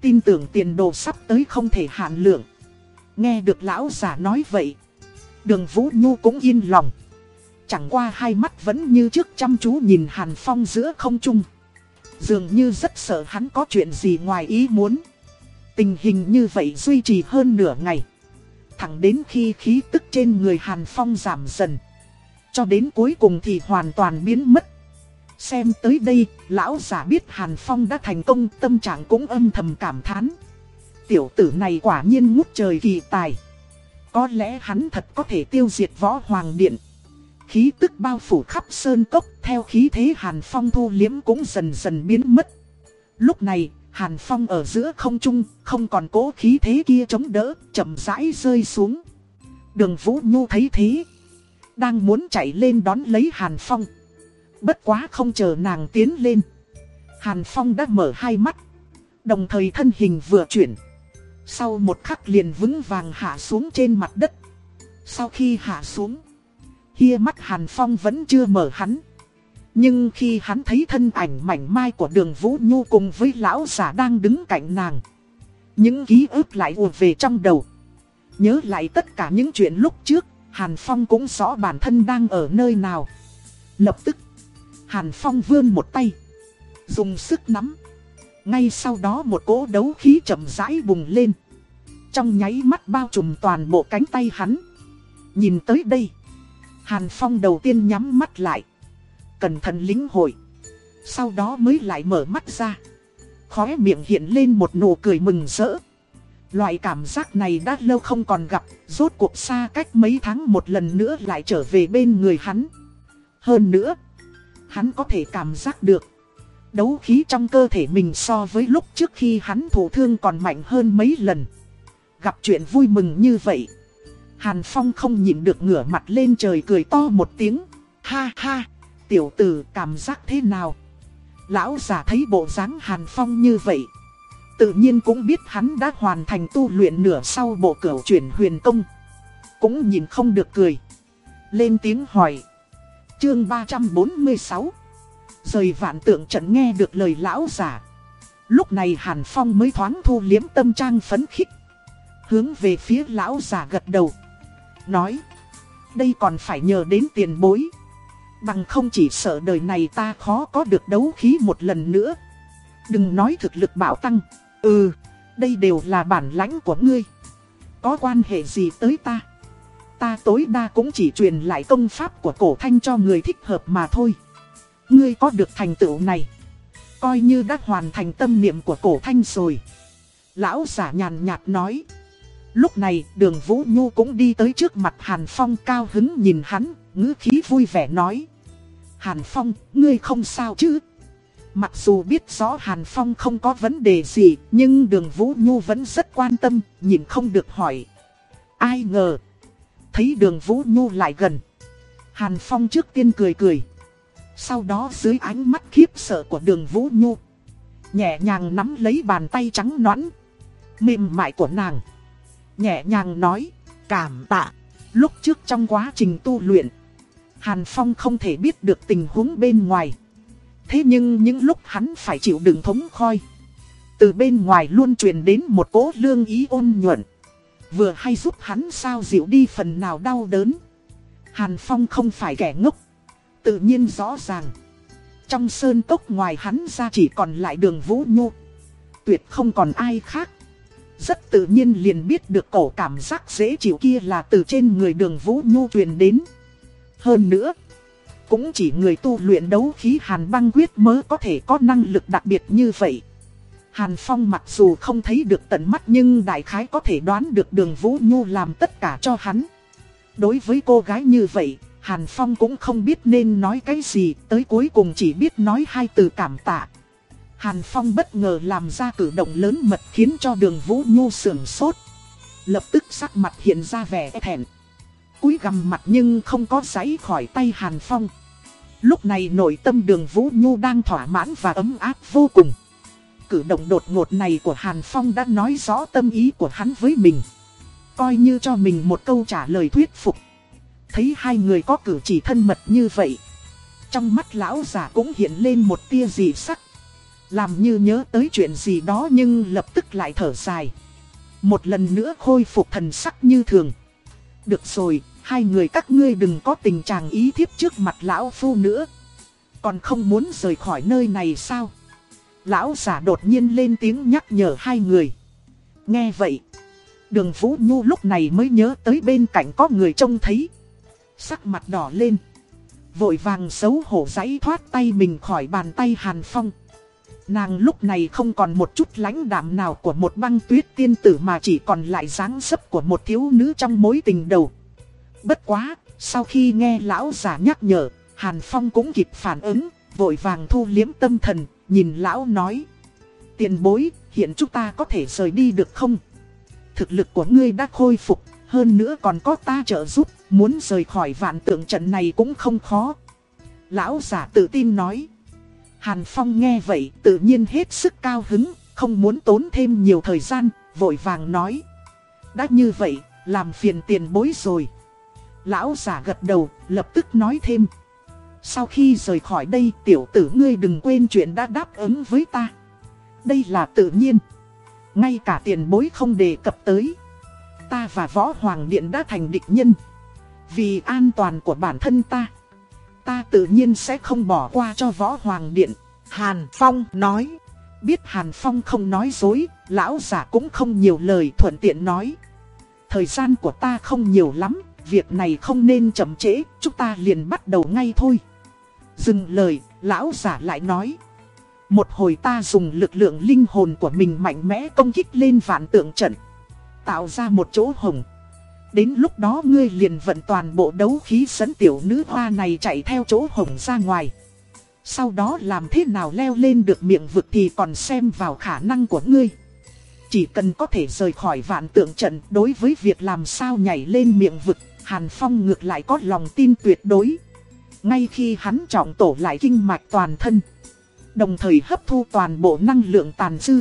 Tin tưởng tiền đồ sắp tới không thể hạn lượng Nghe được lão giả nói vậy, Đường Vũ Nhu cũng yên lòng. Chẳng qua hai mắt vẫn như trước chăm chú nhìn Hàn Phong giữa không trung. Dường như rất sợ hắn có chuyện gì ngoài ý muốn. Tình hình như vậy duy trì hơn nửa ngày. Thẳng đến khi khí tức trên người Hàn Phong giảm dần. Cho đến cuối cùng thì hoàn toàn biến mất. Xem tới đây, lão giả biết Hàn Phong đã thành công tâm trạng cũng âm thầm cảm thán. Tiểu tử này quả nhiên ngút trời kỳ tài. Có lẽ hắn thật có thể tiêu diệt võ hoàng điện. Khí tức bao phủ khắp sơn cốc theo khí thế Hàn Phong thu liếm cũng dần dần biến mất. Lúc này, Hàn Phong ở giữa không trung, không còn cố khí thế kia chống đỡ, chậm rãi rơi xuống. Đường Vũ Nhu thấy thế, đang muốn chạy lên đón lấy Hàn Phong. Bất quá không chờ nàng tiến lên. Hàn Phong đã mở hai mắt, đồng thời thân hình vừa chuyển. Sau một khắc liền vững vàng hạ xuống trên mặt đất. Sau khi hạ xuống, hia mắt Hàn Phong vẫn chưa mở hắn. Nhưng khi hắn thấy thân ảnh mảnh mai của đường Vũ Nhu cùng với lão giả đang đứng cạnh nàng. Những ký ức lại ùa về trong đầu. Nhớ lại tất cả những chuyện lúc trước, Hàn Phong cũng rõ bản thân đang ở nơi nào. Lập tức, Hàn Phong vươn một tay, dùng sức nắm. Ngay sau đó một cỗ đấu khí chậm rãi bùng lên. Trong nháy mắt bao trùm toàn bộ cánh tay hắn. Nhìn tới đây, Hàn Phong đầu tiên nhắm mắt lại. Cẩn thận lính hội. Sau đó mới lại mở mắt ra. Khóe miệng hiện lên một nụ cười mừng rỡ. Loại cảm giác này đã lâu không còn gặp, rốt cuộc xa cách mấy tháng một lần nữa lại trở về bên người hắn. Hơn nữa, hắn có thể cảm giác được. Đấu khí trong cơ thể mình so với lúc trước khi hắn thổ thương còn mạnh hơn mấy lần. Gặp chuyện vui mừng như vậy. Hàn Phong không nhịn được ngửa mặt lên trời cười to một tiếng. Ha ha, tiểu tử cảm giác thế nào? Lão giả thấy bộ dáng Hàn Phong như vậy. Tự nhiên cũng biết hắn đã hoàn thành tu luyện nửa sau bộ cửu chuyển huyền công. Cũng nhìn không được cười. Lên tiếng hỏi. Chương 346 Rời vạn tượng trận nghe được lời lão giả. Lúc này Hàn Phong mới thoáng thu liếm tâm trang phấn khích. Hướng về phía lão giả gật đầu. Nói. Đây còn phải nhờ đến tiền bối. Bằng không chỉ sợ đời này ta khó có được đấu khí một lần nữa. Đừng nói thực lực bảo tăng. Ừ, đây đều là bản lãnh của ngươi. Có quan hệ gì tới ta? Ta tối đa cũng chỉ truyền lại công pháp của cổ thanh cho người thích hợp mà thôi. Ngươi có được thành tựu này. Coi như đã hoàn thành tâm niệm của cổ thanh rồi. Lão giả nhàn nhạt nói. Lúc này đường Vũ Nhu cũng đi tới trước mặt Hàn Phong cao hứng nhìn hắn, ngữ khí vui vẻ nói. Hàn Phong, ngươi không sao chứ? Mặc dù biết rõ Hàn Phong không có vấn đề gì, nhưng đường Vũ Nhu vẫn rất quan tâm, nhìn không được hỏi. Ai ngờ, thấy đường Vũ Nhu lại gần. Hàn Phong trước tiên cười cười. Sau đó dưới ánh mắt khiếp sợ của đường Vũ Nhu, nhẹ nhàng nắm lấy bàn tay trắng nõn, mềm mại của nàng. Nhẹ nhàng nói, cảm tạ. Lúc trước trong quá trình tu luyện, Hàn Phong không thể biết được tình huống bên ngoài. Thế nhưng những lúc hắn phải chịu đựng thống khoi. Từ bên ngoài luôn truyền đến một cỗ lương ý ôn nhuận. Vừa hay giúp hắn sao dịu đi phần nào đau đớn. Hàn Phong không phải kẻ ngốc. Tự nhiên rõ ràng. Trong sơn cốc ngoài hắn ra chỉ còn lại đường Vũ Nhu. Tuyệt không còn ai khác. Rất tự nhiên liền biết được cổ cảm giác dễ chịu kia là từ trên người đường Vũ Nhu truyền đến. Hơn nữa, cũng chỉ người tu luyện đấu khí hàn băng quyết mới có thể có năng lực đặc biệt như vậy. Hàn Phong mặc dù không thấy được tận mắt nhưng đại khái có thể đoán được đường Vũ Nhu làm tất cả cho hắn. Đối với cô gái như vậy, Hàn Phong cũng không biết nên nói cái gì, tới cuối cùng chỉ biết nói hai từ cảm tạ. Hàn Phong bất ngờ làm ra cử động lớn mật khiến cho đường Vũ Nhu sưởng sốt. Lập tức sắc mặt hiện ra vẻ thẹn cúi gằm mặt nhưng không có giấy khỏi tay Hàn Phong. Lúc này nội tâm đường Vũ Nhu đang thỏa mãn và ấm áp vô cùng. Cử động đột ngột này của Hàn Phong đã nói rõ tâm ý của hắn với mình. Coi như cho mình một câu trả lời thuyết phục. Thấy hai người có cử chỉ thân mật như vậy. Trong mắt lão giả cũng hiện lên một tia dị sắc. Làm như nhớ tới chuyện gì đó nhưng lập tức lại thở dài. Một lần nữa khôi phục thần sắc như thường. Được rồi, Hai người các ngươi đừng có tình trạng ý thiếp trước mặt lão phu nữa. Còn không muốn rời khỏi nơi này sao? Lão giả đột nhiên lên tiếng nhắc nhở hai người. Nghe vậy, đường Vũ Nhu lúc này mới nhớ tới bên cạnh có người trông thấy. Sắc mặt đỏ lên. Vội vàng xấu hổ giấy thoát tay mình khỏi bàn tay Hàn Phong. Nàng lúc này không còn một chút lãnh đạm nào của một băng tuyết tiên tử mà chỉ còn lại dáng dấp của một thiếu nữ trong mối tình đầu. Bất quá, sau khi nghe lão giả nhắc nhở, Hàn Phong cũng kịp phản ứng, vội vàng thu liếm tâm thần, nhìn lão nói. Tiền bối, hiện chúng ta có thể rời đi được không? Thực lực của ngươi đã khôi phục, hơn nữa còn có ta trợ giúp, muốn rời khỏi vạn tượng trận này cũng không khó. Lão giả tự tin nói. Hàn Phong nghe vậy tự nhiên hết sức cao hứng, không muốn tốn thêm nhiều thời gian, vội vàng nói. Đã như vậy, làm phiền tiền bối rồi. Lão giả gật đầu, lập tức nói thêm. Sau khi rời khỏi đây tiểu tử ngươi đừng quên chuyện đã đáp ứng với ta. Đây là tự nhiên. Ngay cả tiền bối không đề cập tới. Ta và võ hoàng điện đã thành địch nhân. Vì an toàn của bản thân ta. Ta tự nhiên sẽ không bỏ qua cho võ hoàng điện. Hàn Phong nói. Biết Hàn Phong không nói dối, lão giả cũng không nhiều lời thuận tiện nói. Thời gian của ta không nhiều lắm, việc này không nên chậm trễ, chúng ta liền bắt đầu ngay thôi. Dừng lời, lão giả lại nói. Một hồi ta dùng lực lượng linh hồn của mình mạnh mẽ công kích lên vạn tượng trận. Tạo ra một chỗ hồng. Đến lúc đó ngươi liền vận toàn bộ đấu khí dẫn tiểu nữ hoa này chạy theo chỗ hồng ra ngoài. Sau đó làm thế nào leo lên được miệng vực thì còn xem vào khả năng của ngươi. Chỉ cần có thể rời khỏi vạn tượng trận đối với việc làm sao nhảy lên miệng vực, Hàn Phong ngược lại có lòng tin tuyệt đối. Ngay khi hắn trọng tổ lại kinh mạch toàn thân, đồng thời hấp thu toàn bộ năng lượng tàn dư.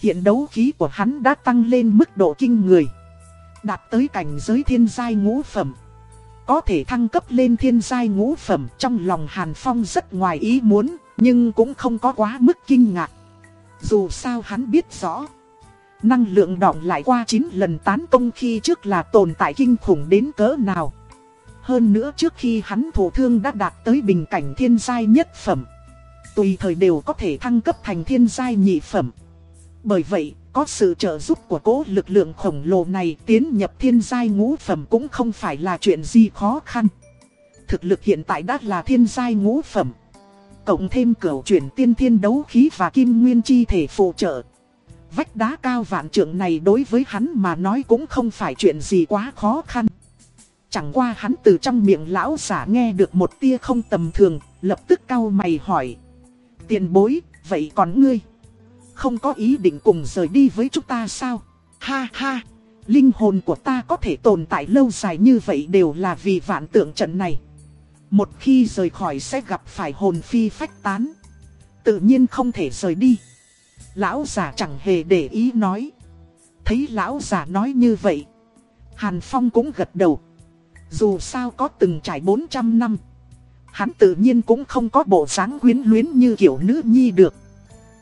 Hiện đấu khí của hắn đã tăng lên mức độ kinh người, đạt tới cảnh giới thiên giai ngũ phẩm. Có thể thăng cấp lên thiên giai ngũ phẩm trong lòng Hàn Phong rất ngoài ý muốn, nhưng cũng không có quá mức kinh ngạc. Dù sao hắn biết rõ, năng lượng đọng lại qua 9 lần tán công khi trước là tồn tại kinh khủng đến cỡ nào. Hơn nữa trước khi hắn thổ thương đã đạt tới bình cảnh thiên giai nhất phẩm. Tùy thời đều có thể thăng cấp thành thiên giai nhị phẩm. Bởi vậy, có sự trợ giúp của cố lực lượng khổng lồ này tiến nhập thiên giai ngũ phẩm cũng không phải là chuyện gì khó khăn. Thực lực hiện tại đã là thiên giai ngũ phẩm. Cộng thêm cửu chuyển tiên thiên đấu khí và kim nguyên chi thể phụ trợ. Vách đá cao vạn trượng này đối với hắn mà nói cũng không phải chuyện gì quá khó khăn. Chẳng qua hắn từ trong miệng lão giả nghe được một tia không tầm thường, lập tức cau mày hỏi. Tiền bối, vậy còn ngươi? Không có ý định cùng rời đi với chúng ta sao? Ha ha, linh hồn của ta có thể tồn tại lâu dài như vậy đều là vì vạn tượng trận này. Một khi rời khỏi sẽ gặp phải hồn phi phách tán. Tự nhiên không thể rời đi. Lão già chẳng hề để ý nói. Thấy lão già nói như vậy. Hàn Phong cũng gật đầu. Dù sao có từng trải 400 năm. Hắn tự nhiên cũng không có bộ dáng quyến luyến như kiểu nữ nhi được.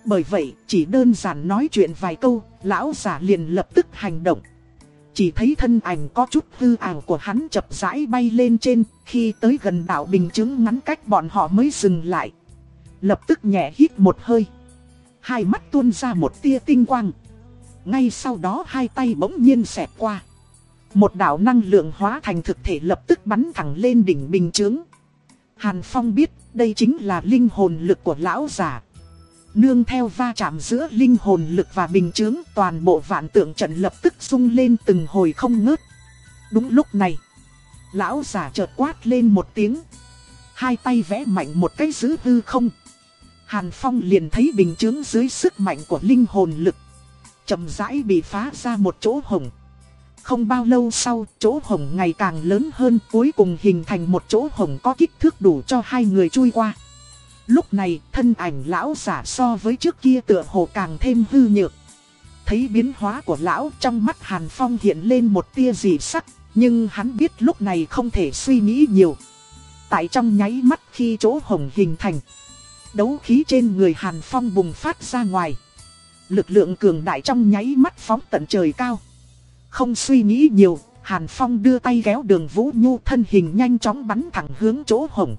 Bởi vậy, chỉ đơn giản nói chuyện vài câu, lão giả liền lập tức hành động. Chỉ thấy thân ảnh có chút hư ảo của hắn chập rãi bay lên trên, khi tới gần đảo bình chứng ngắn cách bọn họ mới dừng lại. Lập tức nhẹ hít một hơi. Hai mắt tuôn ra một tia tinh quang. Ngay sau đó hai tay bỗng nhiên xẹt qua. Một đạo năng lượng hóa thành thực thể lập tức bắn thẳng lên đỉnh bình chướng. Hàn Phong biết đây chính là linh hồn lực của lão giả. Nương theo va chạm giữa linh hồn lực và bình chướng toàn bộ vạn tượng trận lập tức rung lên từng hồi không ngớt. Đúng lúc này, lão giả chợt quát lên một tiếng. Hai tay vẽ mạnh một cái giữ hư không. Hàn Phong liền thấy bình chướng dưới sức mạnh của linh hồn lực. chậm rãi bị phá ra một chỗ hồng. Không bao lâu sau, chỗ hồng ngày càng lớn hơn cuối cùng hình thành một chỗ hồng có kích thước đủ cho hai người chui qua. Lúc này, thân ảnh lão giả so với trước kia tựa hồ càng thêm hư nhược. Thấy biến hóa của lão trong mắt Hàn Phong hiện lên một tia dị sắc, nhưng hắn biết lúc này không thể suy nghĩ nhiều. Tại trong nháy mắt khi chỗ hồng hình thành, đấu khí trên người Hàn Phong bùng phát ra ngoài. Lực lượng cường đại trong nháy mắt phóng tận trời cao. Không suy nghĩ nhiều, Hàn Phong đưa tay kéo đường Vũ Nhu thân hình nhanh chóng bắn thẳng hướng chỗ hồng.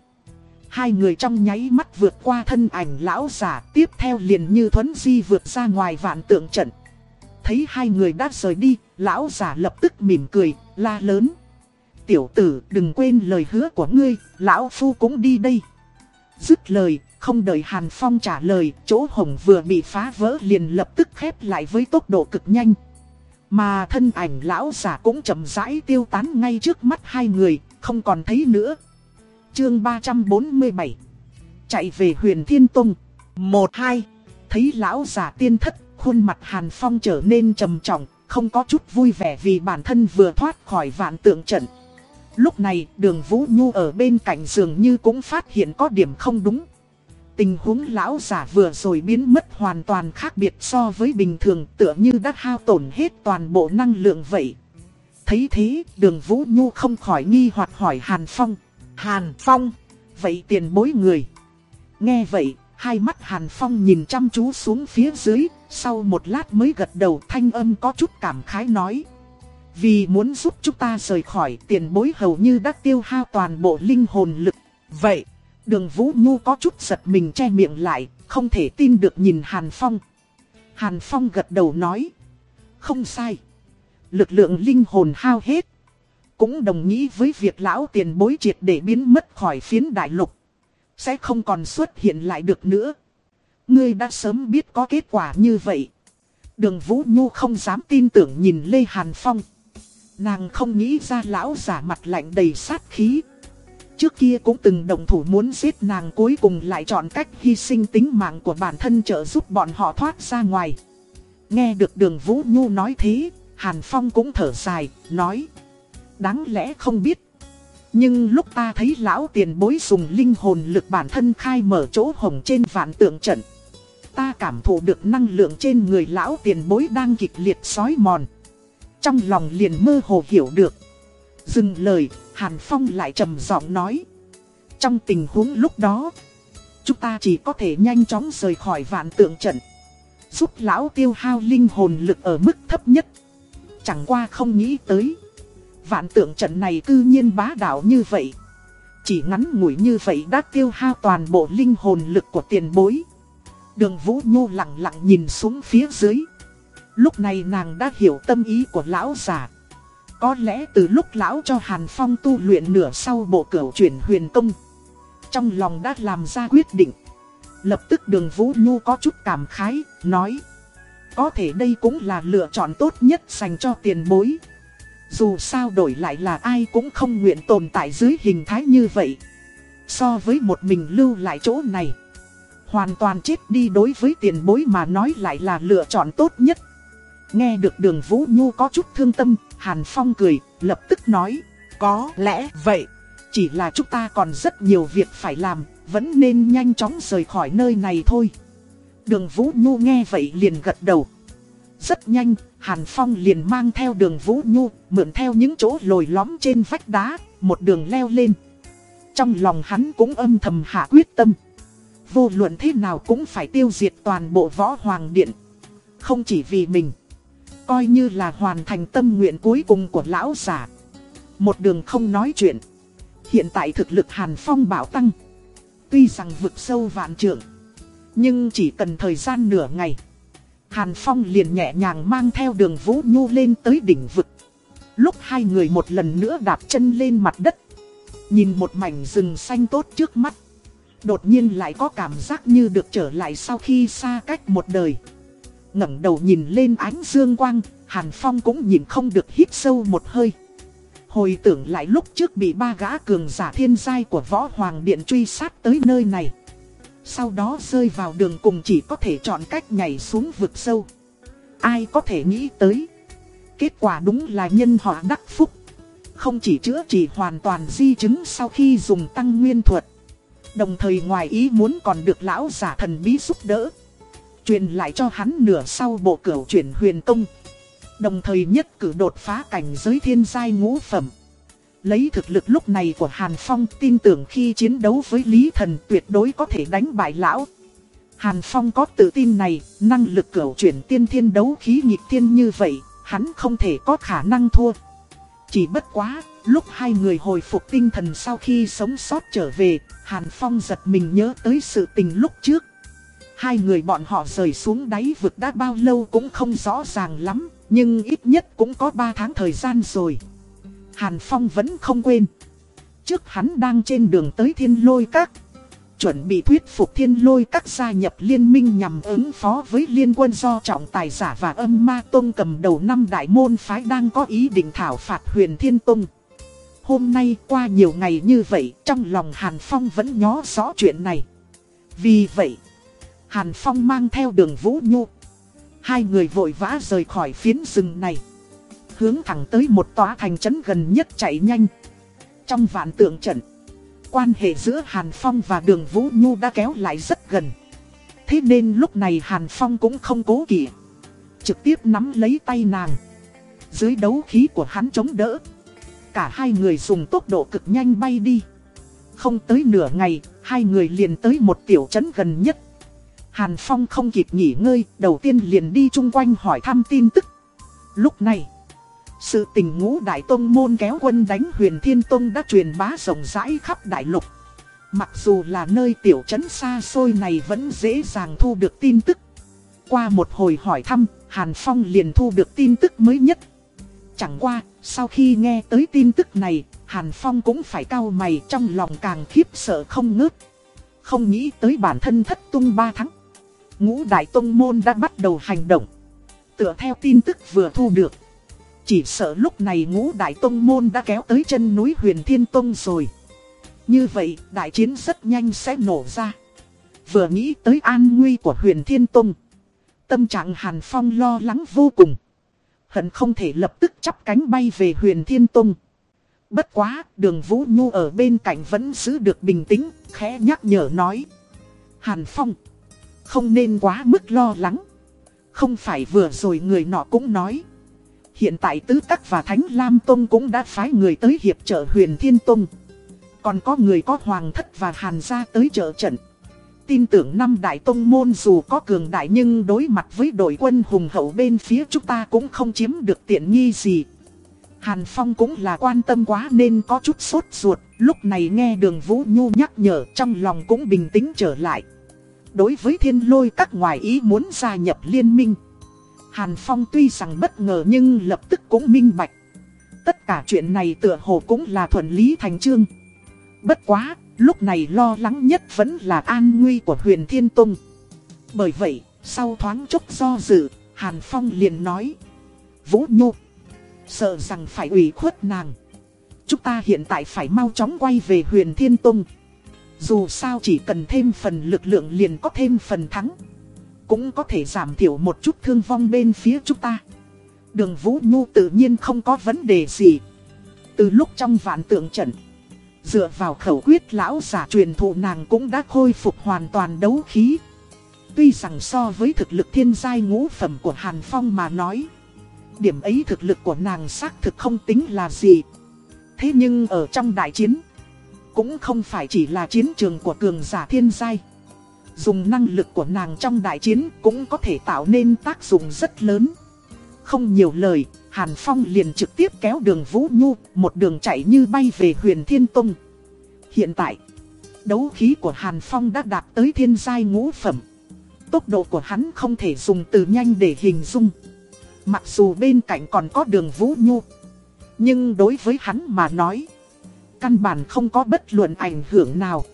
Hai người trong nháy mắt vượt qua thân ảnh lão giả tiếp theo liền như thuấn di vượt ra ngoài vạn tượng trận. Thấy hai người đã rời đi, lão giả lập tức mỉm cười, la lớn. Tiểu tử đừng quên lời hứa của ngươi, lão phu cũng đi đây. Dứt lời, không đợi Hàn Phong trả lời, chỗ hồng vừa bị phá vỡ liền lập tức khép lại với tốc độ cực nhanh. Mà thân ảnh lão giả cũng chậm rãi tiêu tán ngay trước mắt hai người, không còn thấy nữa. Chương 347 Chạy về huyền Thiên Tông 1-2 Thấy lão giả tiên thất, khuôn mặt Hàn Phong trở nên trầm trọng, không có chút vui vẻ vì bản thân vừa thoát khỏi vạn tượng trận. Lúc này đường Vũ Nhu ở bên cạnh dường như cũng phát hiện có điểm không đúng. Tình huống lão giả vừa rồi biến mất hoàn toàn khác biệt so với bình thường tựa như đã hao tổn hết toàn bộ năng lượng vậy. Thấy thế đường Vũ Nhu không khỏi nghi hoặc hỏi Hàn Phong. Hàn Phong, vậy tiền bối người. Nghe vậy, hai mắt Hàn Phong nhìn chăm chú xuống phía dưới, sau một lát mới gật đầu thanh âm có chút cảm khái nói. Vì muốn giúp chúng ta rời khỏi tiền bối hầu như đã tiêu hao toàn bộ linh hồn lực. Vậy, đường Vũ Nhu có chút giật mình che miệng lại, không thể tin được nhìn Hàn Phong. Hàn Phong gật đầu nói. Không sai. Lực lượng linh hồn hao hết. Cũng đồng nghĩ với việc lão tiền bối triệt để biến mất khỏi phiến đại lục. Sẽ không còn xuất hiện lại được nữa. Ngươi đã sớm biết có kết quả như vậy. Đường Vũ Nhu không dám tin tưởng nhìn Lê Hàn Phong. Nàng không nghĩ ra lão giả mặt lạnh đầy sát khí. Trước kia cũng từng đồng thủ muốn giết nàng cuối cùng lại chọn cách hy sinh tính mạng của bản thân trợ giúp bọn họ thoát ra ngoài. Nghe được đường Vũ Nhu nói thế, Hàn Phong cũng thở dài, nói. Đáng lẽ không biết. Nhưng lúc ta thấy lão tiền bối dùng linh hồn lực bản thân khai mở chỗ hồng trên vạn tượng trận. Ta cảm thụ được năng lượng trên người lão tiền bối đang kịch liệt sói mòn. Trong lòng liền mơ hồ hiểu được. Dừng lời, Hàn Phong lại trầm giọng nói. Trong tình huống lúc đó, chúng ta chỉ có thể nhanh chóng rời khỏi vạn tượng trận. Giúp lão tiêu hao linh hồn lực ở mức thấp nhất. Chẳng qua không nghĩ tới. Vạn tượng trận này cư nhiên bá đạo như vậy. Chỉ ngắn ngủi như vậy đã tiêu hao toàn bộ linh hồn lực của tiền bối. Đường Vũ Nhu lặng lặng nhìn xuống phía dưới. Lúc này nàng đã hiểu tâm ý của lão già. Có lẽ từ lúc lão cho Hàn Phong tu luyện nửa sau bộ cửu chuyển huyền công. Trong lòng đã làm ra quyết định. Lập tức đường Vũ Nhu có chút cảm khái, nói. Có thể đây cũng là lựa chọn tốt nhất dành cho tiền bối. Dù sao đổi lại là ai cũng không nguyện tồn tại dưới hình thái như vậy. So với một mình lưu lại chỗ này. Hoàn toàn chết đi đối với tiền bối mà nói lại là lựa chọn tốt nhất. Nghe được đường Vũ Nhu có chút thương tâm, Hàn Phong cười, lập tức nói, có lẽ vậy, chỉ là chúng ta còn rất nhiều việc phải làm, vẫn nên nhanh chóng rời khỏi nơi này thôi. Đường Vũ Nhu nghe vậy liền gật đầu. Rất nhanh, Hàn Phong liền mang theo đường Vũ Nhu, mượn theo những chỗ lồi lõm trên vách đá, một đường leo lên. Trong lòng hắn cũng âm thầm hạ quyết tâm. Vô luận thế nào cũng phải tiêu diệt toàn bộ võ hoàng điện. Không chỉ vì mình. Coi như là hoàn thành tâm nguyện cuối cùng của lão giả Một đường không nói chuyện Hiện tại thực lực Hàn Phong bảo tăng Tuy rằng vực sâu vạn trượng Nhưng chỉ cần thời gian nửa ngày Hàn Phong liền nhẹ nhàng mang theo đường Vũ Nhu lên tới đỉnh vực Lúc hai người một lần nữa đạp chân lên mặt đất Nhìn một mảnh rừng xanh tốt trước mắt Đột nhiên lại có cảm giác như được trở lại sau khi xa cách một đời ngẩng đầu nhìn lên ánh dương quang, Hàn Phong cũng nhìn không được hít sâu một hơi. Hồi tưởng lại lúc trước bị ba gã cường giả thiên giai của Võ Hoàng Điện truy sát tới nơi này. Sau đó rơi vào đường cùng chỉ có thể chọn cách nhảy xuống vực sâu. Ai có thể nghĩ tới. Kết quả đúng là nhân họ đắc phúc. Không chỉ chữa trị hoàn toàn di chứng sau khi dùng tăng nguyên thuật. Đồng thời ngoài ý muốn còn được lão giả thần bí giúp đỡ. Truyền lại cho hắn nửa sau bộ cửu chuyển huyền công. Đồng thời nhất cử đột phá cảnh giới thiên giai ngũ phẩm. Lấy thực lực lúc này của Hàn Phong tin tưởng khi chiến đấu với Lý Thần tuyệt đối có thể đánh bại lão. Hàn Phong có tự tin này, năng lực cửu chuyển tiên thiên đấu khí nhịp thiên như vậy, hắn không thể có khả năng thua. Chỉ bất quá, lúc hai người hồi phục tinh thần sau khi sống sót trở về, Hàn Phong giật mình nhớ tới sự tình lúc trước. Hai người bọn họ rời xuống đáy vực đã bao lâu cũng không rõ ràng lắm, nhưng ít nhất cũng có 3 tháng thời gian rồi. Hàn Phong vẫn không quên. Trước hắn đang trên đường tới thiên lôi các. Chuẩn bị thuyết phục thiên lôi các gia nhập liên minh nhằm ứng phó với liên quân do trọng tài giả và âm ma tông cầm đầu năm đại môn phái đang có ý định thảo phạt huyền thiên tông. Hôm nay qua nhiều ngày như vậy trong lòng Hàn Phong vẫn nhó rõ chuyện này. Vì vậy, Hàn Phong mang theo đường Vũ Nhu. Hai người vội vã rời khỏi phiến rừng này. Hướng thẳng tới một tòa thành trấn gần nhất chạy nhanh. Trong vạn tượng trận, quan hệ giữa Hàn Phong và đường Vũ Nhu đã kéo lại rất gần. Thế nên lúc này Hàn Phong cũng không cố kỵ. Trực tiếp nắm lấy tay nàng. Dưới đấu khí của hắn chống đỡ. Cả hai người dùng tốc độ cực nhanh bay đi. Không tới nửa ngày, hai người liền tới một tiểu trấn gần nhất. Hàn Phong không kịp nghỉ ngơi, đầu tiên liền đi chung quanh hỏi thăm tin tức. Lúc này, sự tình ngũ đại tông môn kéo quân đánh huyền thiên tông đã truyền bá rộng rãi khắp đại lục. Mặc dù là nơi tiểu trấn xa xôi này vẫn dễ dàng thu được tin tức. Qua một hồi hỏi thăm, Hàn Phong liền thu được tin tức mới nhất. Chẳng qua, sau khi nghe tới tin tức này, Hàn Phong cũng phải cau mày trong lòng càng khiếp sợ không ngớt. Không nghĩ tới bản thân thất tung ba tháng. Ngũ Đại Tông Môn đã bắt đầu hành động. Tựa theo tin tức vừa thu được. Chỉ sợ lúc này ngũ Đại Tông Môn đã kéo tới chân núi huyền Thiên Tông rồi. Như vậy, đại chiến rất nhanh sẽ nổ ra. Vừa nghĩ tới an nguy của huyền Thiên Tông. Tâm trạng Hàn Phong lo lắng vô cùng. Hận không thể lập tức chắp cánh bay về huyền Thiên Tông. Bất quá, đường Vũ Nhu ở bên cạnh vẫn giữ được bình tĩnh, khẽ nhắc nhở nói. Hàn Phong, không nên quá mức lo lắng. Không phải vừa rồi người nọ cũng nói. Hiện tại Tứ Các và Thánh Lam Tông cũng đã phái người tới hiệp trợ huyền Thiên Tông. Còn có người có Hoàng Thất và Hàn gia tới trợ trận. Tin tưởng năm đại tông môn dù có cường đại nhưng đối mặt với đội quân hùng hậu bên phía chúng ta cũng không chiếm được tiện nghi gì. Hàn Phong cũng là quan tâm quá nên có chút sốt ruột, lúc này nghe đường Vũ Nhu nhắc nhở trong lòng cũng bình tĩnh trở lại. Đối với thiên lôi các ngoài ý muốn gia nhập liên minh. Hàn Phong tuy rằng bất ngờ nhưng lập tức cũng minh bạch. Tất cả chuyện này tựa hồ cũng là thuận lý thành trương. Bất quá, lúc này lo lắng nhất vẫn là an nguy của huyền Thiên Tông. Bởi vậy, sau thoáng chốc do dự, Hàn Phong liền nói. Vũ Nhu, sợ rằng phải ủy khuất nàng. Chúng ta hiện tại phải mau chóng quay về huyền Thiên Tông. Dù sao chỉ cần thêm phần lực lượng liền có thêm phần thắng. Cũng có thể giảm thiểu một chút thương vong bên phía chúng ta. Đường Vũ Nhu tự nhiên không có vấn đề gì. Từ lúc trong vạn tượng trận, dựa vào khẩu quyết lão giả truyền thụ nàng cũng đã khôi phục hoàn toàn đấu khí. Tuy rằng so với thực lực thiên giai ngũ phẩm của Hàn Phong mà nói, điểm ấy thực lực của nàng xác thực không tính là gì. Thế nhưng ở trong đại chiến, cũng không phải chỉ là chiến trường của cường giả thiên giai. Dùng năng lực của nàng trong đại chiến cũng có thể tạo nên tác dụng rất lớn. Không nhiều lời, Hàn Phong liền trực tiếp kéo đường Vũ Nhu, một đường chạy như bay về huyền Thiên Tông. Hiện tại, đấu khí của Hàn Phong đã đạt tới thiên giai ngũ phẩm. Tốc độ của hắn không thể dùng từ nhanh để hình dung. Mặc dù bên cạnh còn có đường Vũ Nhu. Nhưng đối với hắn mà nói, căn bản không có bất luận ảnh hưởng nào.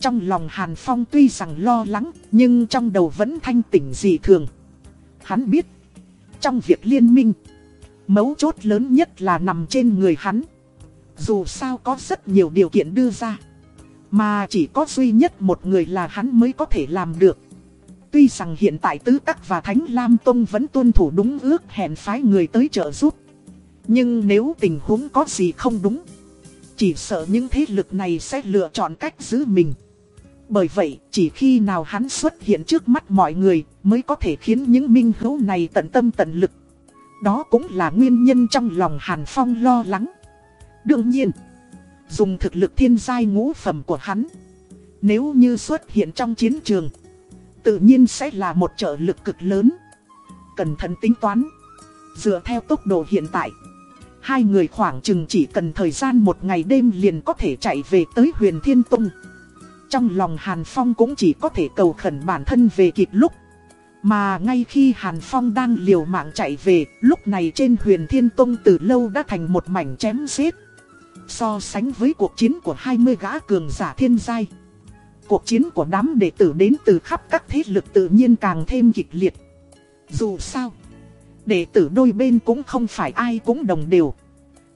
Trong lòng Hàn Phong tuy rằng lo lắng, nhưng trong đầu vẫn thanh tỉnh dị thường. Hắn biết, trong việc liên minh, mấu chốt lớn nhất là nằm trên người hắn. Dù sao có rất nhiều điều kiện đưa ra, mà chỉ có duy nhất một người là hắn mới có thể làm được. Tuy rằng hiện tại Tứ Tắc và Thánh Lam Tông vẫn tuân thủ đúng ước hẹn phái người tới trợ giúp. Nhưng nếu tình huống có gì không đúng, chỉ sợ những thế lực này sẽ lựa chọn cách giữ mình. Bởi vậy, chỉ khi nào hắn xuất hiện trước mắt mọi người mới có thể khiến những minh hữu này tận tâm tận lực. Đó cũng là nguyên nhân trong lòng Hàn Phong lo lắng. Đương nhiên, dùng thực lực thiên giai ngũ phẩm của hắn, nếu như xuất hiện trong chiến trường, tự nhiên sẽ là một trợ lực cực lớn. Cẩn thận tính toán, dựa theo tốc độ hiện tại, Hai người khoảng chừng chỉ cần thời gian một ngày đêm liền có thể chạy về tới huyền Thiên Tông. Trong lòng Hàn Phong cũng chỉ có thể cầu khẩn bản thân về kịp lúc. Mà ngay khi Hàn Phong đang liều mạng chạy về, lúc này trên huyền Thiên Tông từ lâu đã thành một mảnh chém giết. So sánh với cuộc chiến của 20 gã cường giả thiên giai. Cuộc chiến của đám đệ tử đến từ khắp các thế lực tự nhiên càng thêm kịch liệt. Dù sao, đệ tử đôi bên cũng không phải ai cũng đồng đều.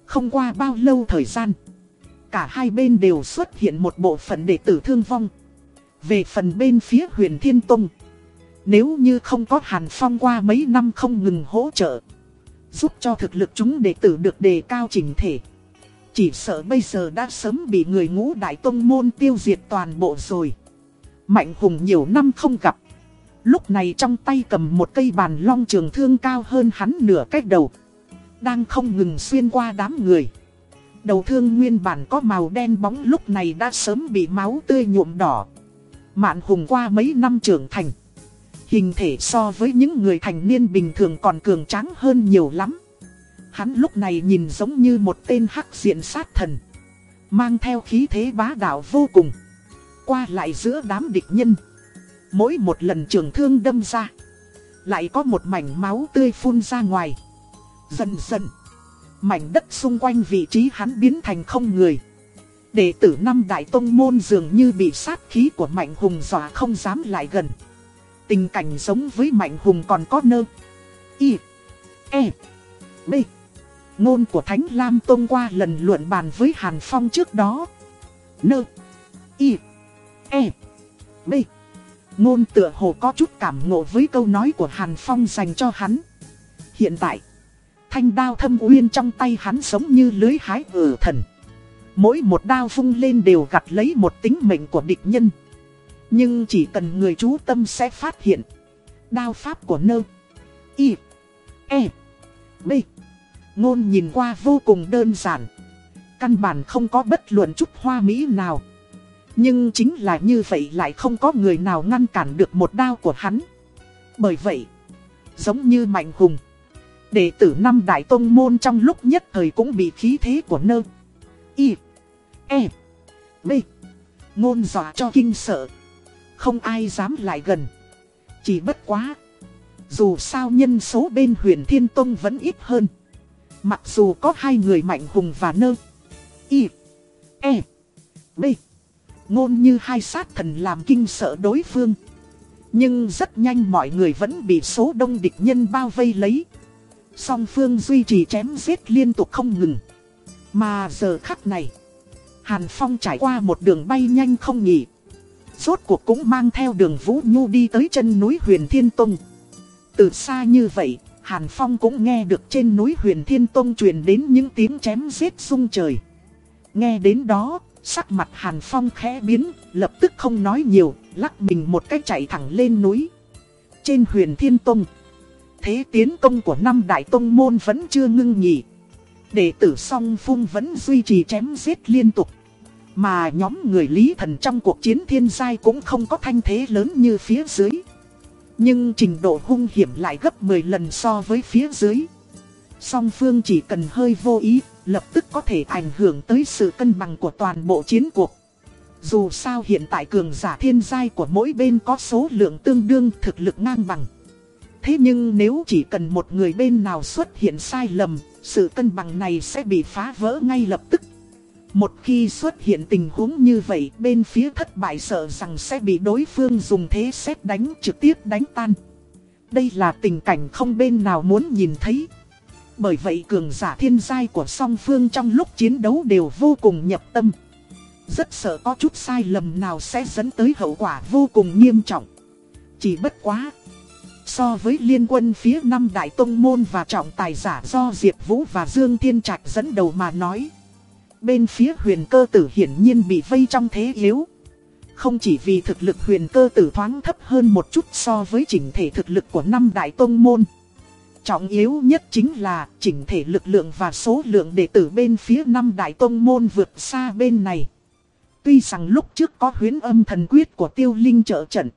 Không qua bao lâu thời gian, cả hai bên đều xuất hiện một bộ phận đệ tử thương vong. Về phần bên phía huyền Thiên Tông, nếu như không có Hàn Phong qua mấy năm không ngừng hỗ trợ, giúp cho thực lực chúng đệ tử được đề cao chỉnh thể. Chỉ sợ bây giờ đã sớm bị người ngũ đại tông môn tiêu diệt toàn bộ rồi. Mạnh hùng nhiều năm không gặp. Lúc này trong tay cầm một cây bàn long trường thương cao hơn hắn nửa cách đầu. Đang không ngừng xuyên qua đám người. Đầu thương nguyên bản có màu đen bóng lúc này đã sớm bị máu tươi nhuộm đỏ. Mạn hùng qua mấy năm trưởng thành. Hình thể so với những người thành niên bình thường còn cường tráng hơn nhiều lắm. Hắn lúc này nhìn giống như một tên hắc diện sát thần. Mang theo khí thế bá đạo vô cùng. Qua lại giữa đám địch nhân. Mỗi một lần trường thương đâm ra. Lại có một mảnh máu tươi phun ra ngoài. Dần dần. Mảnh đất xung quanh vị trí hắn biến thành không người. Đệ tử năm đại tông môn dường như bị sát khí của Mạnh Hùng dọa không dám lại gần. Tình cảnh giống với Mạnh Hùng còn có nơ. Y. E. B. Ngôn của Thánh Lam Tông qua lần luận bàn với Hàn Phong trước đó. Nơ. Y. E. B. Ngôn tựa hồ có chút cảm ngộ với câu nói của Hàn Phong dành cho hắn. Hiện tại, thanh đao thâm uyên trong tay hắn giống như lưới hái ử thần. Mỗi một đao vung lên đều gặt lấy một tính mệnh của địch nhân. Nhưng chỉ cần người chú tâm sẽ phát hiện. Đao pháp của nơ. Y. E. B. Ngôn nhìn qua vô cùng đơn giản. Căn bản không có bất luận chút hoa mỹ nào. Nhưng chính là như vậy lại không có người nào ngăn cản được một đao của hắn. Bởi vậy, giống như Mạnh Hùng, đệ tử năm đại tông môn trong lúc nhất thời cũng bị khí thế của nơ. Y. E. B. Ngôn dọa cho kinh sợ. Không ai dám lại gần. Chỉ bất quá. Dù sao nhân số bên huyền Thiên Tông vẫn ít hơn. Mặc dù có hai người mạnh hùng và nơ. Y. E. B. Ngôn như hai sát thần làm kinh sợ đối phương. Nhưng rất nhanh mọi người vẫn bị số đông địch nhân bao vây lấy. Song phương duy trì chém giết liên tục không ngừng. Mà giờ khắc này. Hàn Phong trải qua một đường bay nhanh không nghỉ. Rốt cuộc cũng mang theo đường Vũ Nhu đi tới chân núi huyền Thiên Tông. Từ xa như vậy, Hàn Phong cũng nghe được trên núi huyền Thiên Tông truyền đến những tiếng chém giết rung trời. Nghe đến đó, sắc mặt Hàn Phong khẽ biến, lập tức không nói nhiều, lắc mình một cách chạy thẳng lên núi. Trên huyền Thiên Tông, thế tiến công của năm đại tông môn vẫn chưa ngưng nghỉ. Đệ tử song phung vẫn duy trì chém giết liên tục. Mà nhóm người lý thần trong cuộc chiến thiên giai cũng không có thanh thế lớn như phía dưới. Nhưng trình độ hung hiểm lại gấp 10 lần so với phía dưới. Song phương chỉ cần hơi vô ý, lập tức có thể ảnh hưởng tới sự cân bằng của toàn bộ chiến cuộc. Dù sao hiện tại cường giả thiên giai của mỗi bên có số lượng tương đương thực lực ngang bằng. Thế nhưng nếu chỉ cần một người bên nào xuất hiện sai lầm, sự cân bằng này sẽ bị phá vỡ ngay lập tức. Một khi xuất hiện tình huống như vậy, bên phía thất bại sợ rằng sẽ bị đối phương dùng thế xét đánh trực tiếp đánh tan. Đây là tình cảnh không bên nào muốn nhìn thấy. Bởi vậy cường giả thiên giai của song phương trong lúc chiến đấu đều vô cùng nhập tâm. Rất sợ có chút sai lầm nào sẽ dẫn tới hậu quả vô cùng nghiêm trọng. Chỉ bất quá. So với liên quân phía năm đại tông môn và trọng tài giả do Diệp Vũ và Dương Thiên Trạch dẫn đầu mà nói. Bên phía huyền cơ tử hiển nhiên bị vây trong thế yếu. Không chỉ vì thực lực huyền cơ tử thoáng thấp hơn một chút so với chỉnh thể thực lực của năm đại tông môn. Trọng yếu nhất chính là chỉnh thể lực lượng và số lượng đệ tử bên phía năm đại tông môn vượt xa bên này. Tuy rằng lúc trước có huyến âm thần quyết của tiêu linh trợ trận.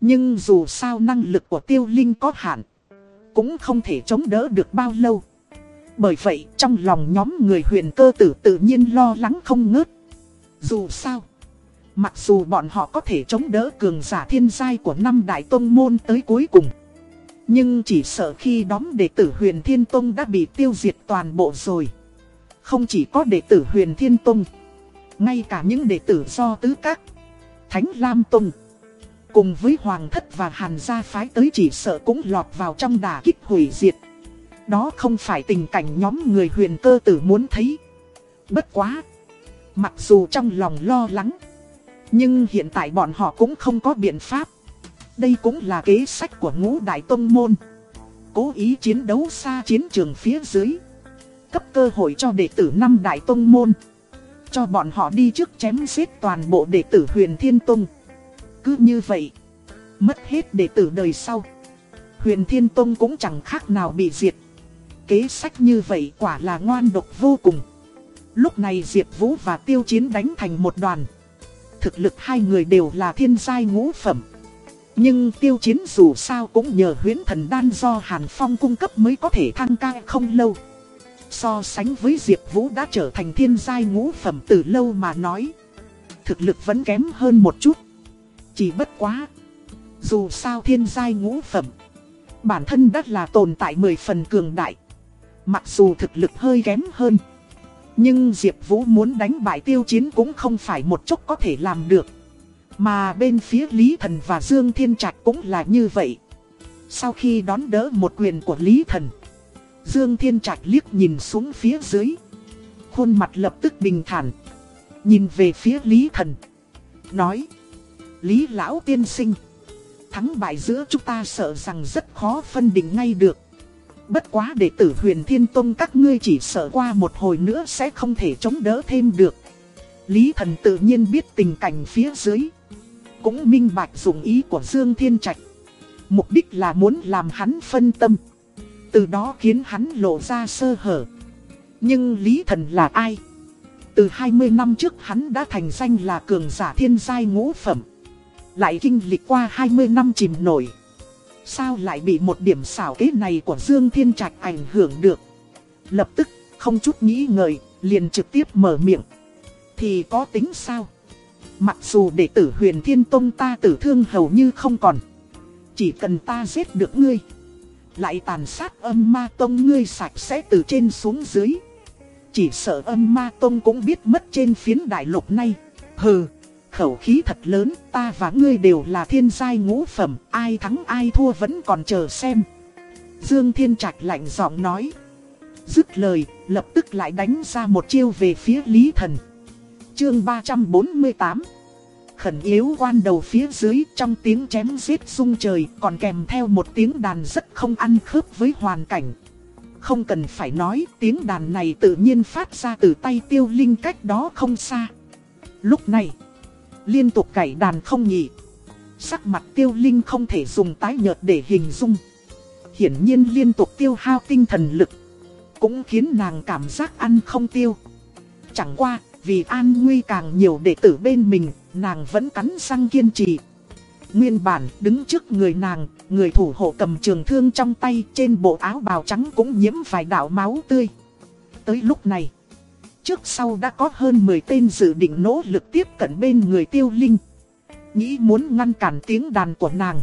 Nhưng dù sao năng lực của tiêu linh có hạn. Cũng không thể chống đỡ được bao lâu. Bởi vậy trong lòng nhóm người huyền cơ tử tự nhiên lo lắng không ngớt. Dù sao, mặc dù bọn họ có thể chống đỡ cường giả thiên giai của năm đại tông môn tới cuối cùng. Nhưng chỉ sợ khi đóm đệ tử huyền thiên tông đã bị tiêu diệt toàn bộ rồi. Không chỉ có đệ tử huyền thiên tông, ngay cả những đệ tử do tứ các, thánh lam tông. Cùng với hoàng thất và hàn gia phái tới chỉ sợ cũng lọt vào trong đà kích hủy diệt. Đó không phải tình cảnh nhóm người huyền cơ tử muốn thấy. Bất quá. Mặc dù trong lòng lo lắng. Nhưng hiện tại bọn họ cũng không có biện pháp. Đây cũng là kế sách của ngũ đại tông môn. Cố ý chiến đấu xa chiến trường phía dưới. Cấp cơ hội cho đệ tử năm đại tông môn. Cho bọn họ đi trước chém giết toàn bộ đệ tử huyền thiên tông. Cứ như vậy. Mất hết đệ tử đời sau. Huyền thiên tông cũng chẳng khác nào bị diệt. Kế sách như vậy quả là ngoan độc vô cùng. Lúc này Diệp Vũ và Tiêu Chiến đánh thành một đoàn. Thực lực hai người đều là thiên giai ngũ phẩm. Nhưng tiêu chiến dù sao cũng nhờ huyến thần đan do Hàn Phong cung cấp mới có thể thăng ca không lâu. So sánh với Diệp Vũ đã trở thành thiên giai ngũ phẩm từ lâu mà nói. Thực lực vẫn kém hơn một chút. Chỉ bất quá. Dù sao thiên giai ngũ phẩm. Bản thân đã là tồn tại 10 phần cường đại. Mặc dù thực lực hơi kém hơn. Nhưng Diệp Vũ muốn đánh bại tiêu chiến cũng không phải một chút có thể làm được. Mà bên phía Lý Thần và Dương Thiên Trạch cũng là như vậy. Sau khi đón đỡ một quyền của Lý Thần, Dương Thiên Trạch liếc nhìn xuống phía dưới. Khuôn mặt lập tức bình thản. Nhìn về phía Lý Thần. Nói. Lý Lão tiên sinh. Thắng bại giữa chúng ta sợ rằng rất khó phân định ngay được. Bất quá đệ tử huyền thiên tông các ngươi chỉ sợ qua một hồi nữa sẽ không thể chống đỡ thêm được. Lý thần tự nhiên biết tình cảnh phía dưới. Cũng minh bạch dụng ý của Dương Thiên Trạch. Mục đích là muốn làm hắn phân tâm. Từ đó khiến hắn lộ ra sơ hở. Nhưng Lý thần là ai? Từ 20 năm trước hắn đã thành danh là cường giả thiên giai ngũ phẩm. Lại kinh lịch qua 20 năm chìm nổi. Sao lại bị một điểm xảo kế này của Dương Thiên Trạch ảnh hưởng được? Lập tức, không chút nghĩ ngợi, liền trực tiếp mở miệng. Thì có tính sao? Mặc dù đệ tử huyền thiên tông ta tử thương hầu như không còn. Chỉ cần ta giết được ngươi. Lại tàn sát âm ma tông ngươi sạch sẽ từ trên xuống dưới. Chỉ sợ âm ma tông cũng biết mất trên phiến đại lục này. Hừ khẩu khí thật lớn, ta và ngươi đều là thiên giai ngũ phẩm, ai thắng ai thua vẫn còn chờ xem. Dương Thiên Trạch lạnh giọng nói. Dứt lời, lập tức lại đánh ra một chiêu về phía Lý Thần. Chương 348 Khẩn yếu quan đầu phía dưới trong tiếng chém giết rung trời còn kèm theo một tiếng đàn rất không ăn khớp với hoàn cảnh. Không cần phải nói tiếng đàn này tự nhiên phát ra từ tay tiêu linh cách đó không xa. Lúc này liên tục cải đàn không nhỉ. Sắc mặt tiêu linh không thể dùng tái nhợt để hình dung. Hiển nhiên liên tục tiêu hao tinh thần lực. Cũng khiến nàng cảm giác ăn không tiêu. Chẳng qua, vì an nguy càng nhiều đệ tử bên mình, nàng vẫn cắn răng kiên trì. Nguyên bản đứng trước người nàng, người thủ hộ cầm trường thương trong tay trên bộ áo bào trắng cũng nhiễm vài đạo máu tươi. Tới lúc này, trước sau đã có hơn 10 tên dự định nỗ lực tiếp cận bên người tiêu linh. Nghĩ muốn ngăn cản tiếng đàn của nàng.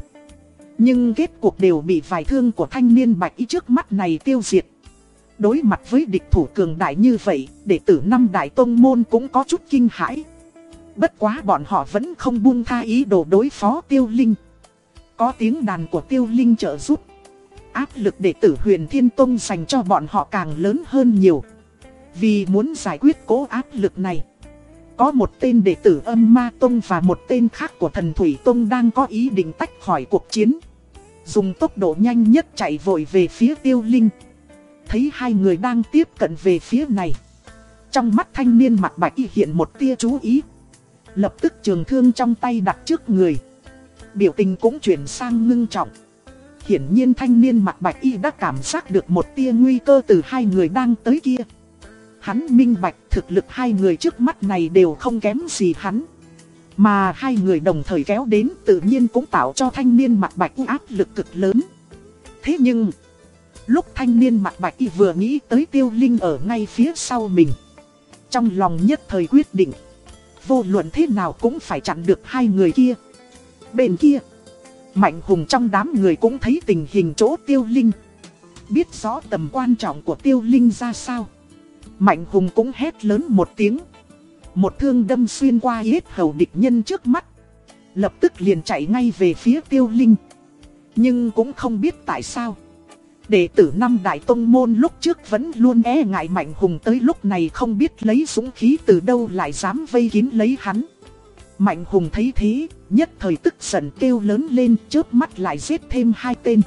Nhưng kết cuộc đều bị vài thương của thanh niên bạch y trước mắt này tiêu diệt. Đối mặt với địch thủ cường đại như vậy, đệ tử năm đại tông môn cũng có chút kinh hãi. Bất quá bọn họ vẫn không buông tha ý đồ đối phó tiêu linh. Có tiếng đàn của tiêu linh trợ giúp. Áp lực đệ tử huyền thiên tông dành cho bọn họ càng lớn hơn nhiều. Vì muốn giải quyết cố áp lực này. Có một tên đệ tử âm ma tông và một tên khác của thần thủy tông đang có ý định tách khỏi cuộc chiến. Dùng tốc độ nhanh nhất chạy vội về phía tiêu linh. Thấy hai người đang tiếp cận về phía này. Trong mắt thanh niên mặt bạch y hiện một tia chú ý. Lập tức trường thương trong tay đặt trước người. Biểu tình cũng chuyển sang ngưng trọng. Hiển nhiên thanh niên mặt bạch y đã cảm giác được một tia nguy cơ từ hai người đang tới kia. Hắn minh bạch thực lực hai người trước mắt này đều không kém gì hắn. Mà hai người đồng thời kéo đến tự nhiên cũng tạo cho thanh niên mặt bạch áp lực cực lớn. Thế nhưng, Lúc thanh niên mặt bạch y vừa nghĩ tới tiêu linh ở ngay phía sau mình. Trong lòng nhất thời quyết định. Vô luận thế nào cũng phải chặn được hai người kia. Bên kia. Mạnh hùng trong đám người cũng thấy tình hình chỗ tiêu linh. Biết rõ tầm quan trọng của tiêu linh ra sao. Mạnh hùng cũng hét lớn một tiếng. Một thương đâm xuyên qua yết hầu địch nhân trước mắt. Lập tức liền chạy ngay về phía tiêu linh. Nhưng cũng không biết tại sao. Đệ tử năm đại tông môn lúc trước vẫn luôn e ngại mạnh hùng tới lúc này không biết lấy súng khí từ đâu lại dám vây kín lấy hắn. Mạnh hùng thấy thế, nhất thời tức giận kêu lớn lên chớp mắt lại giết thêm hai tên.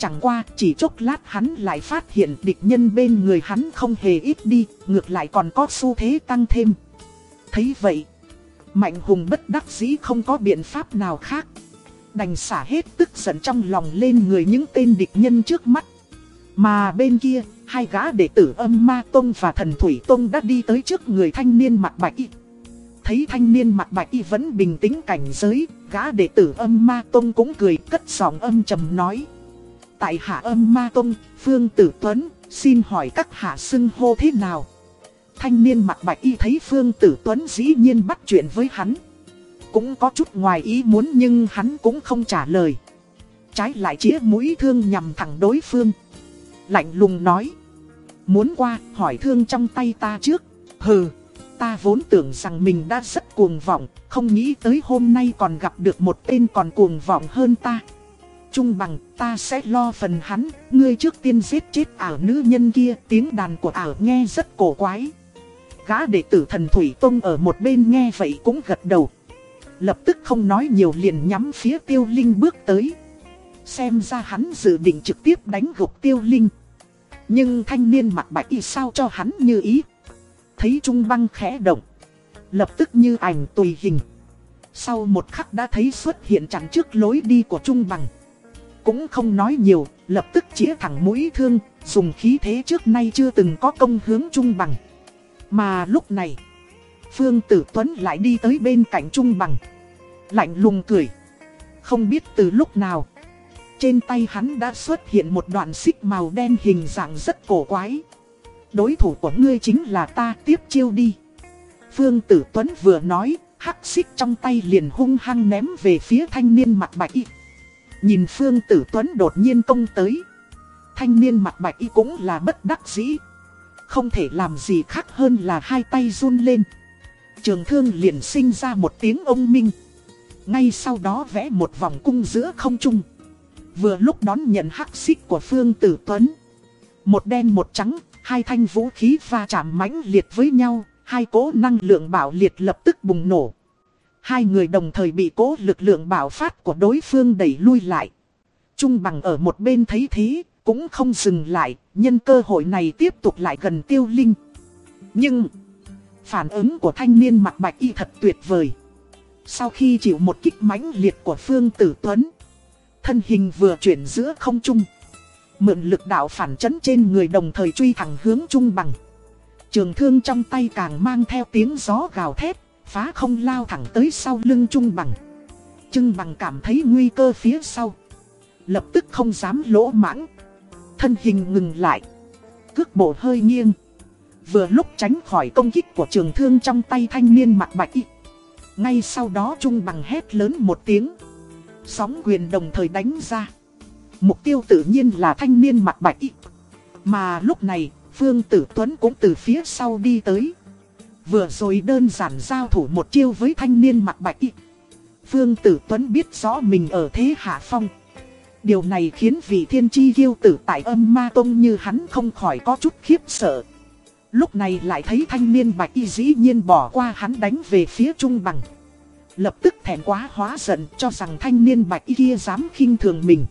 Chẳng qua chỉ chốc lát hắn lại phát hiện địch nhân bên người hắn không hề ít đi, ngược lại còn có xu thế tăng thêm. Thấy vậy, Mạnh hùng bất đắc dĩ không có biện pháp nào khác. Đành xả hết tức giận trong lòng lên người những tên địch nhân trước mắt. Mà bên kia, hai gã đệ tử âm ma tông và thần thủy tông đã đi tới trước người thanh niên mặt bạch y. Thấy thanh niên mặt bạch y vẫn bình tĩnh cảnh giới, gã đệ tử âm ma tông cũng cười cất giọng âm trầm nói. Tại hạ âm ma tông, Phương Tử Tuấn, xin hỏi các hạ xưng hô thế nào? Thanh niên mặt bạch y thấy Phương Tử Tuấn dĩ nhiên bắt chuyện với hắn. Cũng có chút ngoài ý muốn nhưng hắn cũng không trả lời. Trái lại chĩa mũi thương nhằm thẳng đối phương. Lạnh lùng nói. Muốn qua hỏi thương trong tay ta trước. Hừ, ta vốn tưởng rằng mình đã rất cuồng vọng. Không nghĩ tới hôm nay còn gặp được một tên còn cuồng vọng hơn ta. Trung bằng, ta sẽ lo phần hắn. Ngươi trước tiên giết chết ảo nữ nhân kia. Tiếng đàn của ảo nghe rất cổ quái. Gã đệ tử thần Thủy Tông ở một bên nghe vậy cũng gật đầu. Lập tức không nói nhiều liền nhắm phía tiêu linh bước tới. Xem ra hắn dự định trực tiếp đánh gục tiêu linh. Nhưng thanh niên mặt bạch y sao cho hắn như ý. Thấy trung băng khẽ động. Lập tức như ảnh tùy hình. Sau một khắc đã thấy xuất hiện chắn trước lối đi của trung bằng. Cũng không nói nhiều, lập tức chĩa thẳng mũi thương, dùng khí thế trước nay chưa từng có công hướng trung bằng. Mà lúc này, Phương Tử Tuấn lại đi tới bên cạnh Trung Bằng. Lạnh lùng cười. Không biết từ lúc nào, trên tay hắn đã xuất hiện một đoạn xích màu đen hình dạng rất cổ quái. Đối thủ của ngươi chính là ta tiếp chiêu đi. Phương Tử Tuấn vừa nói, hắc xích trong tay liền hung hăng ném về phía thanh niên mặt bạch y. Nhìn Phương Tử Tuấn đột nhiên công tới. Thanh niên mặt bạch y cũng là bất đắc dĩ. Không thể làm gì khác hơn là hai tay run lên. Trường thương liền sinh ra một tiếng ông minh. Ngay sau đó vẽ một vòng cung giữa không trung. Vừa lúc đón nhận hắc xích của Phương Tử Tuấn. Một đen một trắng, hai thanh vũ khí va chạm mãnh liệt với nhau, hai cỗ năng lượng bạo liệt lập tức bùng nổ. Hai người đồng thời bị cố lực lượng bạo phát của đối phương đẩy lui lại. Trung bằng ở một bên thấy thế, cũng không dừng lại, nhân cơ hội này tiếp tục lại gần tiêu linh. Nhưng, phản ứng của thanh niên mặc bạch y thật tuyệt vời. Sau khi chịu một kích mãnh liệt của Phương Tử Tuấn, thân hình vừa chuyển giữa không trung. Mượn lực đạo phản chấn trên người đồng thời truy thẳng hướng trung bằng. Trường thương trong tay càng mang theo tiếng gió gào thét, phá không lao thẳng tới sau lưng trung bằng. Trung bằng cảm thấy nguy cơ phía sau. Lập tức không dám lỗ mãng, thân hình ngừng lại. Cước bộ hơi nghiêng. Vừa lúc tránh khỏi công kích của trường thương trong tay thanh niên mặt bạch y. Ngay sau đó Trung bằng hét lớn một tiếng. Sóng quyền đồng thời đánh ra. Mục tiêu tự nhiên là thanh niên mặt bạch y. Mà lúc này, Phương Tử Tuấn cũng từ phía sau đi tới. Vừa rồi đơn giản giao thủ một chiêu với thanh niên mặt bạch y. Phương Tử Tuấn biết rõ mình ở thế hạ phong. Điều này khiến vị thiên chi kiêu tử tại âm ma tông như hắn không khỏi có chút khiếp sợ. Lúc này lại thấy thanh niên bạch y dĩ nhiên bỏ qua hắn đánh về phía trung bằng. Lập tức thẹn quá hóa giận cho rằng thanh niên bạch y kia dám khinh thường mình.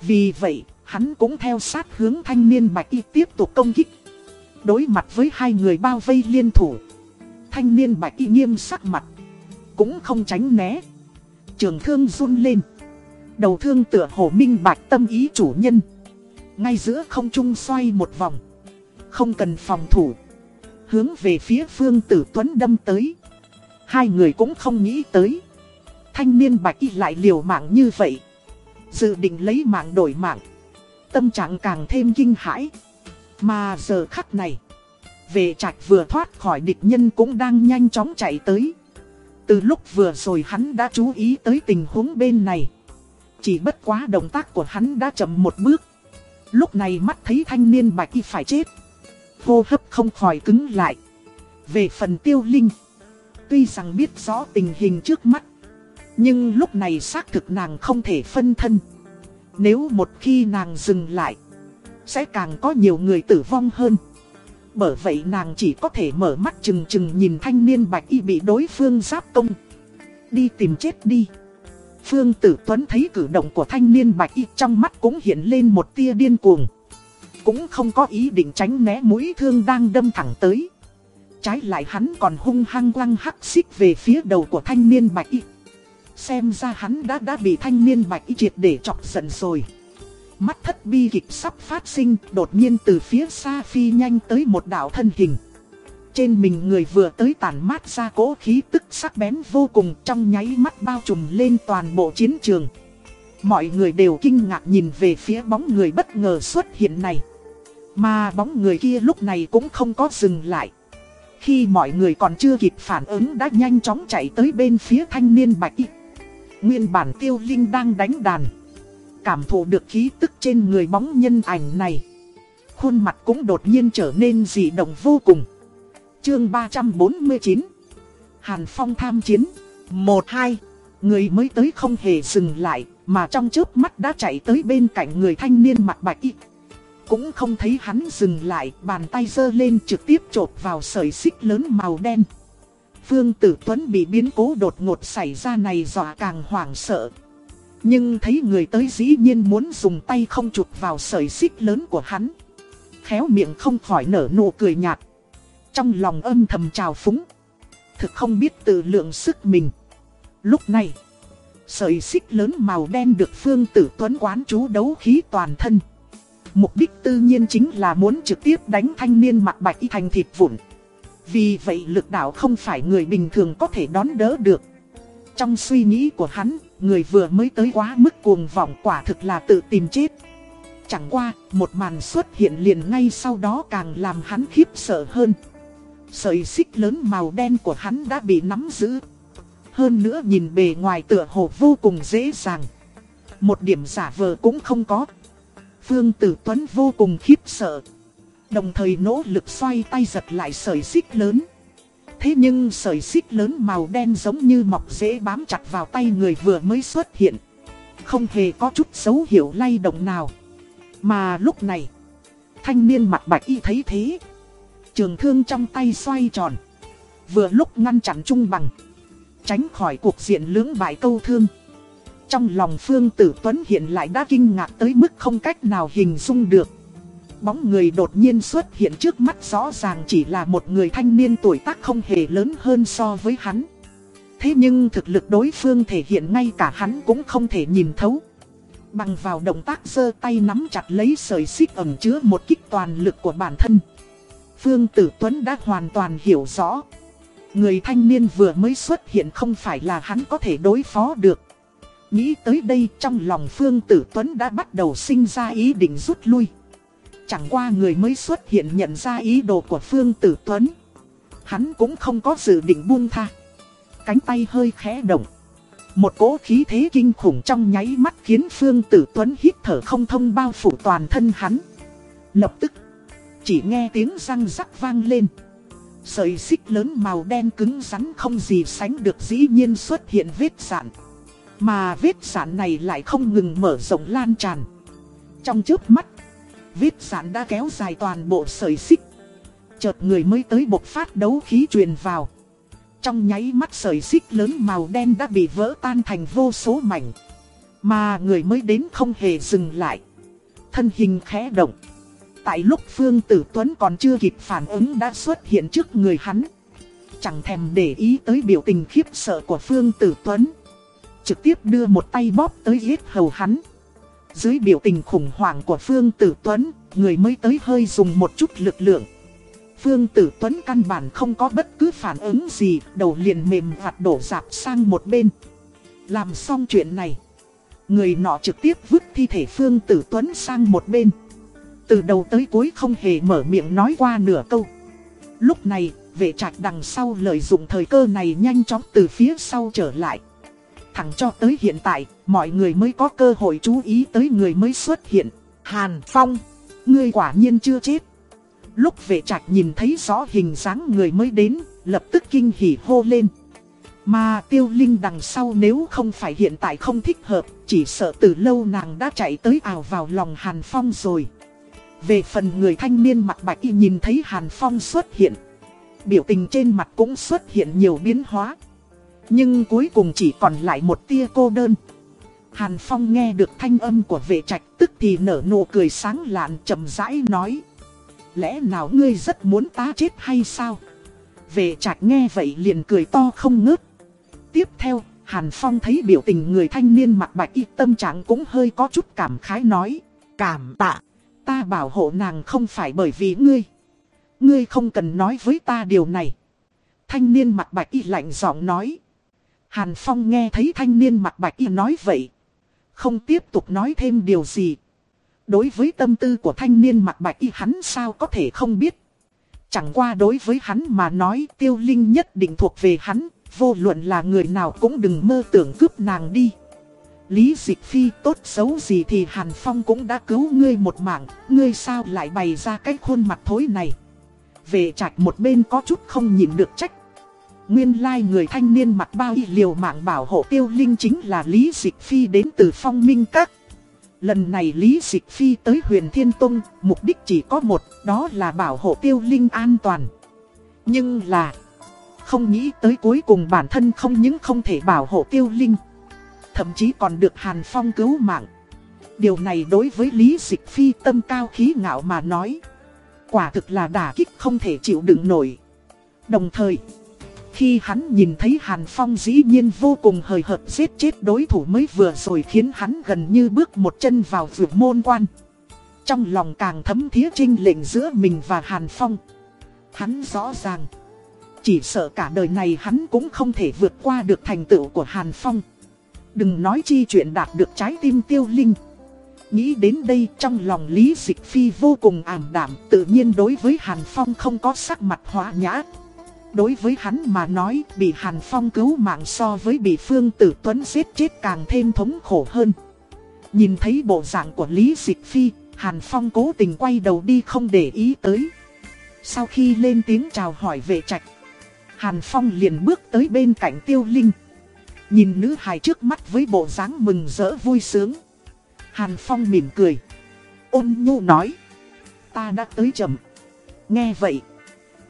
Vì vậy, hắn cũng theo sát hướng thanh niên bạch y tiếp tục công kích. Đối mặt với hai người bao vây liên thủ. Thanh niên bạch y nghiêm sắc mặt. Cũng không tránh né. Trường thương run lên. Đầu thương tựa hồ minh bạch tâm ý chủ nhân. Ngay giữa không trung xoay một vòng. Không cần phòng thủ. Hướng về phía phương tử tuấn đâm tới. Hai người cũng không nghĩ tới. Thanh niên bạch y lại liều mạng như vậy. Dự định lấy mạng đổi mạng. tâm trạng càng thêm kinh hãi. Mà giờ khắc này, vệ trạch vừa thoát khỏi địch nhân cũng đang nhanh chóng chạy tới. Từ lúc vừa rồi hắn đã chú ý tới tình huống bên này. Chỉ bất quá động tác của hắn đã chậm một bước. Lúc này mắt thấy thanh niên bạch y phải chết. Hô hấp không khỏi cứng lại. Về phần tiêu linh. Tuy rằng biết rõ tình hình trước mắt. Nhưng lúc này xác thực nàng không thể phân thân. Nếu một khi nàng dừng lại. Sẽ càng có nhiều người tử vong hơn. Bởi vậy nàng chỉ có thể mở mắt chừng chừng nhìn thanh niên bạch y bị đối phương giáp công. Đi tìm chết đi. Phương Tử Tuấn thấy cử động của thanh niên bạch y trong mắt cũng hiện lên một tia điên cuồng. Cũng không có ý định tránh né mũi thương đang đâm thẳng tới. Trái lại hắn còn hung hăng quăng hắc xích về phía đầu của thanh niên bạch y. Xem ra hắn đã đã bị thanh niên bạch y triệt để chọc giận rồi. Mắt thất bi kịch sắp phát sinh, đột nhiên từ phía xa phi nhanh tới một đạo thân hình. Trên mình người vừa tới tản mát ra cỗ khí tức sắc bén vô cùng trong nháy mắt bao trùm lên toàn bộ chiến trường. Mọi người đều kinh ngạc nhìn về phía bóng người bất ngờ xuất hiện này. Mà bóng người kia lúc này cũng không có dừng lại. Khi mọi người còn chưa kịp phản ứng đã nhanh chóng chạy tới bên phía thanh niên bạch y. Nguyên bản tiêu linh đang đánh đàn. Cảm thụ được khí tức trên người bóng nhân ảnh này. Khuôn mặt cũng đột nhiên trở nên dị động vô cùng. Chương 349 Hàn Phong tham chiến. 1-2 Người mới tới không hề dừng lại, Mà trong chớp mắt đã chạy tới bên cạnh người thanh niên mặt bạch y. Cũng không thấy hắn dừng lại, Bàn tay giơ lên trực tiếp chộp vào sợi xích lớn màu đen. Phương Tử Tuấn bị biến cố đột ngột xảy ra này dọa càng hoảng sợ. Nhưng thấy người tới dĩ nhiên muốn dùng tay không chụp vào sợi xích lớn của hắn Khéo miệng không khỏi nở nụ cười nhạt trong lòng âm thầm trào phúng. Thực không biết tự lượng sức mình. Lúc này, sợi xích lớn màu đen được Phương Tử Tuấn quán chú đấu khí toàn thân. Mục đích tự nhiên chính là muốn trực tiếp đánh thanh niên mặt bạch y thành thịt vụn. Vì vậy lực đạo không phải người bình thường có thể đón đỡ được. Trong suy nghĩ của hắn, người vừa mới tới quá mức cuồng vọng quả thực là tự tìm chết. Chẳng qua, một màn xuất hiện liền ngay sau đó càng làm hắn khiếp sợ hơn. Sợi xích lớn màu đen của hắn đã bị nắm giữ. Hơn nữa nhìn bề ngoài tựa hồ vô cùng dễ dàng. Một điểm giả vờ cũng không có. Phương Tử Tuấn vô cùng khiếp sợ. Đồng thời nỗ lực xoay tay giật lại sợi xích lớn. Thế nhưng sợi xích lớn màu đen giống như mọc dễ bám chặt vào tay người vừa mới xuất hiện. Không hề có chút dấu hiệu lay động nào. Mà lúc này, thanh niên mặt bạch y thấy thế. Trường thương trong tay xoay tròn. Vừa lúc ngăn chặn trung bằng. Tránh khỏi cuộc diện lưỡng bại câu thương. Trong lòng Phương Tử Tuấn hiện lại đã kinh ngạc tới mức không cách nào hình dung được. Bóng người đột nhiên xuất hiện trước mắt rõ ràng chỉ là một người thanh niên tuổi tác không hề lớn hơn so với hắn. Thế nhưng thực lực đối phương thể hiện ngay cả hắn cũng không thể nhìn thấu. Bằng vào động tác giơ tay nắm chặt lấy sợi xích ẩm chứa một kích toàn lực của bản thân. Phương Tử Tuấn đã hoàn toàn hiểu rõ. Người thanh niên vừa mới xuất hiện không phải là hắn có thể đối phó được. Nghĩ tới đây trong lòng Phương Tử Tuấn đã bắt đầu sinh ra ý định rút lui. Chẳng qua người mới xuất hiện nhận ra ý đồ của Phương Tử Tuấn. Hắn cũng không có dự định buông tha. Cánh tay hơi khẽ động. Một cỗ khí thế kinh khủng trong nháy mắt khiến Phương Tử Tuấn hít thở không thông bao phủ toàn thân hắn. Lập tức chỉ nghe tiếng răng rắc vang lên. Sợi xích lớn màu đen cứng rắn không gì sánh được dĩ nhiên xuất hiện vết sạn. Mà vết sạn này lại không ngừng mở rộng lan tràn. Trong trước mắt, vết sạn đã kéo dài toàn bộ sợi xích. Chợt người mới tới bộc phát đấu khí truyền vào. Trong nháy mắt sợi xích lớn màu đen đã bị vỡ tan thành vô số mảnh. Mà người mới đến không hề dừng lại. Thân hình khẽ động. Tại lúc Phương Tử Tuấn còn chưa kịp phản ứng đã xuất hiện trước người hắn. Chẳng thèm để ý tới biểu tình khiếp sợ của Phương Tử Tuấn. Trực tiếp đưa một tay bóp tới yết hầu hắn. Dưới biểu tình khủng hoảng của Phương Tử Tuấn, người mới tới hơi dùng một chút lực lượng. Phương Tử Tuấn căn bản không có bất cứ phản ứng gì, đầu liền mềm vặt đổ dạp sang một bên. Làm xong chuyện này, Người nọ trực tiếp vứt thi thể Phương Tử Tuấn sang một bên. Từ đầu tới cuối không hề mở miệng nói qua nửa câu. Lúc này, vệ trạch đằng sau lợi dụng thời cơ này nhanh chóng từ phía sau trở lại. Thẳng cho tới hiện tại, mọi người mới có cơ hội chú ý tới người mới xuất hiện. Hàn Phong, ngươi quả nhiên chưa chết. Lúc vệ trạch nhìn thấy rõ hình dáng người mới đến, lập tức kinh hỉ hô lên. Mà tiêu linh đằng sau nếu không phải hiện tại không thích hợp, chỉ sợ từ lâu nàng đã chạy tới ảo vào lòng Hàn Phong rồi. Về phần người thanh niên mặt bạch y nhìn thấy Hàn Phong xuất hiện. Biểu tình trên mặt cũng xuất hiện nhiều biến hóa. Nhưng cuối cùng chỉ còn lại một tia cô đơn. Hàn Phong nghe được thanh âm của vệ trạch tức thì nở nụ cười sáng lạn chậm rãi nói. Lẽ nào ngươi rất muốn ta chết hay sao? Vệ trạch nghe vậy liền cười to không ngớt. Tiếp theo, Hàn Phong thấy biểu tình người thanh niên mặt bạch y tâm trạng cũng hơi có chút cảm khái nói. Cảm tạ, ta bảo hộ nàng không phải bởi vì ngươi. Ngươi không cần nói với ta điều này. Thanh niên mặt bạch y lạnh giọng nói. Hàn Phong nghe thấy thanh niên mặt bạch y nói vậy. Không tiếp tục nói thêm điều gì. Đối với tâm tư của thanh niên mặt bạch y hắn sao có thể không biết. Chẳng qua đối với hắn mà nói tiêu linh nhất định thuộc về hắn, vô luận là người nào cũng đừng mơ tưởng cướp nàng đi. Lý Dịch Phi tốt xấu gì thì Hàn Phong cũng đã cứu ngươi một mạng, ngươi sao lại bày ra cái khuôn mặt thối này. Về trạch một bên có chút không nhìn được trách. Nguyên lai người thanh niên mặt bao y liều mạng bảo hộ tiêu linh chính là Lý Dịch Phi đến từ phong minh các. Lần này Lý Dịch Phi tới huyền Thiên Tông, mục đích chỉ có một, đó là bảo hộ tiêu linh an toàn. Nhưng là, không nghĩ tới cuối cùng bản thân không những không thể bảo hộ tiêu linh, thậm chí còn được Hàn Phong cứu mạng. Điều này đối với Lý Dịch Phi tâm cao khí ngạo mà nói, quả thực là đả kích không thể chịu đựng nổi. Đồng thời, khi hắn nhìn thấy Hàn Phong dĩ nhiên vô cùng hời hợt giết chết đối thủ mới vừa rồi khiến hắn gần như bước một chân vào vượt môn quan. Trong lòng càng thấm thía trinh lệnh giữa mình và Hàn Phong. Hắn rõ ràng, chỉ sợ cả đời này hắn cũng không thể vượt qua được thành tựu của Hàn Phong. Đừng nói chi chuyện đạt được trái tim tiêu linh. Nghĩ đến đây trong lòng Lý Dịch Phi vô cùng ảm đạm tự nhiên đối với Hàn Phong không có sắc mặt hóa nhã. Đối với hắn mà nói, bị Hàn Phong cứu mạng so với bị Phương Tử Tuấn giết chết càng thêm thống khổ hơn. Nhìn thấy bộ dạng của Lý Dịch Phi, Hàn Phong cố tình quay đầu đi không để ý tới. Sau khi lên tiếng chào hỏi về trạch, Hàn Phong liền bước tới bên cạnh Tiêu Linh. Nhìn nữ hài trước mắt với bộ dáng mừng rỡ vui sướng. Hàn Phong mỉm cười. Ôn nhu nói. Ta đã tới chậm. Nghe vậy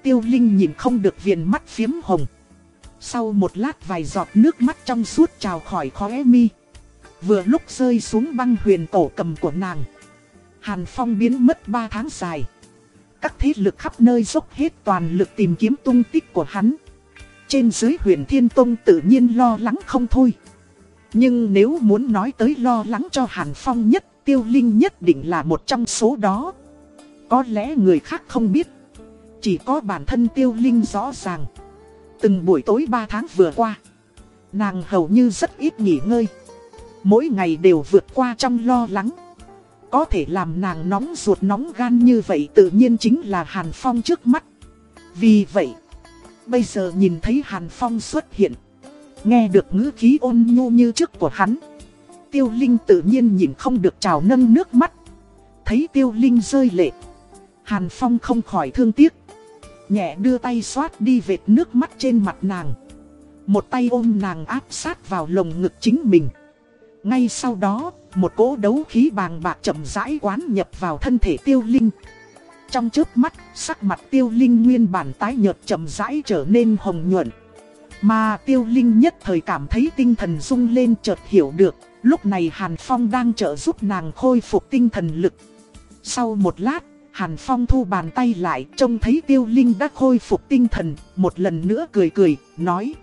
tiêu linh nhìn không được viền mắt phiếm hồng. Sau một lát vài giọt nước mắt trong suốt trào khỏi khóe mi. Vừa lúc rơi xuống băng huyền cổ cầm của nàng. Hàn Phong biến mất 3 tháng dài. Các thế lực khắp nơi dốc hết toàn lực tìm kiếm tung tích của hắn. Trên dưới huyền Thiên Tông tự nhiên lo lắng không thôi. Nhưng nếu muốn nói tới lo lắng cho Hàn Phong nhất, Tiêu Linh nhất định là một trong số đó. Có lẽ người khác không biết. Chỉ có bản thân tiêu linh rõ ràng. Từng buổi tối 3 tháng vừa qua, Nàng hầu như rất ít nghỉ ngơi. Mỗi ngày đều vượt qua trong lo lắng. Có thể làm nàng nóng ruột nóng gan như vậy tự nhiên chính là Hàn Phong trước mắt. Vì vậy, Bây giờ nhìn thấy Hàn Phong xuất hiện, Nghe được ngữ khí ôn nhu như trước của hắn, Tiêu Linh tự nhiên nhìn không được trào nâng nước mắt. Thấy Tiêu Linh rơi lệ, Hàn Phong không khỏi thương tiếc. Nhẹ đưa tay xoát đi vệt nước mắt trên mặt nàng. Một tay ôm nàng áp sát vào lồng ngực chính mình. Ngay sau đó, một cỗ đấu khí bàng bạc chậm rãi quán nhập vào thân thể tiêu linh. Trong chớp mắt, sắc mặt tiêu linh nguyên bản tái nhợt chậm rãi trở nên hồng nhuận. Mà tiêu linh nhất thời cảm thấy tinh thần rung lên chợt hiểu được Lúc này Hàn Phong đang trợ giúp nàng khôi phục tinh thần lực. Sau một lát Hàn Phong thu bàn tay lại trông thấy tiêu linh đã khôi phục tinh thần, một lần nữa cười cười, nói.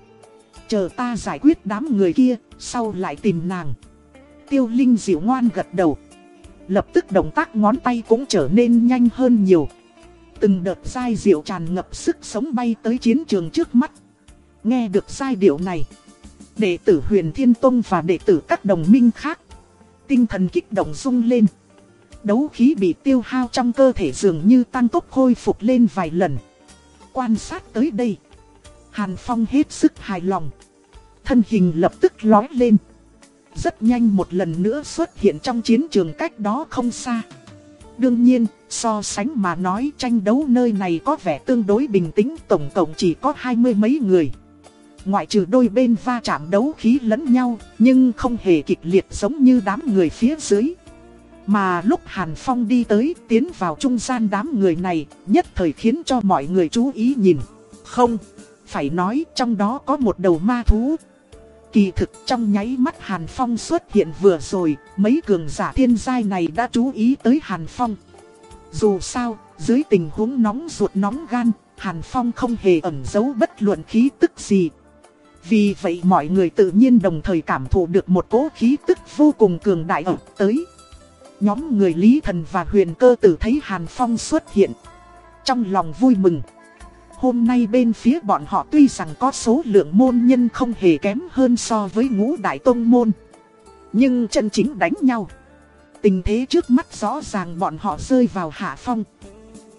Chờ ta giải quyết đám người kia, sau lại tìm nàng. Tiêu linh dịu ngoan gật đầu. Lập tức động tác ngón tay cũng trở nên nhanh hơn nhiều. Từng đợt dai diệu tràn ngập sức sống bay tới chiến trường trước mắt. Nghe được giai điệu này. Đệ tử huyền Thiên Tông và đệ tử các đồng minh khác. tinh thần kích động rung lên. Đấu khí bị tiêu hao trong cơ thể dường như tăng tốc khôi phục lên vài lần. Quan sát tới đây. Hàn Phong hết sức hài lòng. Thân hình lập tức lói lên. Rất nhanh một lần nữa xuất hiện trong chiến trường cách đó không xa. Đương nhiên, so sánh mà nói tranh đấu nơi này có vẻ tương đối bình tĩnh tổng cộng chỉ có hai mươi mấy người. Ngoại trừ đôi bên va chạm đấu khí lẫn nhau, nhưng không hề kịch liệt giống như đám người phía dưới. Mà lúc Hàn Phong đi tới tiến vào trung gian đám người này, nhất thời khiến cho mọi người chú ý nhìn. Không, phải nói trong đó có một đầu ma thú. Kỳ thực trong nháy mắt Hàn Phong xuất hiện vừa rồi, mấy cường giả thiên giai này đã chú ý tới Hàn Phong. Dù sao, dưới tình huống nóng ruột nóng gan, Hàn Phong không hề ẩn giấu bất luận khí tức gì. Vì vậy mọi người tự nhiên đồng thời cảm thụ được một cỗ khí tức vô cùng cường đại ẩm tới. Nhóm người Lý Thần và Huyền Cơ tử thấy Hàn Phong xuất hiện. Trong lòng vui mừng. Hôm nay bên phía bọn họ tuy rằng có số lượng môn nhân không hề kém hơn so với ngũ đại tông môn. Nhưng chân chính đánh nhau. Tình thế trước mắt rõ ràng bọn họ rơi vào hạ phong.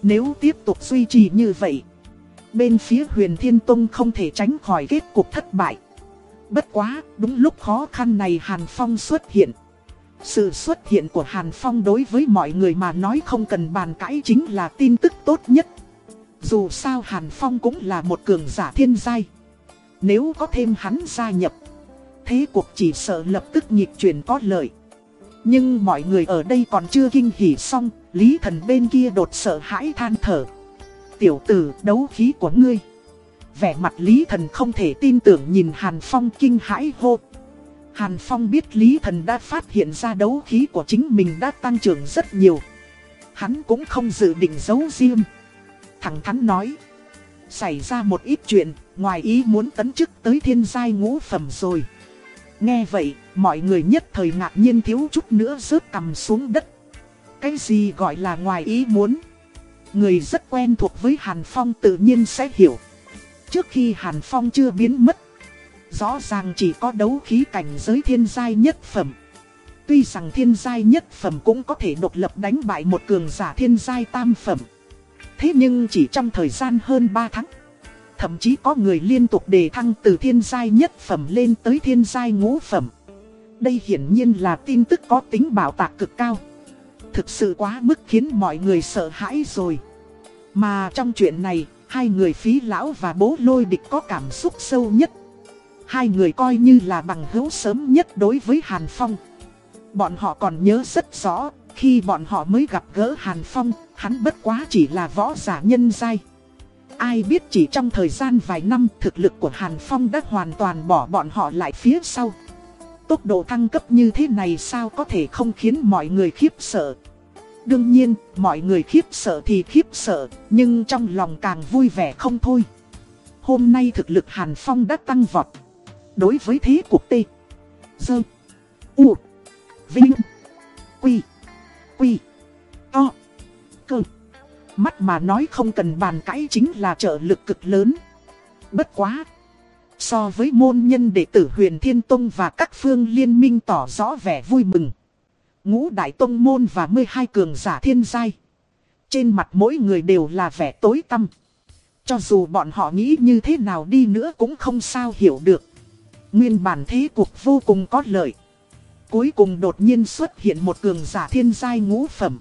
Nếu tiếp tục duy trì như vậy. Bên phía huyền thiên tông không thể tránh khỏi kết cục thất bại. Bất quá, đúng lúc khó khăn này Hàn Phong xuất hiện. Sự xuất hiện của Hàn Phong đối với mọi người mà nói không cần bàn cãi chính là tin tức tốt nhất. Dù sao Hàn Phong cũng là một cường giả thiên giai. Nếu có thêm hắn gia nhập, thế cuộc chỉ sợ lập tức nhịp chuyển có lợi. Nhưng mọi người ở đây còn chưa kinh hỉ xong, Lý Thần bên kia đột sợ hãi than thở. Tiểu tử đấu khí của ngươi. Vẻ mặt Lý Thần không thể tin tưởng nhìn Hàn Phong kinh hãi hô. Hàn Phong biết Lý Thần đã phát hiện ra đấu khí của chính mình đã tăng trưởng rất nhiều. Hắn cũng không dự định giấu riêng. Thẳng thắn nói. Xảy ra một ít chuyện, ngoài ý muốn tấn chức tới thiên giai ngũ phẩm rồi. Nghe vậy, mọi người nhất thời ngạc nhiên thiếu chút nữa rớt cầm xuống đất. Cái gì gọi là ngoài ý muốn? Người rất quen thuộc với Hàn Phong tự nhiên sẽ hiểu. Trước khi Hàn Phong chưa biến mất, rõ ràng chỉ có đấu khí cảnh giới thiên giai nhất phẩm. Tuy rằng thiên giai nhất phẩm cũng có thể độc lập đánh bại một cường giả thiên giai tam phẩm. Thế nhưng chỉ trong thời gian hơn 3 tháng, thậm chí có người liên tục đề thăng từ thiên giai nhất phẩm lên tới thiên giai ngũ phẩm. Đây hiển nhiên là tin tức có tính bảo tạc cực cao. Thực sự quá mức khiến mọi người sợ hãi rồi. Mà trong chuyện này, hai người phí lão và bố lôi địch có cảm xúc sâu nhất. Hai người coi như là bằng hữu sớm nhất đối với Hàn Phong. Bọn họ còn nhớ rất rõ, khi bọn họ mới gặp gỡ Hàn Phong, hắn bất quá chỉ là võ giả nhân giai. Ai biết chỉ trong thời gian vài năm thực lực của Hàn Phong đã hoàn toàn bỏ bọn họ lại phía sau. Tốc độ thăng cấp như thế này sao có thể không khiến mọi người khiếp sợ. Đương nhiên, mọi người khiếp sợ thì khiếp sợ, nhưng trong lòng càng vui vẻ không thôi. Hôm nay thực lực Hàn Phong đã tăng vọt. Đối với thế cuộc T, Dơ, U, Vinh, Quy, Quy, To, Cơ. Mắt mà nói không cần bàn cãi chính là trợ lực cực lớn. Bất quá. So với môn nhân đệ tử huyền Thiên Tông và các phương liên minh tỏ rõ vẻ vui mừng. Ngũ Đại Tông Môn và 12 cường giả thiên giai. Trên mặt mỗi người đều là vẻ tối tăm. Cho dù bọn họ nghĩ như thế nào đi nữa cũng không sao hiểu được. Nguyên bản thế cuộc vô cùng có lợi. Cuối cùng đột nhiên xuất hiện một cường giả thiên giai ngũ phẩm.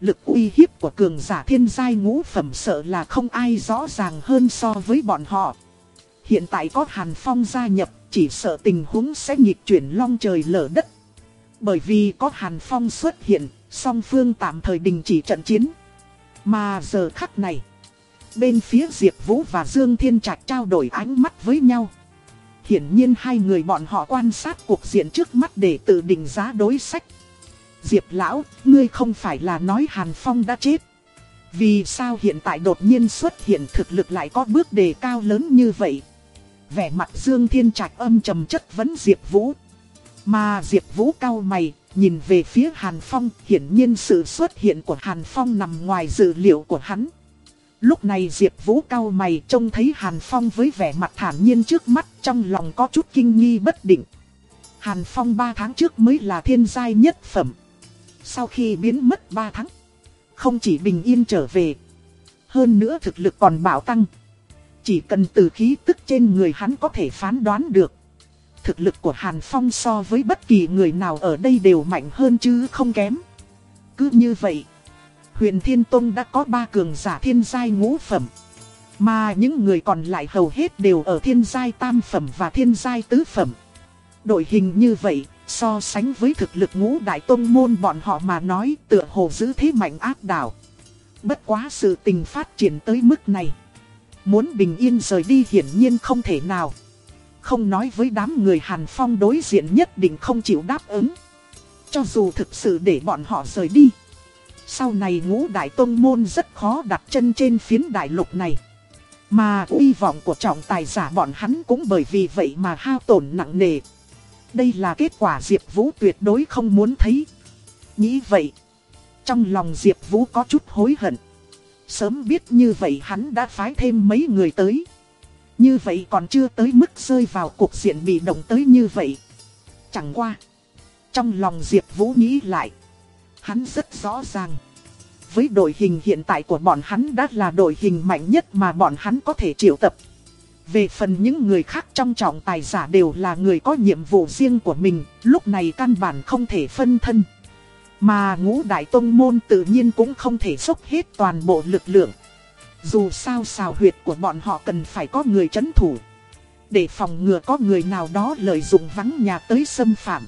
Lực uy hiếp của cường giả thiên giai ngũ phẩm sợ là không ai rõ ràng hơn so với bọn họ. Hiện tại có Hàn Phong gia nhập, chỉ sợ tình huống sẽ nghịch chuyển long trời lở đất. Bởi vì có Hàn Phong xuất hiện, song phương tạm thời đình chỉ trận chiến. Mà giờ khắc này, bên phía Diệp Vũ và Dương Thiên Trạch trao đổi ánh mắt với nhau. Hiển nhiên hai người bọn họ quan sát cuộc diện trước mắt để tự định giá đối sách. Diệp lão, ngươi không phải là nói Hàn Phong đã chết. Vì sao hiện tại đột nhiên xuất hiện thực lực lại có bước đề cao lớn như vậy? Vẻ mặt Dương Thiên Trạch âm trầm chất vấn Diệp Vũ. Mà Diệp Vũ cao mày, nhìn về phía Hàn Phong, hiển nhiên sự xuất hiện của Hàn Phong nằm ngoài dự liệu của hắn. Lúc này Diệp Vũ cao mày trông thấy Hàn Phong với vẻ mặt thản nhiên trước mắt trong lòng có chút kinh nghi bất định. Hàn Phong 3 tháng trước mới là thiên giai nhất phẩm. Sau khi biến mất 3 tháng, không chỉ bình yên trở về, hơn nữa thực lực còn bảo tăng. Chỉ cần từ khí tức trên người hắn có thể phán đoán được. Thực lực của Hàn Phong so với bất kỳ người nào ở đây đều mạnh hơn chứ không kém. Cứ như vậy, huyền Thiên Tông đã có ba cường giả thiên giai ngũ phẩm. Mà những người còn lại hầu hết đều ở thiên giai tam phẩm và thiên giai tứ phẩm. Đội hình như vậy, so sánh với thực lực ngũ đại tông môn bọn họ mà nói tựa hồ giữ thế mạnh áp đảo. Bất quá sự tình phát triển tới mức này. Muốn bình yên rời đi hiển nhiên không thể nào. Không nói với đám người Hàn Phong đối diện nhất định không chịu đáp ứng. Cho dù thực sự để bọn họ rời đi. Sau này ngũ đại tông môn rất khó đặt chân trên phiến đại lục này. Mà uy vọng của trọng tài giả bọn hắn cũng bởi vì vậy mà hao tổn nặng nề. Đây là kết quả Diệp Vũ tuyệt đối không muốn thấy. Nghĩ vậy. Trong lòng Diệp Vũ có chút hối hận. Sớm biết như vậy hắn đã phái thêm mấy người tới. Như vậy còn chưa tới mức rơi vào cuộc diện bị động tới như vậy. Chẳng qua. Trong lòng Diệp Vũ nghĩ lại. Hắn rất rõ ràng. Với đội hình hiện tại của bọn hắn đã là đội hình mạnh nhất mà bọn hắn có thể triệu tập. Về phần những người khác trong trọng tài giả đều là người có nhiệm vụ riêng của mình, lúc này căn bản không thể phân thân. Mà ngũ đại tông môn tự nhiên cũng không thể xúc hết toàn bộ lực lượng. Dù sao xào huyệt của bọn họ cần phải có người chấn thủ. Để phòng ngừa có người nào đó lợi dụng vắng nhà tới xâm phạm.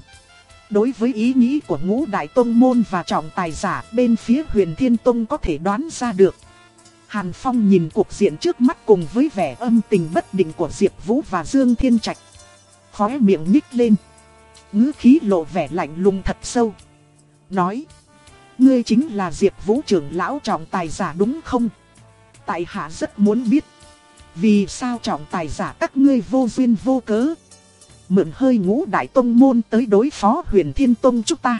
Đối với ý nghĩ của ngũ đại tông môn và trọng tài giả, bên phía huyền thiên tông có thể đoán ra được. Hàn Phong nhìn cuộc diện trước mắt cùng với vẻ âm tình bất định của Diệp Vũ và Dương Thiên Trạch. Khóe miệng nhích lên. ngữ khí lộ vẻ lạnh lùng thật sâu. Nói. Ngươi chính là Diệp Vũ trưởng lão trọng tài giả đúng không? Tại hạ rất muốn biết. Vì sao trọng tài giả các ngươi vô duyên vô cớ? Mượn hơi ngũ đại tông môn tới đối phó huyền thiên tông chúng ta.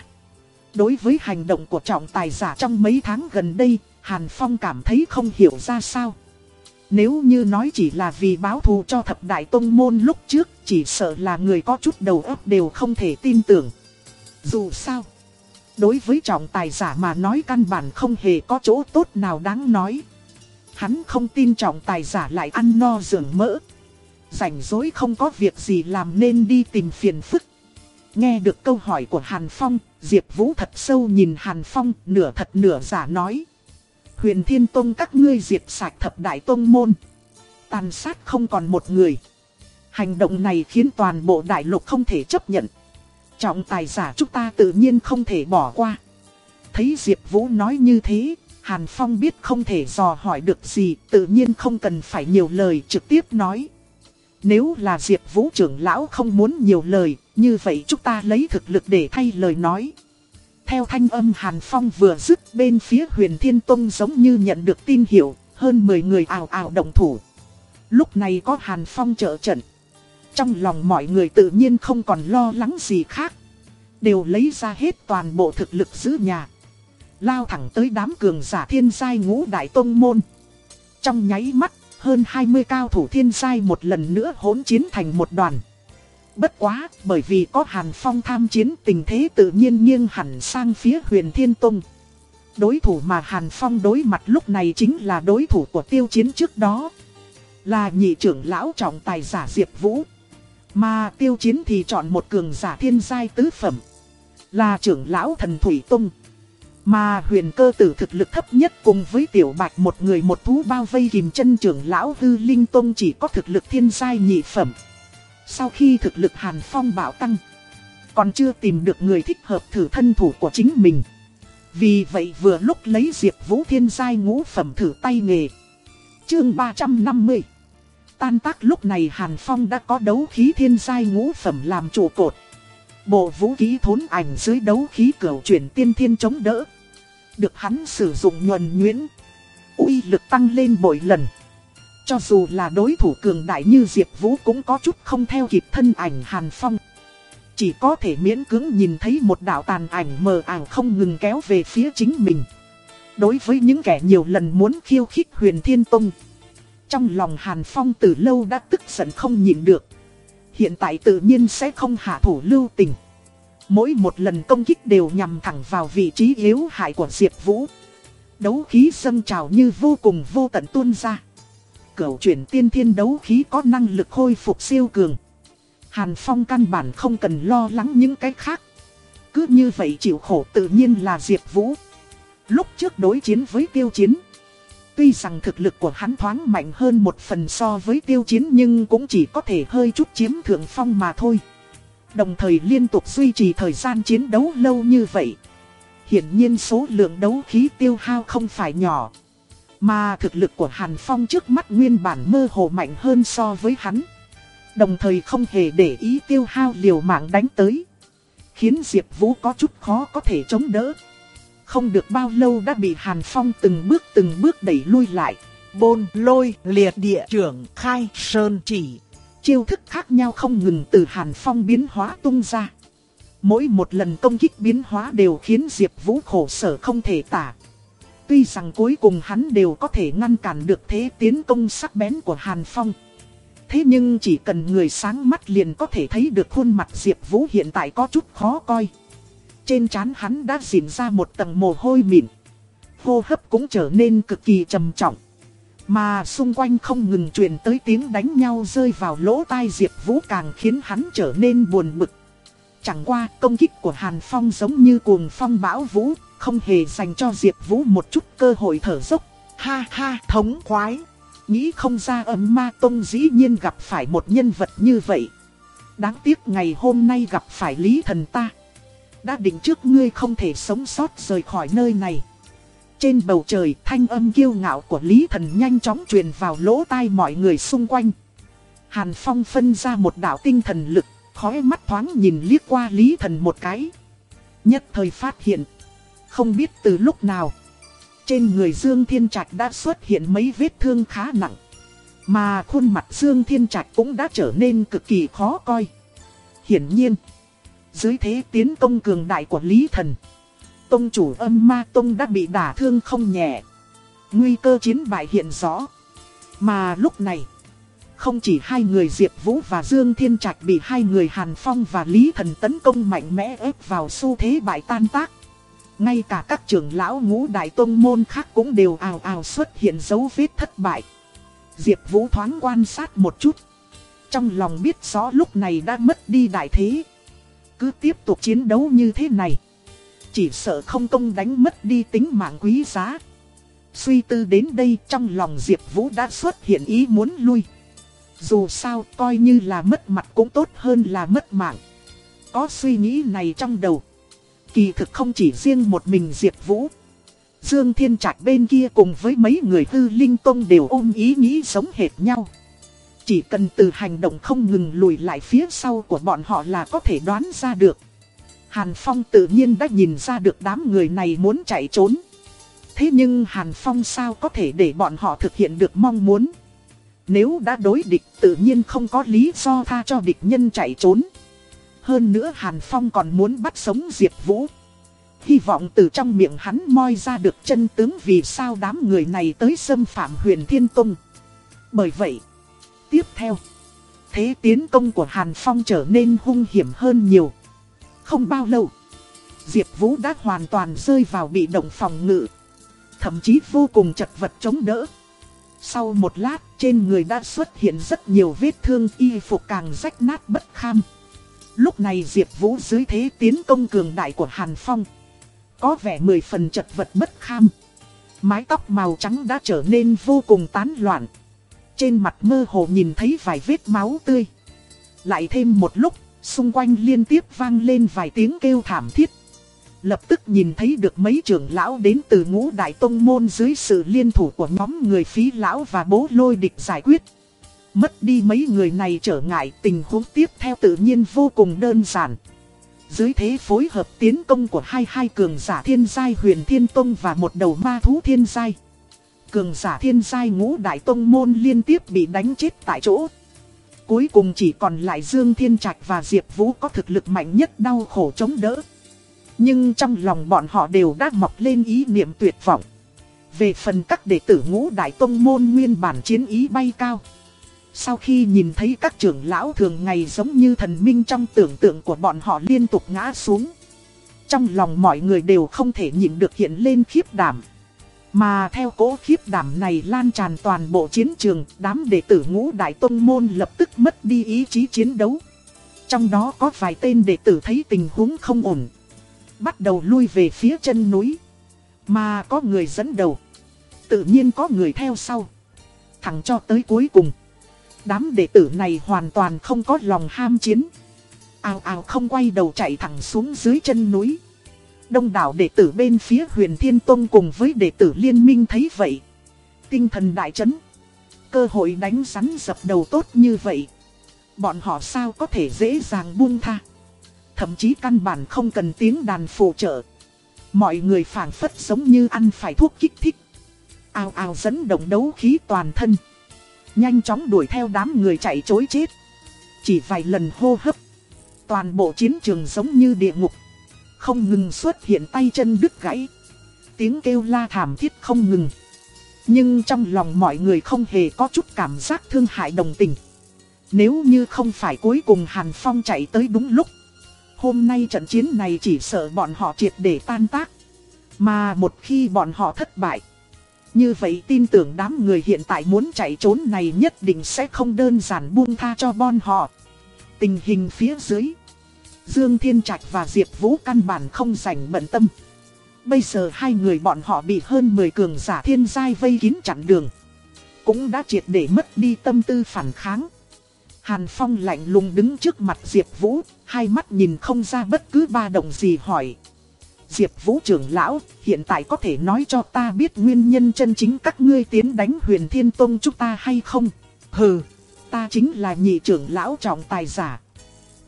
Đối với hành động của trọng tài giả trong mấy tháng gần đây, Hàn Phong cảm thấy không hiểu ra sao. Nếu như nói chỉ là vì báo thù cho thập đại tông môn lúc trước, chỉ sợ là người có chút đầu óc đều không thể tin tưởng. Dù sao, đối với trọng tài giả mà nói căn bản không hề có chỗ tốt nào đáng nói. Hắn không tin trọng tài giả lại ăn no dưỡng mỡ. Rảnh rỗi không có việc gì làm nên đi tìm phiền phức. Nghe được câu hỏi của Hàn Phong, Diệp Vũ thật sâu nhìn Hàn Phong, nửa thật nửa giả nói. Huyền Thiên Tông các ngươi diệt sạch thập đại tông môn. Tàn sát không còn một người. Hành động này khiến toàn bộ đại lục không thể chấp nhận. Trọng tài giả chúng ta tự nhiên không thể bỏ qua. Thấy Diệp Vũ nói như thế, Hàn Phong biết không thể dò hỏi được gì, tự nhiên không cần phải nhiều lời trực tiếp nói. Nếu là Diệp Vũ trưởng lão không muốn nhiều lời, như vậy chúng ta lấy thực lực để thay lời nói. Theo thanh âm Hàn Phong vừa dứt bên phía huyền Thiên Tông giống như nhận được tin hiệu, hơn 10 người ảo ảo động thủ. Lúc này có Hàn Phong trợ trận. Trong lòng mọi người tự nhiên không còn lo lắng gì khác. Đều lấy ra hết toàn bộ thực lực giữ nhà. Lao thẳng tới đám cường giả thiên giai ngũ đại tông môn. Trong nháy mắt, hơn 20 cao thủ thiên giai một lần nữa hỗn chiến thành một đoàn. Bất quá, bởi vì có Hàn Phong tham chiến tình thế tự nhiên nghiêng hẳn sang phía huyền Thiên Tông. Đối thủ mà Hàn Phong đối mặt lúc này chính là đối thủ của tiêu chiến trước đó. Là nhị trưởng lão trọng tài giả Diệp Vũ. Mà tiêu chiến thì chọn một cường giả thiên giai tứ phẩm. Là trưởng lão thần Thủy Tông. Mà huyền cơ tử thực lực thấp nhất cùng với tiểu bạch một người một thú bao vây kìm chân trưởng lão hư linh tông chỉ có thực lực thiên giai nhị phẩm. Sau khi thực lực Hàn Phong bạo tăng, còn chưa tìm được người thích hợp thử thân thủ của chính mình. Vì vậy vừa lúc lấy Diệp Vũ Thiên giai ngũ phẩm thử tay nghề. Chương 350 Tan tác lúc này Hàn Phong đã có đấu khí thiên giai ngũ phẩm làm trụ cột. Bộ vũ khí thốn ảnh dưới đấu khí cửu chuyển tiên thiên chống đỡ. Được hắn sử dụng nhuần nhuyễn. uy lực tăng lên bội lần. Cho dù là đối thủ cường đại như Diệp Vũ cũng có chút không theo kịp thân ảnh Hàn Phong. Chỉ có thể miễn cưỡng nhìn thấy một đạo tàn ảnh mờ ảo không ngừng kéo về phía chính mình. Đối với những kẻ nhiều lần muốn khiêu khích huyền thiên tông. Trong lòng Hàn Phong từ lâu đã tức giận không nhịn được. Hiện tại tự nhiên sẽ không hạ thủ lưu tình. Mỗi một lần công kích đều nhằm thẳng vào vị trí yếu hại của Diệp Vũ. Đấu khí dâng trào như vô cùng vô tận tuôn ra. Cửu chuyển tiên thiên đấu khí có năng lực khôi phục siêu cường. Hàn Phong căn bản không cần lo lắng những cái khác. Cứ như vậy chịu khổ tự nhiên là Diệp Vũ. Lúc trước đối chiến với tiêu chiến. Tuy rằng thực lực của hắn thoáng mạnh hơn một phần so với tiêu chiến nhưng cũng chỉ có thể hơi chút chiếm thượng phong mà thôi. Đồng thời liên tục duy trì thời gian chiến đấu lâu như vậy. Hiển nhiên số lượng đấu khí tiêu hao không phải nhỏ. Mà thực lực của Hàn Phong trước mắt nguyên bản mơ hồ mạnh hơn so với hắn. Đồng thời không hề để ý tiêu hao liều mạng đánh tới. Khiến Diệp Vũ có chút khó có thể chống đỡ. Không được bao lâu đã bị Hàn Phong từng bước từng bước đẩy lui lại. Bôn, lôi, liệt địa trưởng, khai, sơn chỉ. Chiêu thức khác nhau không ngừng từ Hàn Phong biến hóa tung ra. Mỗi một lần công kích biến hóa đều khiến Diệp Vũ khổ sở không thể tả. Tuy rằng cuối cùng hắn đều có thể ngăn cản được thế tiến công sắc bén của Hàn Phong. Thế nhưng chỉ cần người sáng mắt liền có thể thấy được khuôn mặt Diệp Vũ hiện tại có chút khó coi. Trên trán hắn đã dịn ra một tầng mồ hôi mịn. Hô hấp cũng trở nên cực kỳ trầm trọng. Mà xung quanh không ngừng truyền tới tiếng đánh nhau rơi vào lỗ tai Diệp Vũ càng khiến hắn trở nên buồn bực. Chẳng qua công kích của Hàn Phong giống như cuồng phong bão vũ, không hề dành cho Diệp Vũ một chút cơ hội thở dốc. Ha ha, thống khoái. Nghĩ không ra ấm ma tông dĩ nhiên gặp phải một nhân vật như vậy. Đáng tiếc ngày hôm nay gặp phải Lý Thần ta. Đã định trước ngươi không thể sống sót rời khỏi nơi này. Trên bầu trời thanh âm kiêu ngạo của Lý Thần nhanh chóng truyền vào lỗ tai mọi người xung quanh. Hàn Phong phân ra một đạo tinh thần lực, khói mắt thoáng nhìn liếc qua Lý Thần một cái. Nhất thời phát hiện, không biết từ lúc nào, trên người Dương Thiên Trạch đã xuất hiện mấy vết thương khá nặng. Mà khuôn mặt Dương Thiên Trạch cũng đã trở nên cực kỳ khó coi. Hiển nhiên, dưới thế tiến công cường đại của Lý Thần, Tông chủ âm ma Tông đã bị đả thương không nhẹ. Nguy cơ chiến bại hiện rõ. Mà lúc này, không chỉ hai người Diệp Vũ và Dương Thiên Trạch bị hai người Hàn Phong và Lý Thần tấn công mạnh mẽ ép vào xu thế bại tan tác. Ngay cả các trưởng lão ngũ đại tông môn khác cũng đều ào ào xuất hiện dấu vết thất bại. Diệp Vũ thoáng quan sát một chút. Trong lòng biết rõ lúc này đã mất đi đại thế. Cứ tiếp tục chiến đấu như thế này. Chỉ sợ không công đánh mất đi tính mạng quý giá. Suy tư đến đây trong lòng Diệp Vũ đã xuất hiện ý muốn lui. Dù sao coi như là mất mặt cũng tốt hơn là mất mạng. Có suy nghĩ này trong đầu. Kỳ thực không chỉ riêng một mình Diệp Vũ. Dương Thiên Trạch bên kia cùng với mấy người tư linh tông đều ôm ý nghĩ giống hệt nhau. Chỉ cần từ hành động không ngừng lùi lại phía sau của bọn họ là có thể đoán ra được. Hàn Phong tự nhiên đã nhìn ra được đám người này muốn chạy trốn. Thế nhưng Hàn Phong sao có thể để bọn họ thực hiện được mong muốn. Nếu đã đối địch tự nhiên không có lý do tha cho địch nhân chạy trốn. Hơn nữa Hàn Phong còn muốn bắt sống Diệp Vũ. Hy vọng từ trong miệng hắn moi ra được chân tướng vì sao đám người này tới xâm phạm huyền Thiên Tông. Bởi vậy, tiếp theo, thế tiến công của Hàn Phong trở nên hung hiểm hơn nhiều. Không bao lâu, Diệp Vũ đã hoàn toàn rơi vào bị động phòng ngự. Thậm chí vô cùng chật vật chống đỡ. Sau một lát, trên người đã xuất hiện rất nhiều vết thương y phục càng rách nát bất kham. Lúc này Diệp Vũ dưới thế tiến công cường đại của Hàn Phong. Có vẻ mười phần chật vật bất kham. Mái tóc màu trắng đã trở nên vô cùng tán loạn. Trên mặt mơ hồ nhìn thấy vài vết máu tươi. Lại thêm một lúc, xung quanh liên tiếp vang lên vài tiếng kêu thảm thiết. Lập tức nhìn thấy được mấy trưởng lão đến từ ngũ đại tông môn dưới sự liên thủ của nhóm người phí lão và bố lôi địch giải quyết. Mất đi mấy người này trở ngại tình huống tiếp theo tự nhiên vô cùng đơn giản. Dưới thế phối hợp tiến công của hai hai cường giả thiên giai huyền thiên tông và một đầu ma thú thiên giai. Cường giả thiên giai ngũ đại tông môn liên tiếp bị đánh chết tại chỗ. Cuối cùng chỉ còn lại Dương Thiên Trạch và Diệp Vũ có thực lực mạnh nhất đau khổ chống đỡ. Nhưng trong lòng bọn họ đều đã mọc lên ý niệm tuyệt vọng. Về phần các đệ tử ngũ đại tông môn nguyên bản chiến ý bay cao. Sau khi nhìn thấy các trưởng lão thường ngày giống như thần minh trong tưởng tượng của bọn họ liên tục ngã xuống. Trong lòng mọi người đều không thể nhịn được hiện lên khiếp đảm. Mà theo cỗ khiếp đảm này lan tràn toàn bộ chiến trường, đám đệ tử ngũ đại tông môn lập tức mất đi ý chí chiến đấu. Trong đó có vài tên đệ tử thấy tình huống không ổn. Bắt đầu lui về phía chân núi. Mà có người dẫn đầu. Tự nhiên có người theo sau. Thẳng cho tới cuối cùng. Đám đệ tử này hoàn toàn không có lòng ham chiến. Ào ào không quay đầu chạy thẳng xuống dưới chân núi. Đông đảo đệ tử bên phía huyền Thiên Tông cùng với đệ tử liên minh thấy vậy. Tinh thần đại chấn. Cơ hội đánh rắn dập đầu tốt như vậy. Bọn họ sao có thể dễ dàng buông tha. Thậm chí căn bản không cần tiếng đàn phụ trợ. Mọi người phản phất giống như ăn phải thuốc kích thích. Ao ao dẫn động đấu khí toàn thân. Nhanh chóng đuổi theo đám người chạy chối chết. Chỉ vài lần hô hấp. Toàn bộ chiến trường giống như địa ngục. Không ngừng xuất hiện tay chân đứt gãy. Tiếng kêu la thảm thiết không ngừng. Nhưng trong lòng mọi người không hề có chút cảm giác thương hại đồng tình. Nếu như không phải cuối cùng Hàn Phong chạy tới đúng lúc. Hôm nay trận chiến này chỉ sợ bọn họ triệt để tan tác. Mà một khi bọn họ thất bại. Như vậy tin tưởng đám người hiện tại muốn chạy trốn này nhất định sẽ không đơn giản buông tha cho bọn họ. Tình hình phía dưới. Dương Thiên Trạch và Diệp Vũ căn bản không rảnh bận tâm. Bây giờ hai người bọn họ bị hơn 10 cường giả thiên giai vây kín chặn đường. Cũng đã triệt để mất đi tâm tư phản kháng. Hàn Phong lạnh lùng đứng trước mặt Diệp Vũ, hai mắt nhìn không ra bất cứ ba động gì hỏi. Diệp Vũ trưởng lão, hiện tại có thể nói cho ta biết nguyên nhân chân chính các ngươi tiến đánh huyền thiên tông chúng ta hay không? Hừ, ta chính là nhị trưởng lão trọng tài giả.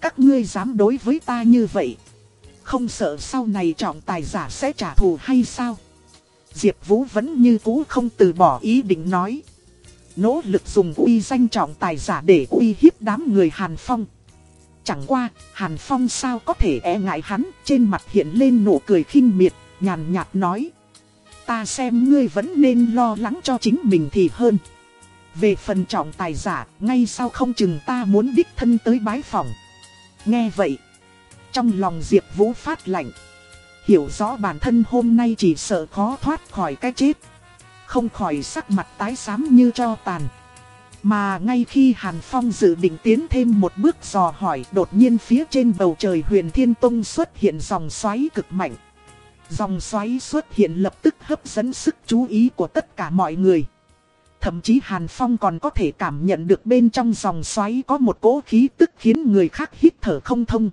Các ngươi dám đối với ta như vậy? Không sợ sau này trọng tài giả sẽ trả thù hay sao? Diệp Vũ vẫn như cũ không từ bỏ ý định nói. Nỗ lực dùng uy danh trọng tài giả để uy hiếp đám người Hàn Phong. Chẳng qua, Hàn Phong sao có thể e ngại hắn, trên mặt hiện lên nụ cười khinh miệt, nhàn nhạt nói. Ta xem ngươi vẫn nên lo lắng cho chính mình thì hơn. Về phần trọng tài giả, ngay sau không chừng ta muốn đích thân tới bái phòng. Nghe vậy, trong lòng Diệp Vũ phát lạnh. Hiểu rõ bản thân hôm nay chỉ sợ khó thoát khỏi cái chết. Không khỏi sắc mặt tái xám như cho tàn. Mà ngay khi Hàn Phong dự định tiến thêm một bước dò hỏi đột nhiên phía trên bầu trời huyền thiên tông xuất hiện dòng xoáy cực mạnh. Dòng xoáy xuất hiện lập tức hấp dẫn sức chú ý của tất cả mọi người. Thậm chí Hàn Phong còn có thể cảm nhận được bên trong dòng xoáy có một cỗ khí tức khiến người khác hít thở không thông.